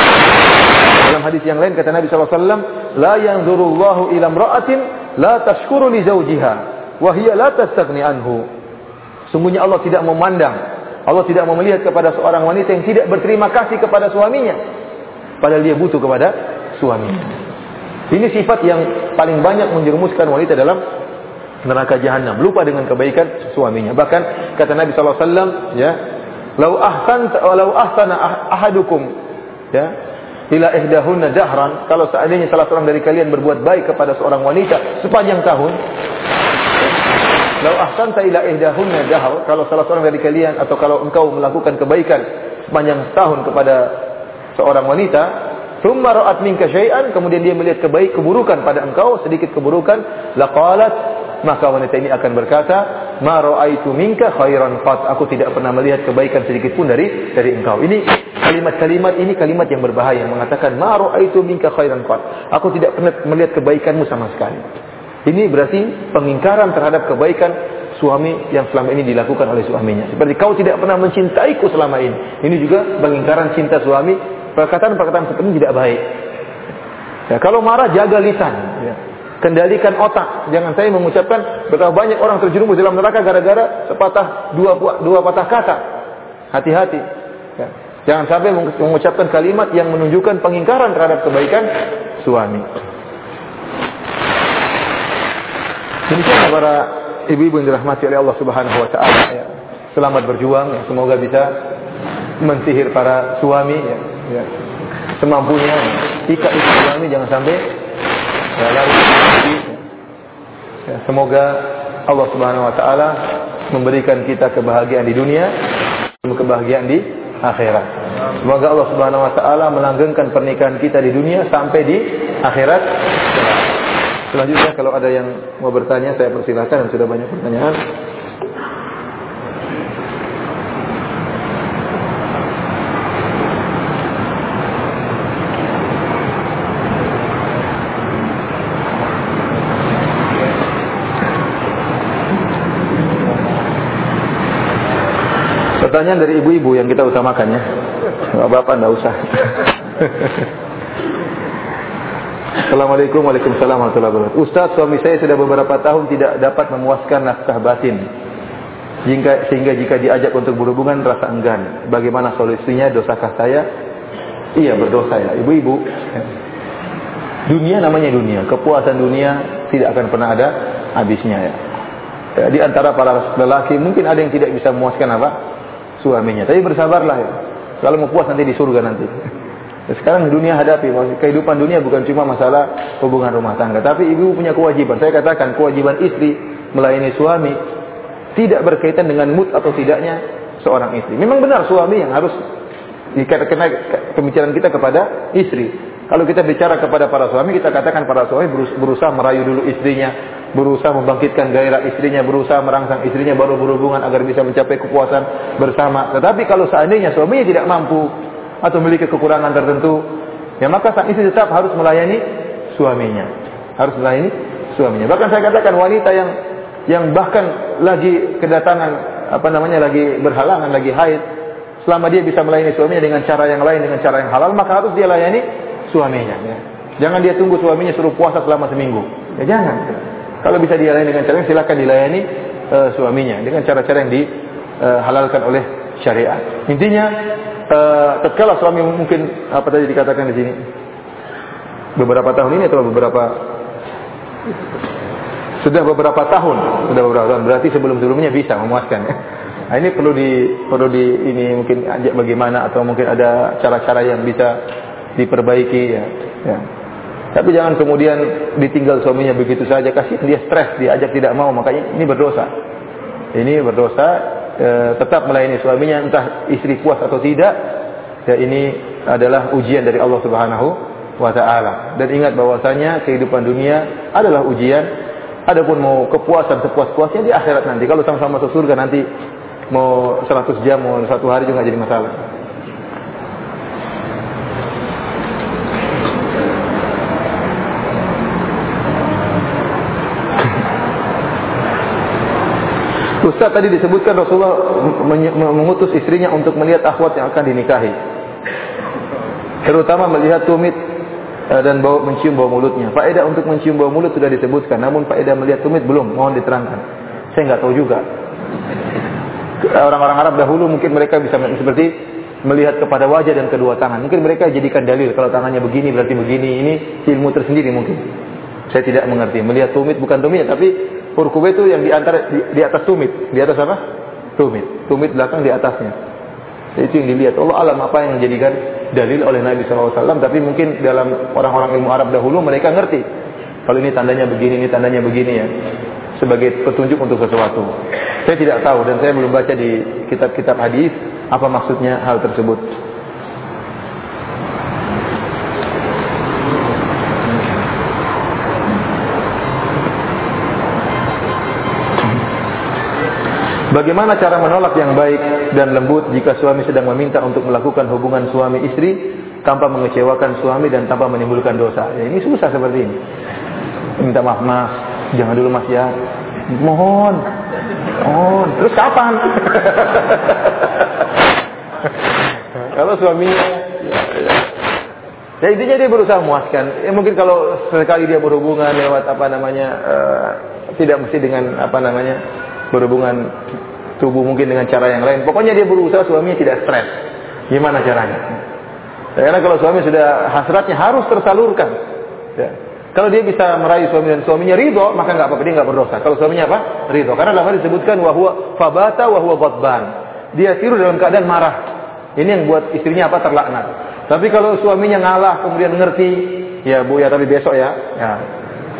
Speaker 1: Dalam hadis yang lain kata Nabi SAW, La yanzurullahu ila mra'atin la tashkuru li zawjiha. Wahia la tastaghni anhu. Sungguhnya Allah tidak memandang. Allah tidak melihat kepada seorang wanita yang tidak berterima kasih kepada suaminya. Padahal dia butuh kepada suaminya. Ini sifat yang paling banyak menjerumuskan wanita dalam neraka jahanam, lupa dengan kebaikan suaminya. Bahkan kata Nabi wasallam, ya, "Lau ahsan lau ahsana ah, ahadukum" ya, ila ihdahunna dahran, kalau seandainya salah seorang dari kalian berbuat baik kepada seorang wanita sepanjang tahun, Lau ahsanta ila ihdahunna dahr, kalau salah seorang dari kalian atau kalau engkau melakukan kebaikan sepanjang tahun kepada seorang wanita, thumma ra'at minka syai'an, kemudian dia melihat kebaik keburukan pada engkau, sedikit keburukan, laqalat maka wanita ini akan berkata, "Ma ra'aitu minka khairan qat." Aku tidak pernah melihat kebaikan sedikit pun dari dari engkau. Ini kalimat-kalimat ini kalimat yang berbahaya mengatakan, "Ma ra'aitu minka khairan qat." Aku tidak pernah melihat kebaikanmu sama sekali. Ini berarti pengingkaran terhadap kebaikan suami yang selama ini dilakukan oleh suaminya. Seperti kau tidak pernah mencintaiku selama ini. Ini juga pengingkaran cinta suami. Perkataan-perkataan seperti ini tidak baik. Ya, kalau marah jaga lisan. Kendalikan otak. Jangan saya mengucapkan betapa banyak orang terjerumus dalam neraka gara-gara sepatah dua dua patah kata. Hati-hati. Ya. Jangan sampai mengucapkan kalimat yang menunjukkan pengingkaran terhadap kebaikan suami. Demikian para ibu-ibu yang dirahmati oleh Allah Subhanahu wa taala ya. Selamat berjuang ya. semoga bisa mensihir para suami ya. ya. Semampunya ya. ikat suami jangan sampai semoga Allah Subhanahu wa taala memberikan kita kebahagiaan di dunia dan kebahagiaan di akhirat. Semoga Allah Subhanahu wa taala melanggengkan pernikahan kita di dunia sampai di akhirat. Selanjutnya kalau ada yang mau bertanya saya persilahkan dan sudah banyak pertanyaan. Pertanyaan dari ibu-ibu yang kita utamakan ya. Bapak enggak usah. Assalamualaikum Waalaikumsalam warahmatullahi wabarakatuh. Ustaz, suami saya sudah beberapa tahun tidak dapat memuaskan nafkah batin. Jika, sehingga jika diajak untuk berhubungan rasa enggan. Bagaimana solusinya? Dosakah saya? Iya berdosa ya. Ibu-ibu, dunia namanya dunia. Kepuasan dunia tidak akan pernah ada habisnya ya. ya. Di antara para lelaki mungkin ada yang tidak bisa memuaskan apa? Suaminya. Tapi bersabarlah ya. Kalau mau puas nanti di surga nanti. <laughs> Sekarang dunia hadapi kehidupan dunia bukan cuma masalah hubungan rumah tangga, tapi ibu punya kewajiban. Saya katakan kewajiban istri melayani suami tidak berkaitan dengan mood atau tidaknya seorang istri. Memang benar suami yang harus kena pembicaraan kita kepada istri. Kalau kita bicara kepada para suami, kita katakan para suami berusaha merayu dulu istrinya, berusaha membangkitkan gairah istrinya, berusaha merangsang istrinya baru berhubungan agar bisa mencapai kepuasan bersama. Tetapi kalau seandainya suaminya tidak mampu, atau memiliki kekurangan tertentu, ya maka sang istri tetap harus melayani suaminya. Harus melayani suaminya. Bahkan saya katakan wanita yang yang bahkan lagi kedatangan apa namanya lagi berhalangan, lagi haid, selama dia bisa melayani suaminya dengan cara yang lain, dengan cara yang halal, maka harus dia layani suaminya. Ya. Jangan dia tunggu suaminya suruh puasa selama seminggu. Ya jangan. Kalau bisa dia layani dengan cara yang silakan dilayani uh, suaminya dengan cara-cara yang dihalalkan oleh syariat. Intinya uh, tatkala suami mungkin apa tadi dikatakan di sini beberapa tahun ini atau beberapa sudah beberapa tahun sudah beberapa tahun berarti sebelum sebelumnya bisa memuaskan ya. Nah, ini perlu di perlu di ini mungkin ajak bagaimana atau mungkin ada cara-cara yang bisa diperbaiki ya. ya. Tapi jangan kemudian ditinggal suaminya begitu saja kasih dia stres diajak tidak mau makanya ini berdosa. Ini berdosa e, tetap melayani suaminya entah istri puas atau tidak ya ini adalah ujian dari Allah Subhanahu wa taala. Dan ingat bahwasanya kehidupan dunia adalah ujian. Adapun mau kepuasan sepuas-puasnya di akhirat nanti. Kalau sama-sama masuk surga nanti mau 100 jam, mau satu hari juga jadi masalah. Ustaz tadi disebutkan Rasulullah mengutus istrinya untuk melihat akhwat yang akan dinikahi. Terutama melihat tumit eh, dan bau mencium bau mulutnya. Faedah untuk mencium bau mulut sudah disebutkan, namun faedah melihat tumit belum. Mohon diterangkan. Saya nggak tahu juga. Orang-orang Arab dahulu mungkin mereka bisa seperti melihat kepada wajah dan kedua tangan. Mungkin mereka jadikan dalil kalau tangannya begini berarti begini. Ini ilmu tersendiri mungkin. Saya tidak mengerti. Melihat tumit bukan tumit tapi Urkube itu yang di antara di, di atas tumit. Di atas apa? Tumit. Tumit belakang di atasnya. Itu yang dilihat. Allah alam apa yang menjadikan dalil oleh Nabi SAW. Tapi mungkin dalam orang-orang ilmu Arab dahulu mereka ngerti. Kalau ini tandanya begini, ini tandanya begini ya. Sebagai petunjuk untuk sesuatu. Saya tidak tahu dan saya belum baca di kitab-kitab hadis apa maksudnya hal tersebut. Bagaimana cara menolak yang baik dan lembut jika suami sedang meminta untuk melakukan hubungan suami istri tanpa mengecewakan suami dan tanpa menimbulkan dosa? Ya, ini susah seperti ini. Minta maaf mas, jangan dulu mas ya. Mohon, mohon. Terus kapan? <laughs> kalau suaminya, ya, ya. ya intinya dia berusaha memuaskan. Ya mungkin kalau sekali dia berhubungan lewat apa namanya, uh, tidak mesti dengan apa namanya berhubungan tubuh mungkin dengan cara yang lain. Pokoknya dia berusaha suaminya tidak stres. Gimana caranya? Karena kalau suami sudah hasratnya harus tersalurkan. Ya. Kalau dia bisa meraih suami dan suaminya ridho, maka nggak apa-apa dia nggak berdosa. Kalau suaminya apa? Ridho. Karena dalam disebutkan wahwa fabata wahwa ghadban. Dia tidur dalam keadaan marah. Ini yang buat istrinya apa terlaknat. Tapi kalau suaminya ngalah kemudian ngerti, ya Bu ya tapi besok ya, ya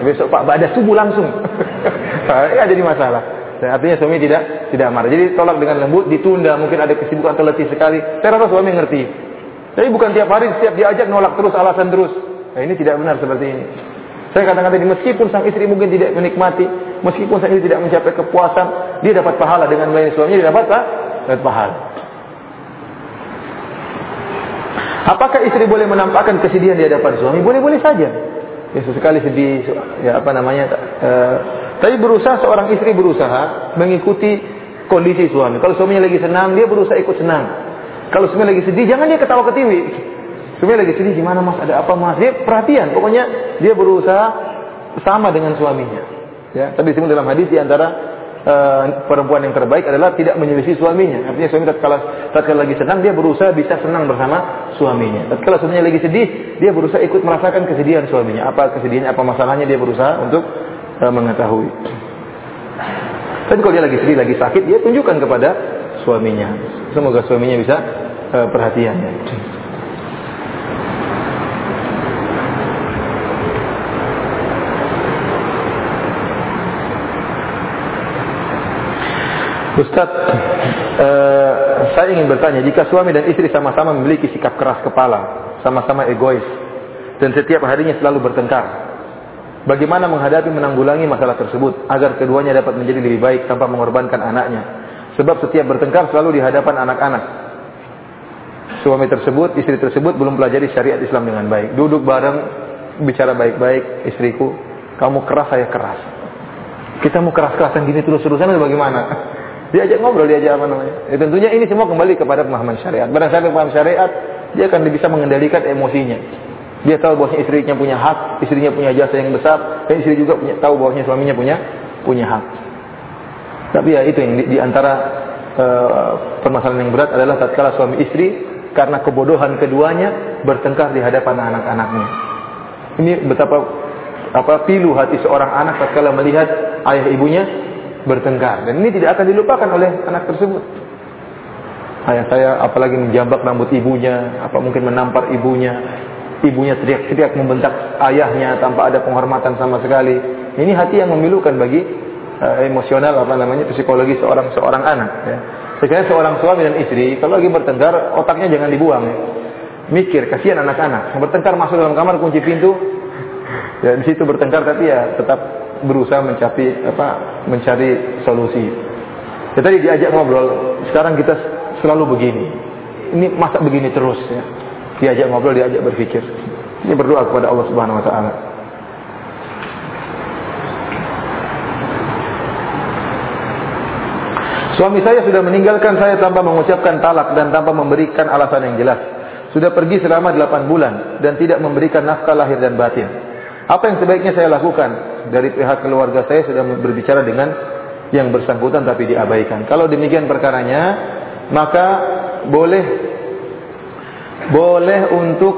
Speaker 1: besok Pak pada subuh langsung. <laughs> ya jadi masalah. Artinya suami tidak tidak marah. Jadi tolak dengan lembut, ditunda. Mungkin ada kesibukan atau letih sekali. Saya rasa suami ngerti. Tapi bukan tiap hari setiap diajak nolak terus, alasan terus. Nah, ini tidak benar seperti ini. Saya katakan tadi meskipun sang istri mungkin tidak menikmati, meskipun sang istri tidak mencapai kepuasan, dia dapat pahala dengan melayani suaminya, dia dapat apa? Dapat pahala. Apakah istri boleh menampakkan kesedihan di hadapan suami? Boleh-boleh saja. Ya sesekali sedih, ya apa namanya, uh, tapi berusaha seorang istri berusaha mengikuti kondisi suami. Kalau suaminya lagi senang, dia berusaha ikut senang. Kalau suaminya lagi sedih, jangan dia ketawa ketiwi. Suaminya lagi sedih, gimana mas? Ada apa mas? Dia perhatian. Pokoknya dia berusaha sama dengan suaminya. Ya, tapi disebut dalam hadis di antara uh, perempuan yang terbaik adalah tidak menyelisih suaminya. Artinya suami tatkala tatkala lagi senang dia berusaha bisa senang bersama suaminya. Tatkala suaminya lagi sedih, dia berusaha ikut merasakan kesedihan suaminya. Apa kesedihannya, apa masalahnya dia berusaha untuk mengetahui. Tapi kalau dia lagi sedih, lagi sakit, dia tunjukkan kepada suaminya. Semoga suaminya bisa uh, perhatian. Ya. Ustaz, uh, saya ingin bertanya, jika suami dan istri sama-sama memiliki sikap keras kepala, sama-sama egois, dan setiap harinya selalu bertengkar, Bagaimana menghadapi menanggulangi masalah tersebut agar keduanya dapat menjadi lebih baik tanpa mengorbankan anaknya. Sebab setiap bertengkar selalu di hadapan anak-anak. Suami tersebut, istri tersebut belum pelajari syariat Islam dengan baik. Duduk bareng, bicara baik-baik, istriku, kamu keras, saya keras. Kita mau keras-kerasan gini terus-terusan bagaimana? <laughs> Diajak ngobrol, diajak apa namanya. Ya, tentunya ini semua kembali kepada pemahaman syariat. Barang siapa syariat, dia akan bisa mengendalikan emosinya. Dia tahu bahwa istrinya punya hak, istrinya punya jasa yang besar, dan istri juga punya, tahu bahwa suaminya punya punya hak. Tapi ya itu yang di, di antara uh, permasalahan yang berat adalah tatkala suami istri karena kebodohan keduanya bertengkar di hadapan anak-anaknya. Ini betapa apa pilu hati seorang anak tatkala melihat ayah ibunya bertengkar dan ini tidak akan dilupakan oleh anak tersebut. Ayah saya apalagi menjambak rambut ibunya, apa mungkin menampar ibunya, ibunya teriak-teriak membentak ayahnya tanpa ada penghormatan sama sekali. Ini hati yang memilukan bagi uh, emosional apa namanya psikologi seorang seorang anak. Ya. Sekarang seorang suami dan istri kalau lagi bertengkar otaknya jangan dibuang. Ya. Mikir, kasihan anak-anak. Bertengkar masuk dalam kamar, kunci pintu. <laughs> Ya di situ bertengkar tapi ya tetap berusaha mencari apa mencari solusi. Ya, tadi diajak ngobrol, sekarang kita selalu begini. Ini masa begini terus ya. Diajak ngobrol, diajak berpikir. Ini berdoa kepada Allah Subhanahu wa taala. Suami saya sudah meninggalkan saya tanpa mengucapkan talak dan tanpa memberikan alasan yang jelas. Sudah pergi selama 8 bulan dan tidak memberikan nafkah lahir dan batin. Apa yang sebaiknya saya lakukan? Dari pihak keluarga saya sudah berbicara dengan yang bersangkutan tapi diabaikan. Kalau demikian perkaranya, maka boleh boleh untuk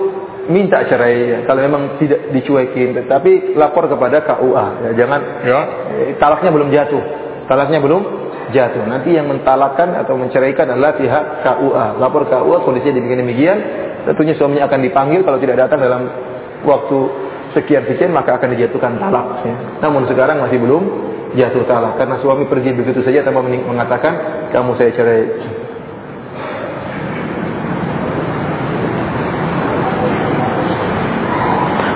Speaker 1: minta cerai ya, kalau memang tidak dicuekin tapi lapor kepada KUA ya, jangan ya talaknya belum jatuh talaknya belum jatuh. Nanti yang mentalakkan atau menceraikan adalah pihak KUA. Lapor KUA kondisinya demikian demikian. Tentunya suaminya akan dipanggil kalau tidak datang dalam waktu sekian sekian maka akan dijatuhkan talak. Ya. Namun sekarang masih belum jatuh talak karena suami pergi begitu saja tanpa mengatakan kamu saya cerai.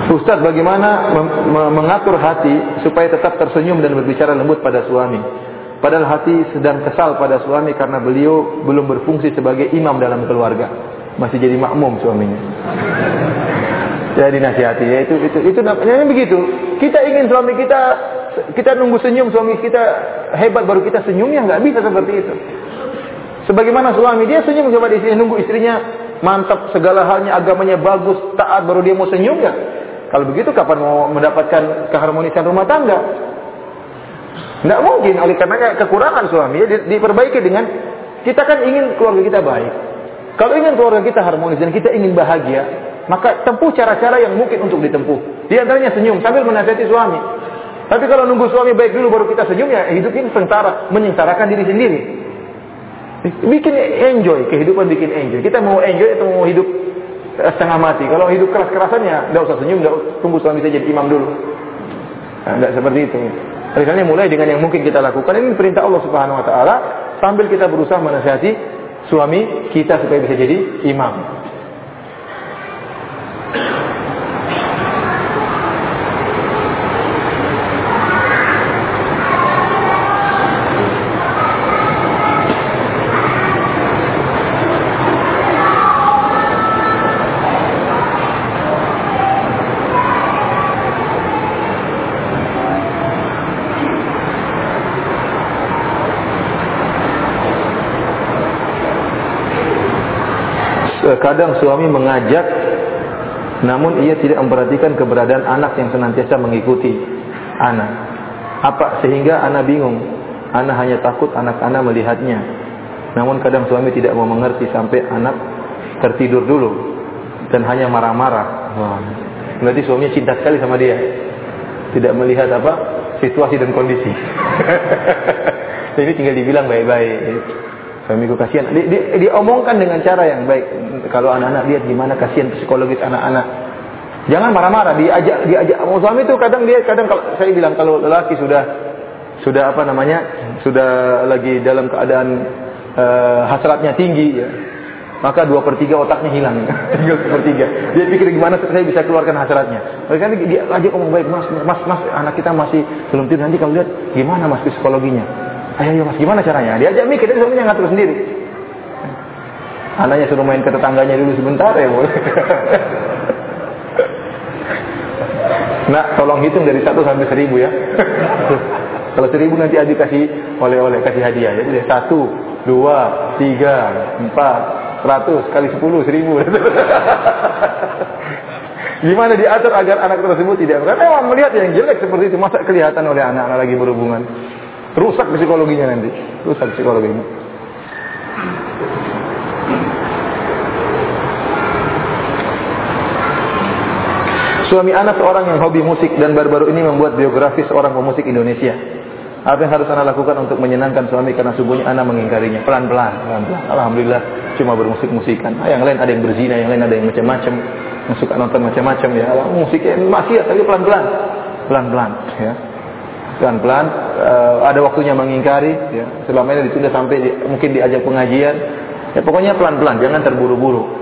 Speaker 1: Ustaz bagaimana mengatur hati supaya tetap tersenyum dan berbicara lembut pada suami? Padahal hati sedang kesal pada suami karena beliau belum berfungsi sebagai imam dalam keluarga. Masih jadi makmum suaminya. Jadi nasihati ya itu itu itu namanya begitu. Kita ingin suami kita kita nunggu senyum suami kita hebat baru kita senyum ya nggak bisa seperti itu. Sebagaimana suami dia senyum di sini nunggu istrinya mantap segala halnya agamanya bagus taat baru dia mau senyum ya. Kalau begitu kapan mau mendapatkan keharmonisan rumah tangga? Tidak mungkin oleh karena kekurangan suami ya, diperbaiki dengan kita kan ingin keluarga kita baik. Kalau ingin keluarga kita harmonis dan kita ingin bahagia, maka tempuh cara-cara yang mungkin untuk ditempuh. Di antaranya senyum sambil menasihati suami. Tapi kalau nunggu suami baik dulu baru kita senyum ya hidup ini sengsara, menyengsarakan diri sendiri. Bikin enjoy, kehidupan bikin enjoy. Kita mau enjoy atau mau hidup setengah mati. Kalau hidup keras-kerasannya, tidak usah senyum, tidak tunggu suami saya jadi imam dulu. Nah, tidak seperti itu. Misalnya mulai dengan yang mungkin kita lakukan ini perintah Allah Subhanahu wa taala sambil kita berusaha menasihati suami kita supaya bisa jadi imam. Kadang suami mengajak namun ia tidak memperhatikan keberadaan anak yang senantiasa mengikuti anak. Apa sehingga anak bingung. Anak hanya takut anak-anak melihatnya. Namun kadang suami tidak mau mengerti sampai anak tertidur dulu dan hanya marah-marah. Berarti suaminya cinta sekali sama dia. Tidak melihat apa situasi dan kondisi. <laughs> Ini tinggal dibilang baik-baik. Suamiku kasihan. Di, di, diomongkan dengan cara yang baik. Kalau anak-anak lihat gimana kasihan psikologis anak-anak. Jangan marah-marah. Diajak, diajak. Mau suami itu kadang dia, kadang kalau saya bilang kalau lelaki sudah, sudah apa namanya, sudah lagi dalam keadaan uh, hasratnya tinggi, ya, maka dua per tiga otaknya hilang, <laughs> tinggal per tiga. Dia pikir gimana saya bisa keluarkan hasratnya. Mereka dia ajak ngomong baik, mas, mas, mas, anak kita masih belum tidur. Nanti kalau lihat gimana mas psikologinya. Ayo, ayo mas, gimana caranya? Diajak mikir, dia suaminya ngatur sendiri. Anaknya suruh main ke tetangganya dulu sebentar ya boleh. <laughs> nah, tolong hitung dari satu sampai seribu ya. <laughs> Kalau seribu nanti adik kasih oleh-oleh, kasih hadiah ya. Jadi satu, dua, tiga, empat, seratus, kali sepuluh, seribu. <laughs> Gimana diatur agar anak tersebut tidak karena memang melihat yang jelek seperti itu masa kelihatan oleh anak-anak lagi berhubungan. Rusak psikologinya nanti. Rusak psikologinya. Suami anak seorang yang hobi musik dan baru-baru ini membuat biografi seorang pemusik Indonesia. Apa yang harus anak lakukan untuk menyenangkan suami karena subuhnya anak mengingkarinya pelan-pelan. Alhamdulillah cuma bermusik-musikan. Ah, yang lain ada yang berzina, yang lain ada yang macam-macam, yang suka nonton macam-macam ya. Musiknya masih tapi pelan-pelan, pelan-pelan ya pelan-pelan uh, ada waktunya mengingkari ya. selama ini sudah sampai di, mungkin diajak pengajian ya pokoknya pelan-pelan jangan terburu-buru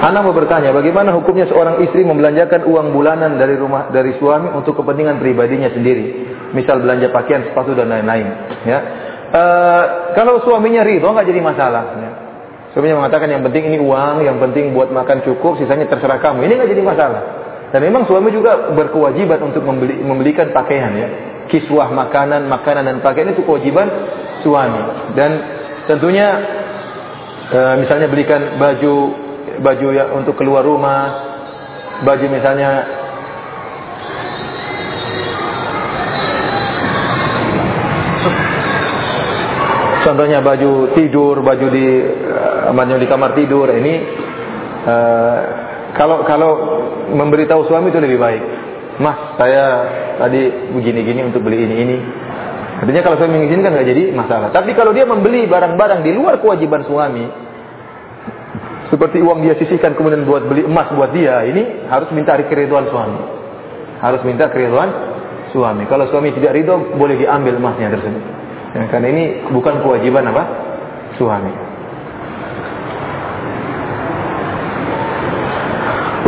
Speaker 1: Anak mau bertanya, bagaimana hukumnya seorang istri membelanjakan uang bulanan dari rumah dari suami untuk kepentingan pribadinya sendiri, misal belanja pakaian, sepatu dan lain-lain. Ya, e, kalau suaminya ridho nggak jadi masalah. Ya. Suaminya mengatakan yang penting ini uang, yang penting buat makan cukup, sisanya terserah kamu. Ini nggak jadi masalah. Dan memang suami juga berkewajiban untuk membeli, membelikan pakaian ya. Kiswah makanan, makanan dan pakaian itu kewajiban suami. Dan tentunya e, misalnya belikan baju baju ya untuk keluar rumah, baju misalnya contohnya baju tidur, baju di uh, di kamar tidur ini uh, kalau kalau memberitahu suami itu lebih baik. Mas, saya tadi begini-gini untuk beli ini ini. Artinya kalau suami mengizinkan nggak jadi masalah. Tapi kalau dia membeli barang-barang di luar kewajiban suami, seperti uang dia sisihkan kemudian buat beli emas buat dia, ini harus minta keriduan suami. Harus minta keriduan suami. Kalau suami tidak ridho, boleh diambil emasnya tersebut. Ya, karena ini bukan kewajiban apa? Suami.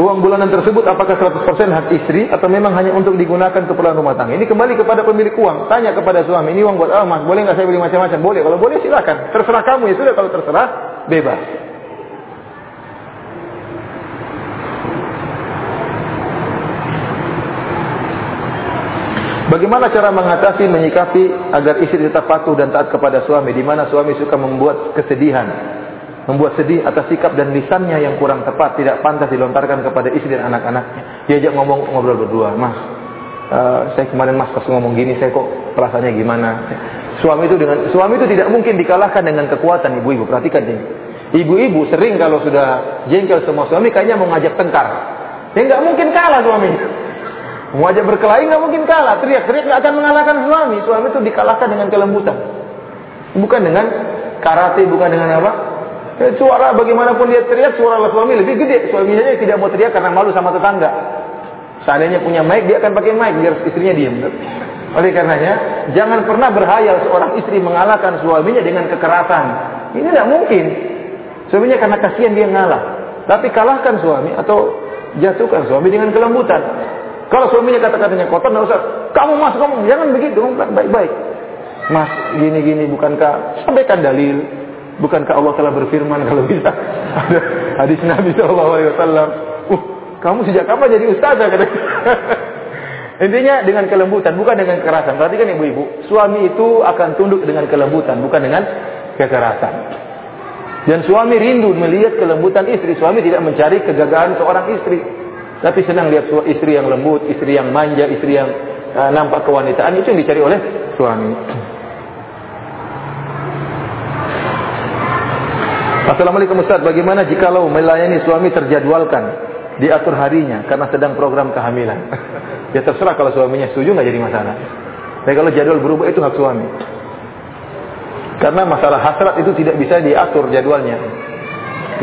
Speaker 1: Uang bulanan tersebut apakah 100% hak istri atau memang hanya untuk digunakan keperluan rumah tangga? Ini kembali kepada pemilik uang. Tanya kepada suami, ini uang buat apa mas? Boleh nggak saya beli macam-macam? Boleh. Kalau boleh silakan. Terserah kamu ya sudah. Kalau terserah bebas. Bagaimana cara mengatasi, menyikapi agar istri tetap patuh dan taat kepada suami di mana suami suka membuat kesedihan, membuat sedih atas sikap dan lisannya yang kurang tepat, tidak pantas dilontarkan kepada istri dan anak-anaknya. Diajak ngomong ngobrol berdua, "Mas, uh, saya kemarin Mas pas ngomong gini, saya kok perasaannya gimana?" Suami itu dengan suami itu tidak mungkin dikalahkan dengan kekuatan ibu-ibu. Perhatikan ini. Ibu-ibu sering kalau sudah jengkel semua suami kayaknya mau ngajak tengkar. Ya nggak mungkin kalah suami. Aja berkelahi nggak mungkin kalah. Teriak-teriak nggak akan mengalahkan suami. Suami itu dikalahkan dengan kelembutan. Bukan dengan karate, bukan dengan apa? Eh, suara bagaimanapun dia teriak, suara suami lebih gede. Suaminya tidak mau teriak karena malu sama tetangga. Seandainya punya mic, dia akan pakai mic biar istrinya diam. Oleh karenanya, jangan pernah berhayal seorang istri mengalahkan suaminya dengan kekerasan. Ini tidak mungkin. Suaminya karena kasihan dia ngalah. Tapi kalahkan suami atau jatuhkan suami dengan kelembutan. Kalau suaminya kata-katanya kotor, nggak usah. Kamu mas, kamu jangan begitu, baik-baik. Mas, gini-gini, bukankah sampaikan dalil? Bukankah Allah telah berfirman <laughs> kalau bisa ada hadis Nabi Wasallam? Uh, kamu sejak kapan jadi ustazah? <laughs> Kata Intinya dengan kelembutan, bukan dengan kekerasan. Perhatikan ibu-ibu, suami itu akan tunduk dengan kelembutan, bukan dengan kekerasan. Dan suami rindu melihat kelembutan istri. Suami tidak mencari kegagahan seorang istri. Tapi senang lihat istri yang lembut, istri yang manja, istri yang uh, nampak kewanitaan itu yang dicari oleh suami. Assalamualaikum Ustaz, bagaimana jikalau melayani suami terjadwalkan diatur harinya karena sedang program kehamilan? <laughs> ya terserah kalau suaminya setuju nggak jadi masalah. Tapi kalau jadwal berubah itu hak suami. Karena masalah hasrat itu tidak bisa diatur jadwalnya.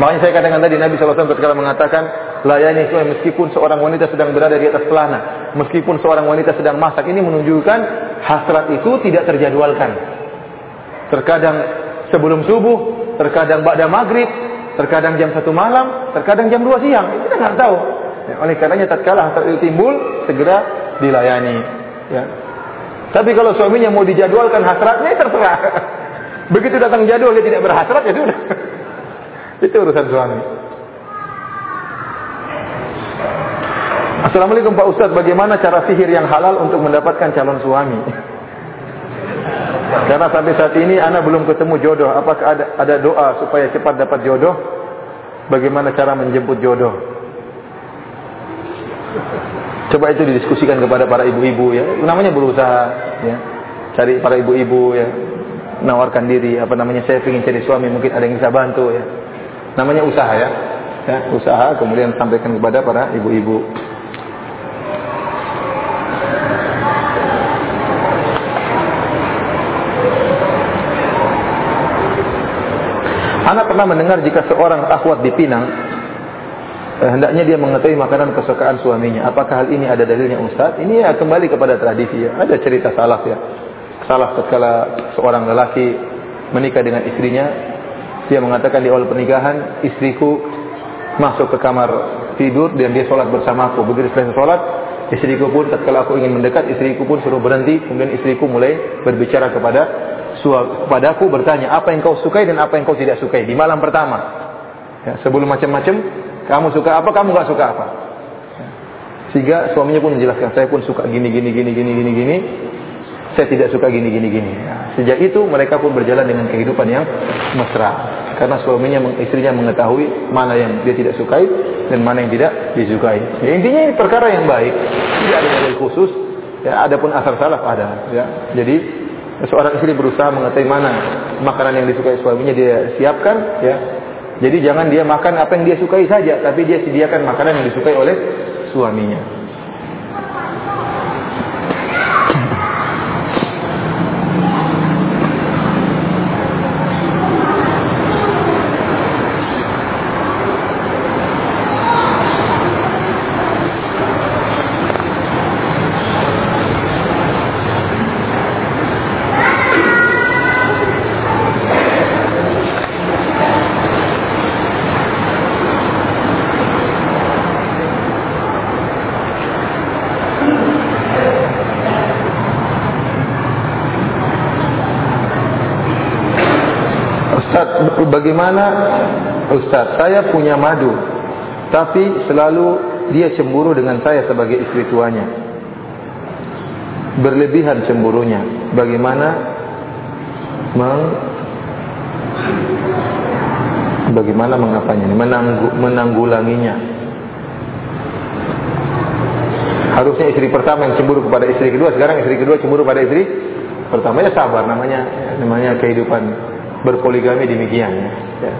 Speaker 1: Makanya saya katakan tadi Nabi SAW ketika mengatakan layani suami meskipun seorang wanita sedang berada di atas pelana, meskipun seorang wanita sedang masak. Ini menunjukkan hasrat itu tidak terjadwalkan. Terkadang sebelum subuh, terkadang ba'da maghrib, terkadang jam satu malam, terkadang jam dua siang. Kita nggak tahu. Ya, oleh karenanya tatkala hasrat itu timbul, segera dilayani. Ya. Tapi kalau suaminya mau dijadwalkan hasratnya, terserah. <laughs> Begitu datang jadwal dia tidak berhasrat ya sudah. <laughs> Itu urusan suami. Assalamualaikum Pak Ustadz, bagaimana cara sihir yang halal untuk mendapatkan calon suami? Karena sampai saat ini anak belum ketemu jodoh. Apakah ada, ada doa supaya cepat dapat jodoh? Bagaimana cara menjemput jodoh? Coba itu didiskusikan kepada para ibu-ibu ya. Namanya berusaha ya. Cari para ibu-ibu ya. Nawarkan diri apa namanya saya ingin cari suami mungkin ada yang bisa bantu ya. Namanya usaha ya. ya usaha kemudian sampaikan kepada para ibu-ibu. Anak pernah mendengar jika seorang akhwat dipinang, eh, hendaknya dia mengetahui makanan kesukaan suaminya. Apakah hal ini ada dalilnya Ustaz? Ini ya kembali kepada tradisi ya. Ada cerita salaf ya. Salaf ketika seorang lelaki menikah dengan istrinya, dia mengatakan di awal pernikahan, istriku masuk ke kamar tidur dan dia sholat bersamaku. Begitu selesai sholat, istriku pun tatkala aku ingin mendekat, istriku pun suruh berhenti. Kemudian istriku mulai berbicara kepada kepadaku bertanya apa yang kau sukai dan apa yang kau tidak sukai di malam pertama. Ya, sebelum macam-macam, kamu suka apa, kamu nggak suka apa. Ya. Sehingga suaminya pun menjelaskan, saya pun suka gini, gini, gini, gini, gini, gini. Saya tidak suka gini, gini, gini. Ya. Sejak itu mereka pun berjalan dengan kehidupan yang mesra. Karena suaminya, istrinya mengetahui mana yang dia tidak sukai dan mana yang tidak disukai. Ya, intinya ini perkara yang baik. Tidak ada dalil khusus. Ya, adapun asal salaf ada. Ya. Jadi seorang istri berusaha mengetahui mana makanan yang disukai suaminya dia siapkan ya. Jadi jangan dia makan apa yang dia sukai saja tapi dia sediakan makanan yang disukai oleh suaminya bagaimana Ustaz, saya punya madu, tapi selalu dia cemburu dengan saya sebagai istri tuanya. Berlebihan cemburunya. Bagaimana meng bagaimana mengapanya menanggu, menanggulanginya harusnya istri pertama yang cemburu kepada istri kedua sekarang istri kedua cemburu pada istri pertamanya sabar namanya namanya kehidupan berpoligami demikian ya. Ya.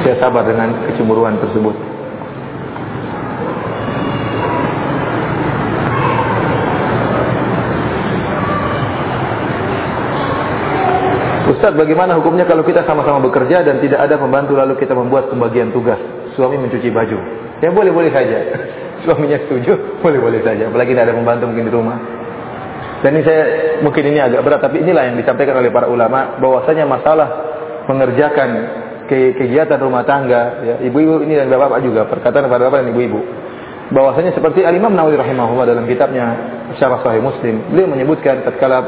Speaker 1: Saya sabar dengan kecemburuan tersebut. Ustaz, bagaimana hukumnya kalau kita sama-sama bekerja dan tidak ada pembantu lalu kita membuat pembagian tugas? Suami mencuci baju. Ya boleh-boleh saja. <laughs> Suaminya setuju, boleh-boleh saja. Apalagi tidak ada pembantu mungkin di rumah. Dan ini saya mungkin ini agak berat, tapi inilah yang disampaikan oleh para ulama bahwasanya masalah mengerjakan ke kegiatan rumah tangga, ya, ibu-ibu ini dan bapak-bapak juga perkataan kepada bapak dan ibu-ibu. Bahwasanya seperti Al Imam Nawawi rahimahullah dalam kitabnya Syarah Sahih Muslim, beliau menyebutkan tatkala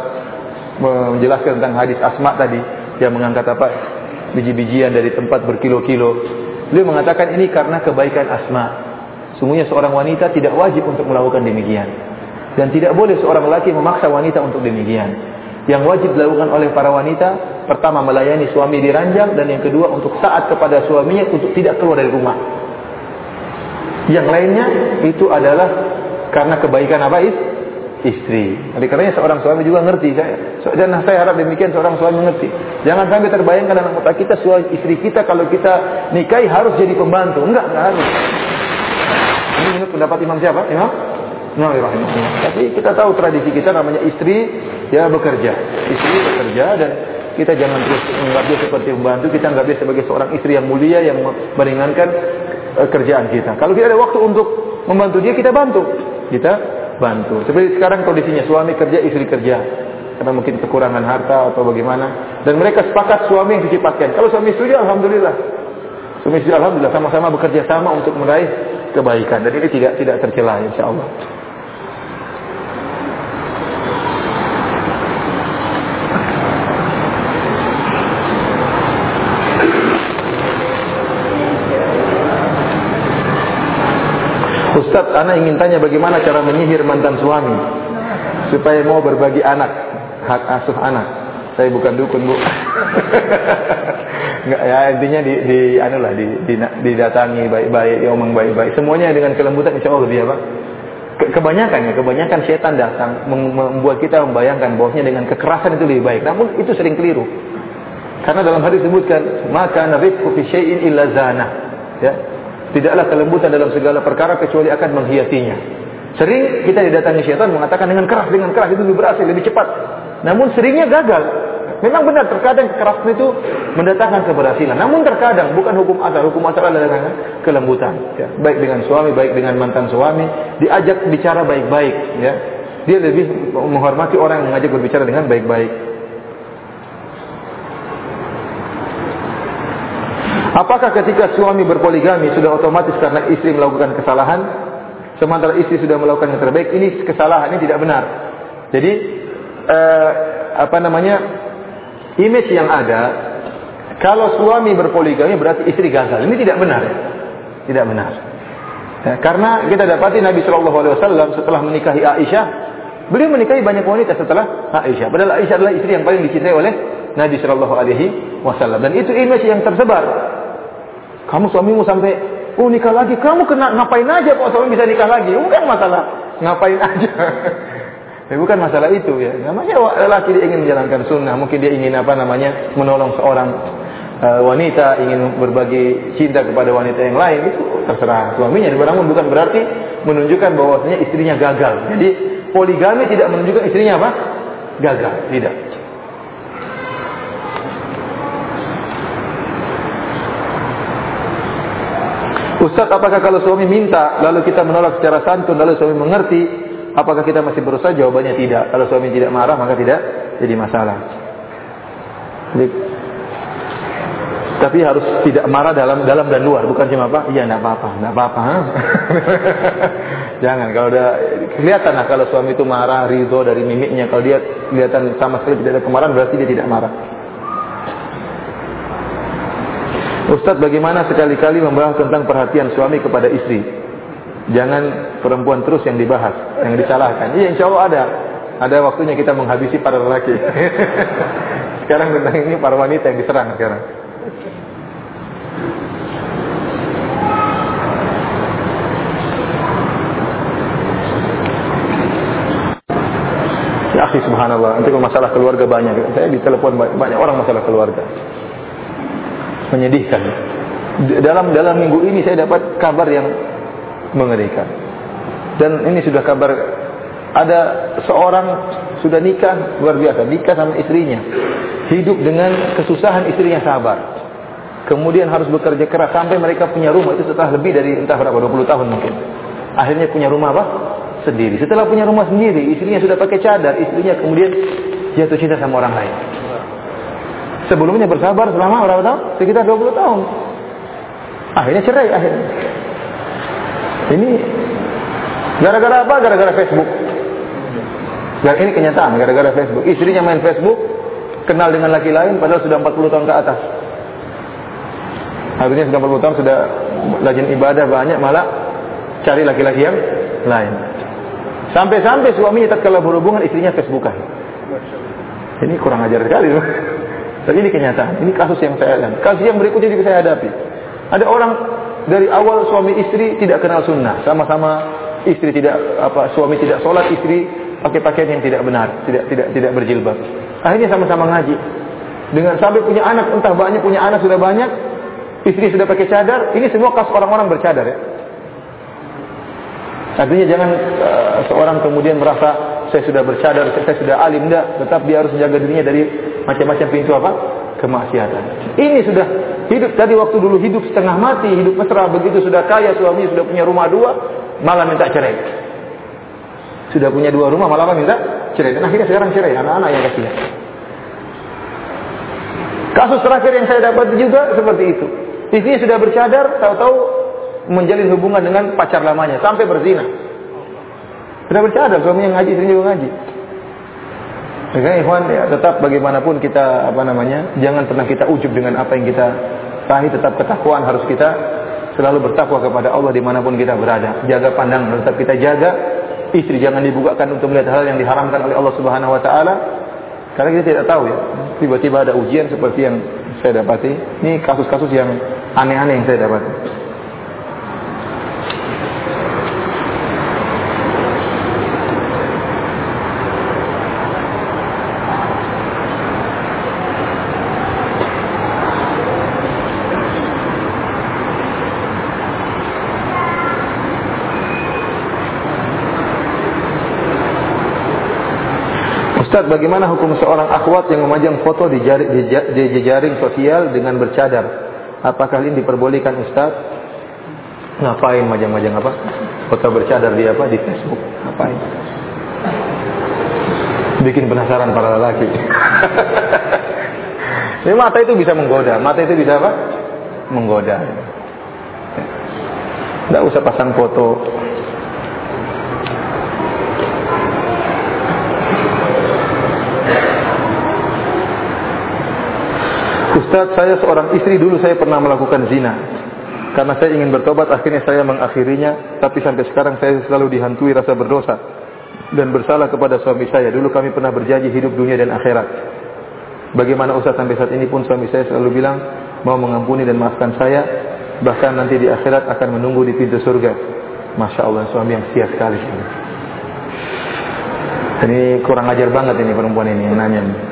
Speaker 1: menjelaskan tentang hadis Asma tadi yang mengangkat apa biji-bijian dari tempat berkilo-kilo. Beliau mengatakan ini karena kebaikan Asma. Sungguhnya seorang wanita tidak wajib untuk melakukan demikian. Dan tidak boleh seorang laki memaksa wanita untuk demikian. Yang wajib dilakukan oleh para wanita, pertama melayani suami di ranjang, dan yang kedua untuk taat kepada suaminya untuk tidak keluar dari rumah. Yang lainnya itu adalah karena kebaikan apa is? istri. Oleh karenanya seorang suami juga ngerti saya. Dan saya harap demikian seorang suami mengerti. Jangan sampai terbayangkan dalam otak kita suami istri kita kalau kita nikahi harus jadi pembantu. Enggak, enggak harus. Ini menurut pendapat Imam siapa? Imam Nawawi rahimahullah. Tapi kita tahu tradisi kita namanya istri ya bekerja. Istri bekerja dan kita jangan terus menganggap dia seperti pembantu, kita anggap dia sebagai seorang istri yang mulia yang meringankan uh, kerjaan kita. Kalau kita ada waktu untuk membantu dia, kita bantu. Kita bantu. Seperti sekarang kondisinya suami kerja, istri kerja. Karena mungkin kekurangan harta atau bagaimana. Dan mereka sepakat suami yang diciptakan. Kalau suami setuju, Alhamdulillah. Suami setuju, Alhamdulillah. Sama-sama bekerja sama untuk meraih kebaikan. Dan ini tidak tidak tercela insya Allah. Ustaz, anak ingin tanya bagaimana cara menyihir mantan suami supaya mau berbagi anak, hak asuh anak. Saya bukan dukun, Bu. <laughs> Enggak ya intinya di di anu lah di, di didatangi baik-baik, diomong baik-baik. Semuanya dengan kelembutan insya Allah lebih apa? Ke, kebanyakan ya, kebanyakan setan datang membuat kita membayangkan bahwasanya dengan kekerasan itu lebih baik. Namun itu sering keliru. Karena dalam hadis disebutkan, maka nabi fi syai'in illa zana. Ya, Tidaklah kelembutan dalam segala perkara kecuali akan menghiasinya. Sering kita didatangi syaitan mengatakan dengan keras, dengan keras itu lebih berhasil, lebih cepat. Namun seringnya gagal. Memang benar terkadang kekerasan itu mendatangkan keberhasilan. Namun terkadang bukan hukum asal, hukum asal adalah dengan kelembutan. Ya. Baik dengan suami, baik dengan mantan suami, diajak bicara baik-baik. Ya. Dia lebih menghormati orang yang mengajak berbicara dengan baik-baik. Apakah ketika suami berpoligami sudah otomatis karena istri melakukan kesalahan, sementara istri sudah melakukan yang terbaik, ini kesalahan, ini tidak benar. Jadi eh, apa namanya image yang ada, kalau suami berpoligami berarti istri gagal. Ini tidak benar, tidak benar. Ya, karena kita dapati Nabi Shallallahu Alaihi Wasallam setelah menikahi Aisyah, beliau menikahi banyak wanita setelah Aisyah. Padahal Aisyah adalah istri yang paling dicintai oleh Nabi Shallallahu Alaihi Wasallam. Dan itu image yang tersebar kamu suamimu sampai oh nikah lagi, kamu kena ngapain aja kok suami bisa nikah lagi? Bukan masalah ngapain aja. <laughs> ya, bukan masalah itu ya. Namanya lelaki dia ingin menjalankan sunnah, mungkin dia ingin apa namanya menolong seorang uh, wanita, ingin berbagi cinta kepada wanita yang lain itu terserah suaminya. Namun bukan berarti menunjukkan bahwasanya istrinya gagal. Jadi poligami tidak menunjukkan istrinya apa? Gagal, tidak. Ustaz, apakah kalau suami minta lalu kita menolak secara santun lalu suami mengerti, apakah kita masih berusaha? Jawabannya tidak. Kalau suami tidak marah maka tidak jadi masalah. Jadi, tapi harus tidak marah dalam dalam dan luar, bukan cuma apa? Iya, enggak apa-apa, enggak apa-apa. <laughs> Jangan kalau udah kelihatan lah kalau suami itu marah, ridho dari mimiknya. Kalau dia kelihatan sama sekali tidak ada kemarahan berarti dia tidak marah. Ustadz bagaimana sekali-kali membahas tentang perhatian suami kepada istri. Jangan perempuan terus yang dibahas, yang disalahkan. Iya insya Allah ada. Ada waktunya kita menghabisi para lelaki. <laughs> sekarang tentang ini para wanita yang diserang sekarang. Ya subhanallah, nanti masalah keluarga banyak. Saya ditelepon banyak orang masalah keluarga menyedihkan. Dalam dalam minggu ini saya dapat kabar yang mengerikan. Dan ini sudah kabar ada seorang sudah nikah luar biasa, nikah sama istrinya. Hidup dengan kesusahan istrinya sabar. Kemudian harus bekerja keras sampai mereka punya rumah itu setelah lebih dari entah berapa 20 tahun mungkin. Akhirnya punya rumah apa? Sendiri. Setelah punya rumah sendiri, istrinya sudah pakai cadar, istrinya kemudian jatuh cinta sama orang lain. Sebelumnya bersabar selama berapa tahun? Sekitar 20 tahun. Akhirnya cerai akhirnya. Ini gara-gara apa? Gara-gara Facebook. Dan ini kenyataan gara-gara Facebook. Istrinya main Facebook, kenal dengan laki lain padahal sudah 40 tahun ke atas. Harusnya sudah 40 tahun sudah rajin ibadah banyak malah cari laki-laki yang lain. Sampai-sampai suaminya tatkala berhubungan istrinya Facebookan. Ini kurang ajar sekali. Dan ini kenyataan. Ini kasus yang saya alami. Kasus yang berikutnya juga saya hadapi. Ada orang dari awal suami istri tidak kenal sunnah. Sama-sama istri tidak apa suami tidak sholat, istri pakai pakaian yang tidak benar, tidak tidak tidak berjilbab. Akhirnya sama-sama ngaji. Dengan sampai punya anak, entah banyak punya anak sudah banyak, istri sudah pakai cadar. Ini semua kasus orang-orang bercadar ya. Artinya jangan uh, seorang kemudian merasa saya sudah bercadar, saya sudah alim, enggak. Tetap dia harus menjaga dirinya dari macam-macam pintu apa? Kemaksiatan. Ini sudah hidup tadi waktu dulu hidup setengah mati, hidup mesra, begitu sudah kaya suami sudah punya rumah dua, malah minta cerai. Sudah punya dua rumah malah minta cerai. Dan akhirnya sekarang cerai, anak-anak yang kasihan. Kasus terakhir yang saya dapat juga seperti itu. Istrinya sudah bercadar, tahu-tahu menjalin hubungan dengan pacar lamanya sampai berzina. Sudah bercadar, suaminya ngaji, istrinya juga ngaji. Makanya ikhwan ya, tetap bagaimanapun kita apa namanya, jangan pernah kita ujub dengan apa yang kita tahi, tetap ketakwaan harus kita selalu bertakwa kepada Allah di mana pun kita berada. Jaga pandang, tetap kita jaga. Istri jangan dibukakan untuk melihat hal yang diharamkan oleh Allah Subhanahu Wa Taala. Karena kita tidak tahu ya, tiba-tiba ada ujian seperti yang saya dapati. Ini kasus-kasus yang aneh-aneh yang saya dapati. Ustaz, bagaimana hukum seorang akhwat yang memajang foto di, jari, di, di jejaring sosial dengan bercadar? Apakah ini diperbolehkan Ustaz? Ngapain majang-majang apa? Foto bercadar di apa? Di Facebook. Ngapain? Bikin penasaran para lelaki. <laughs> Ini mata itu bisa menggoda, mata itu bisa apa? menggoda. Tidak usah pasang foto. Ustaz, saya seorang istri dulu saya pernah melakukan zina. Karena saya ingin bertobat, akhirnya saya mengakhirinya. Tapi sampai sekarang saya selalu dihantui rasa berdosa dan bersalah kepada suami saya. Dulu kami pernah berjanji hidup dunia dan akhirat. Bagaimana Ustaz sampai saat ini pun suami saya selalu bilang mau mengampuni dan maafkan saya. Bahkan nanti di akhirat akan menunggu di pintu surga. Masya Allah suami yang setia sekali. Ini kurang ajar banget ini perempuan ini yang nanya.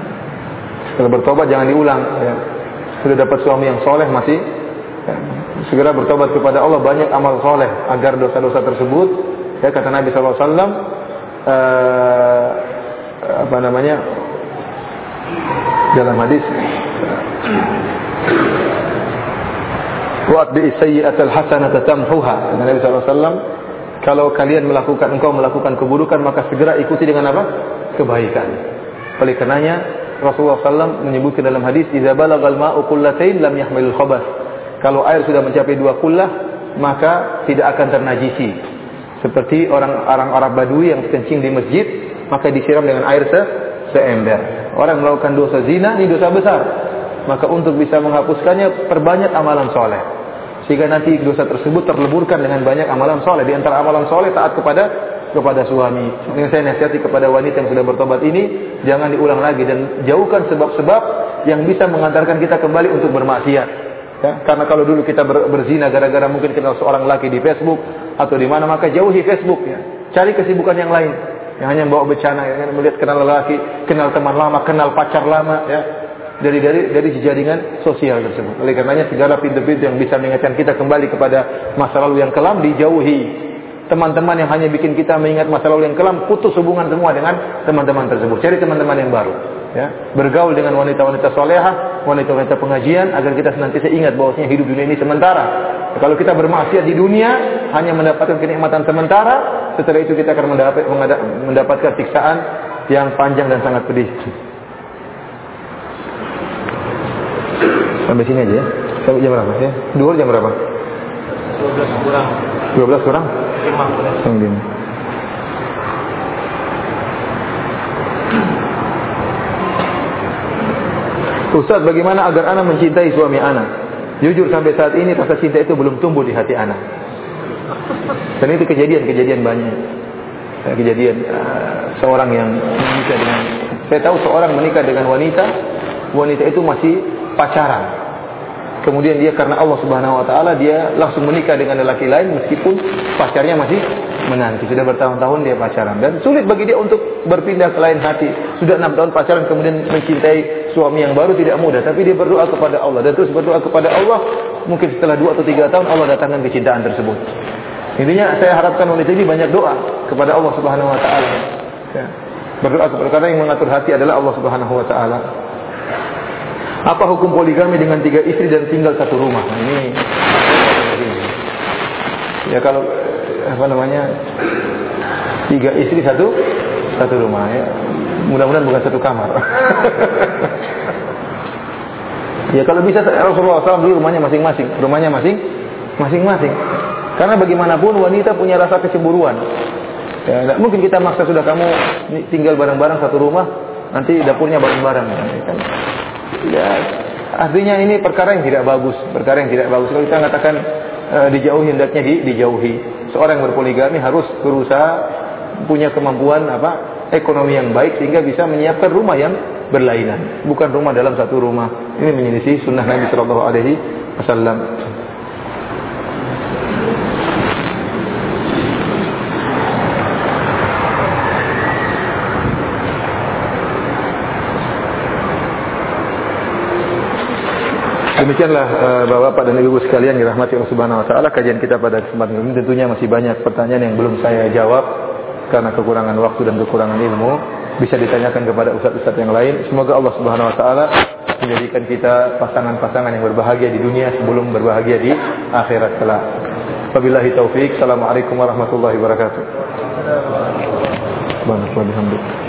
Speaker 1: Kalau bertobat jangan diulang. Ya. Sudah dapat suami yang soleh masih ya, segera bertobat kepada Allah banyak amal soleh agar dosa-dosa tersebut ya kata Nabi SAW uh, apa namanya dalam hadis Wa'at bi sayyi'atil hasanata tamhuha. Nabi sallallahu alaihi wasallam kalau kalian melakukan engkau melakukan keburukan maka segera ikuti dengan apa? kebaikan. Oleh karenanya Rasulullah SAW menyebutkan dalam hadis, "Idza balagal ma'u qullatain lam yahmilul khabath." Kalau air sudah mencapai dua kullah, maka tidak akan ternajisi. Seperti orang-orang Arab Badui yang kencing di masjid, maka disiram dengan air se seember. Orang melakukan dosa zina, ini dosa besar. Maka untuk bisa menghapuskannya, perbanyak amalan soleh. Sehingga nanti dosa tersebut terleburkan dengan banyak amalan soleh. Di antara amalan soleh taat kepada kepada suami. Ini saya nasihati kepada wanita yang sudah bertobat ini, jangan diulang lagi dan jauhkan sebab-sebab yang bisa mengantarkan kita kembali untuk bermaksiat. Ya, karena kalau dulu kita ber, berzina gara-gara mungkin kenal seorang laki di Facebook atau di mana maka jauhi Facebook ya. Cari kesibukan yang lain yang hanya bawa bencana ya, melihat kenal lelaki, kenal teman lama, kenal pacar lama ya. Dari dari dari jaringan sosial tersebut. Oleh karenanya segala pintu-pintu yang bisa mengingatkan kita kembali kepada masa lalu yang kelam dijauhi. Teman-teman yang hanya bikin kita mengingat masa lalu yang kelam, putus hubungan semua dengan teman-teman tersebut. Cari teman-teman yang baru ya, bergaul dengan wanita-wanita solehah, wanita-wanita pengajian agar kita senantiasa ingat bahwasanya hidup dunia ini sementara. Kalau kita bermaksiat di dunia hanya mendapatkan kenikmatan sementara, setelah itu kita akan mendapat, mendapatkan siksaan yang panjang dan sangat pedih. Sampai sini aja ya. Sampai jam berapa ya? Dua jam berapa? 12 kurang. 12 kurang? 5. Ustaz bagaimana agar anak mencintai suami anak? Jujur sampai saat ini rasa cinta itu belum tumbuh di hati anak. Dan itu kejadian-kejadian banyak. Eh, kejadian uh, seorang yang menikah dengan saya tahu seorang menikah dengan wanita, wanita itu masih pacaran. Kemudian dia karena Allah Subhanahu wa taala dia langsung menikah dengan lelaki lain meskipun pacarnya masih menanti. Sudah bertahun-tahun dia pacaran dan sulit bagi dia untuk berpindah ke lain hati. Sudah enam tahun pacaran kemudian mencintai suami yang baru tidak mudah. Tapi dia berdoa kepada Allah dan terus berdoa kepada Allah. Mungkin setelah dua atau tiga tahun Allah datangkan kecintaan tersebut. Intinya saya harapkan wanita ini banyak doa kepada Allah Subhanahu Wa Taala. Ya. Berdoa kepada karena yang mengatur hati adalah Allah Subhanahu Wa Taala. Apa hukum poligami dengan tiga istri dan tinggal satu rumah? Nah, ini ya kalau apa namanya tiga istri satu satu rumah ya. Mudah-mudahan bukan satu kamar. <laughs> Ya kalau bisa Rasulullah SAW dulu rumahnya masing-masing. Rumahnya masing masing-masing. Karena bagaimanapun wanita punya rasa kecemburuan. Ya, tidak mungkin kita maksa sudah kamu tinggal bareng-bareng satu rumah nanti dapurnya bareng-bareng. Ya, kan? Ya artinya ini perkara yang tidak bagus perkara yang tidak bagus kalau kita mengatakan e, dijauhi hendaknya di, dijauhi seorang yang berpoligami harus berusaha punya kemampuan apa ekonomi yang baik sehingga bisa menyiapkan rumah yang berlainan, bukan rumah dalam satu rumah. Ini menyelisih sunnah Nabi Shallallahu Alaihi Wasallam. Demikianlah uh, Bapak dan Ibu sekalian dirahmati Allah Subhanahu wa taala kajian kita pada kesempatan ini tentunya masih banyak pertanyaan yang belum saya jawab karena kekurangan waktu dan kekurangan ilmu bisa ditanyakan kepada ustaz-ustaz yang lain. Semoga Allah Subhanahu wa taala menjadikan kita pasangan-pasangan yang berbahagia di dunia sebelum berbahagia di akhirat kelak. Wabillahi taufik. Assalamualaikum warahmatullahi wabarakatuh. Subhanallah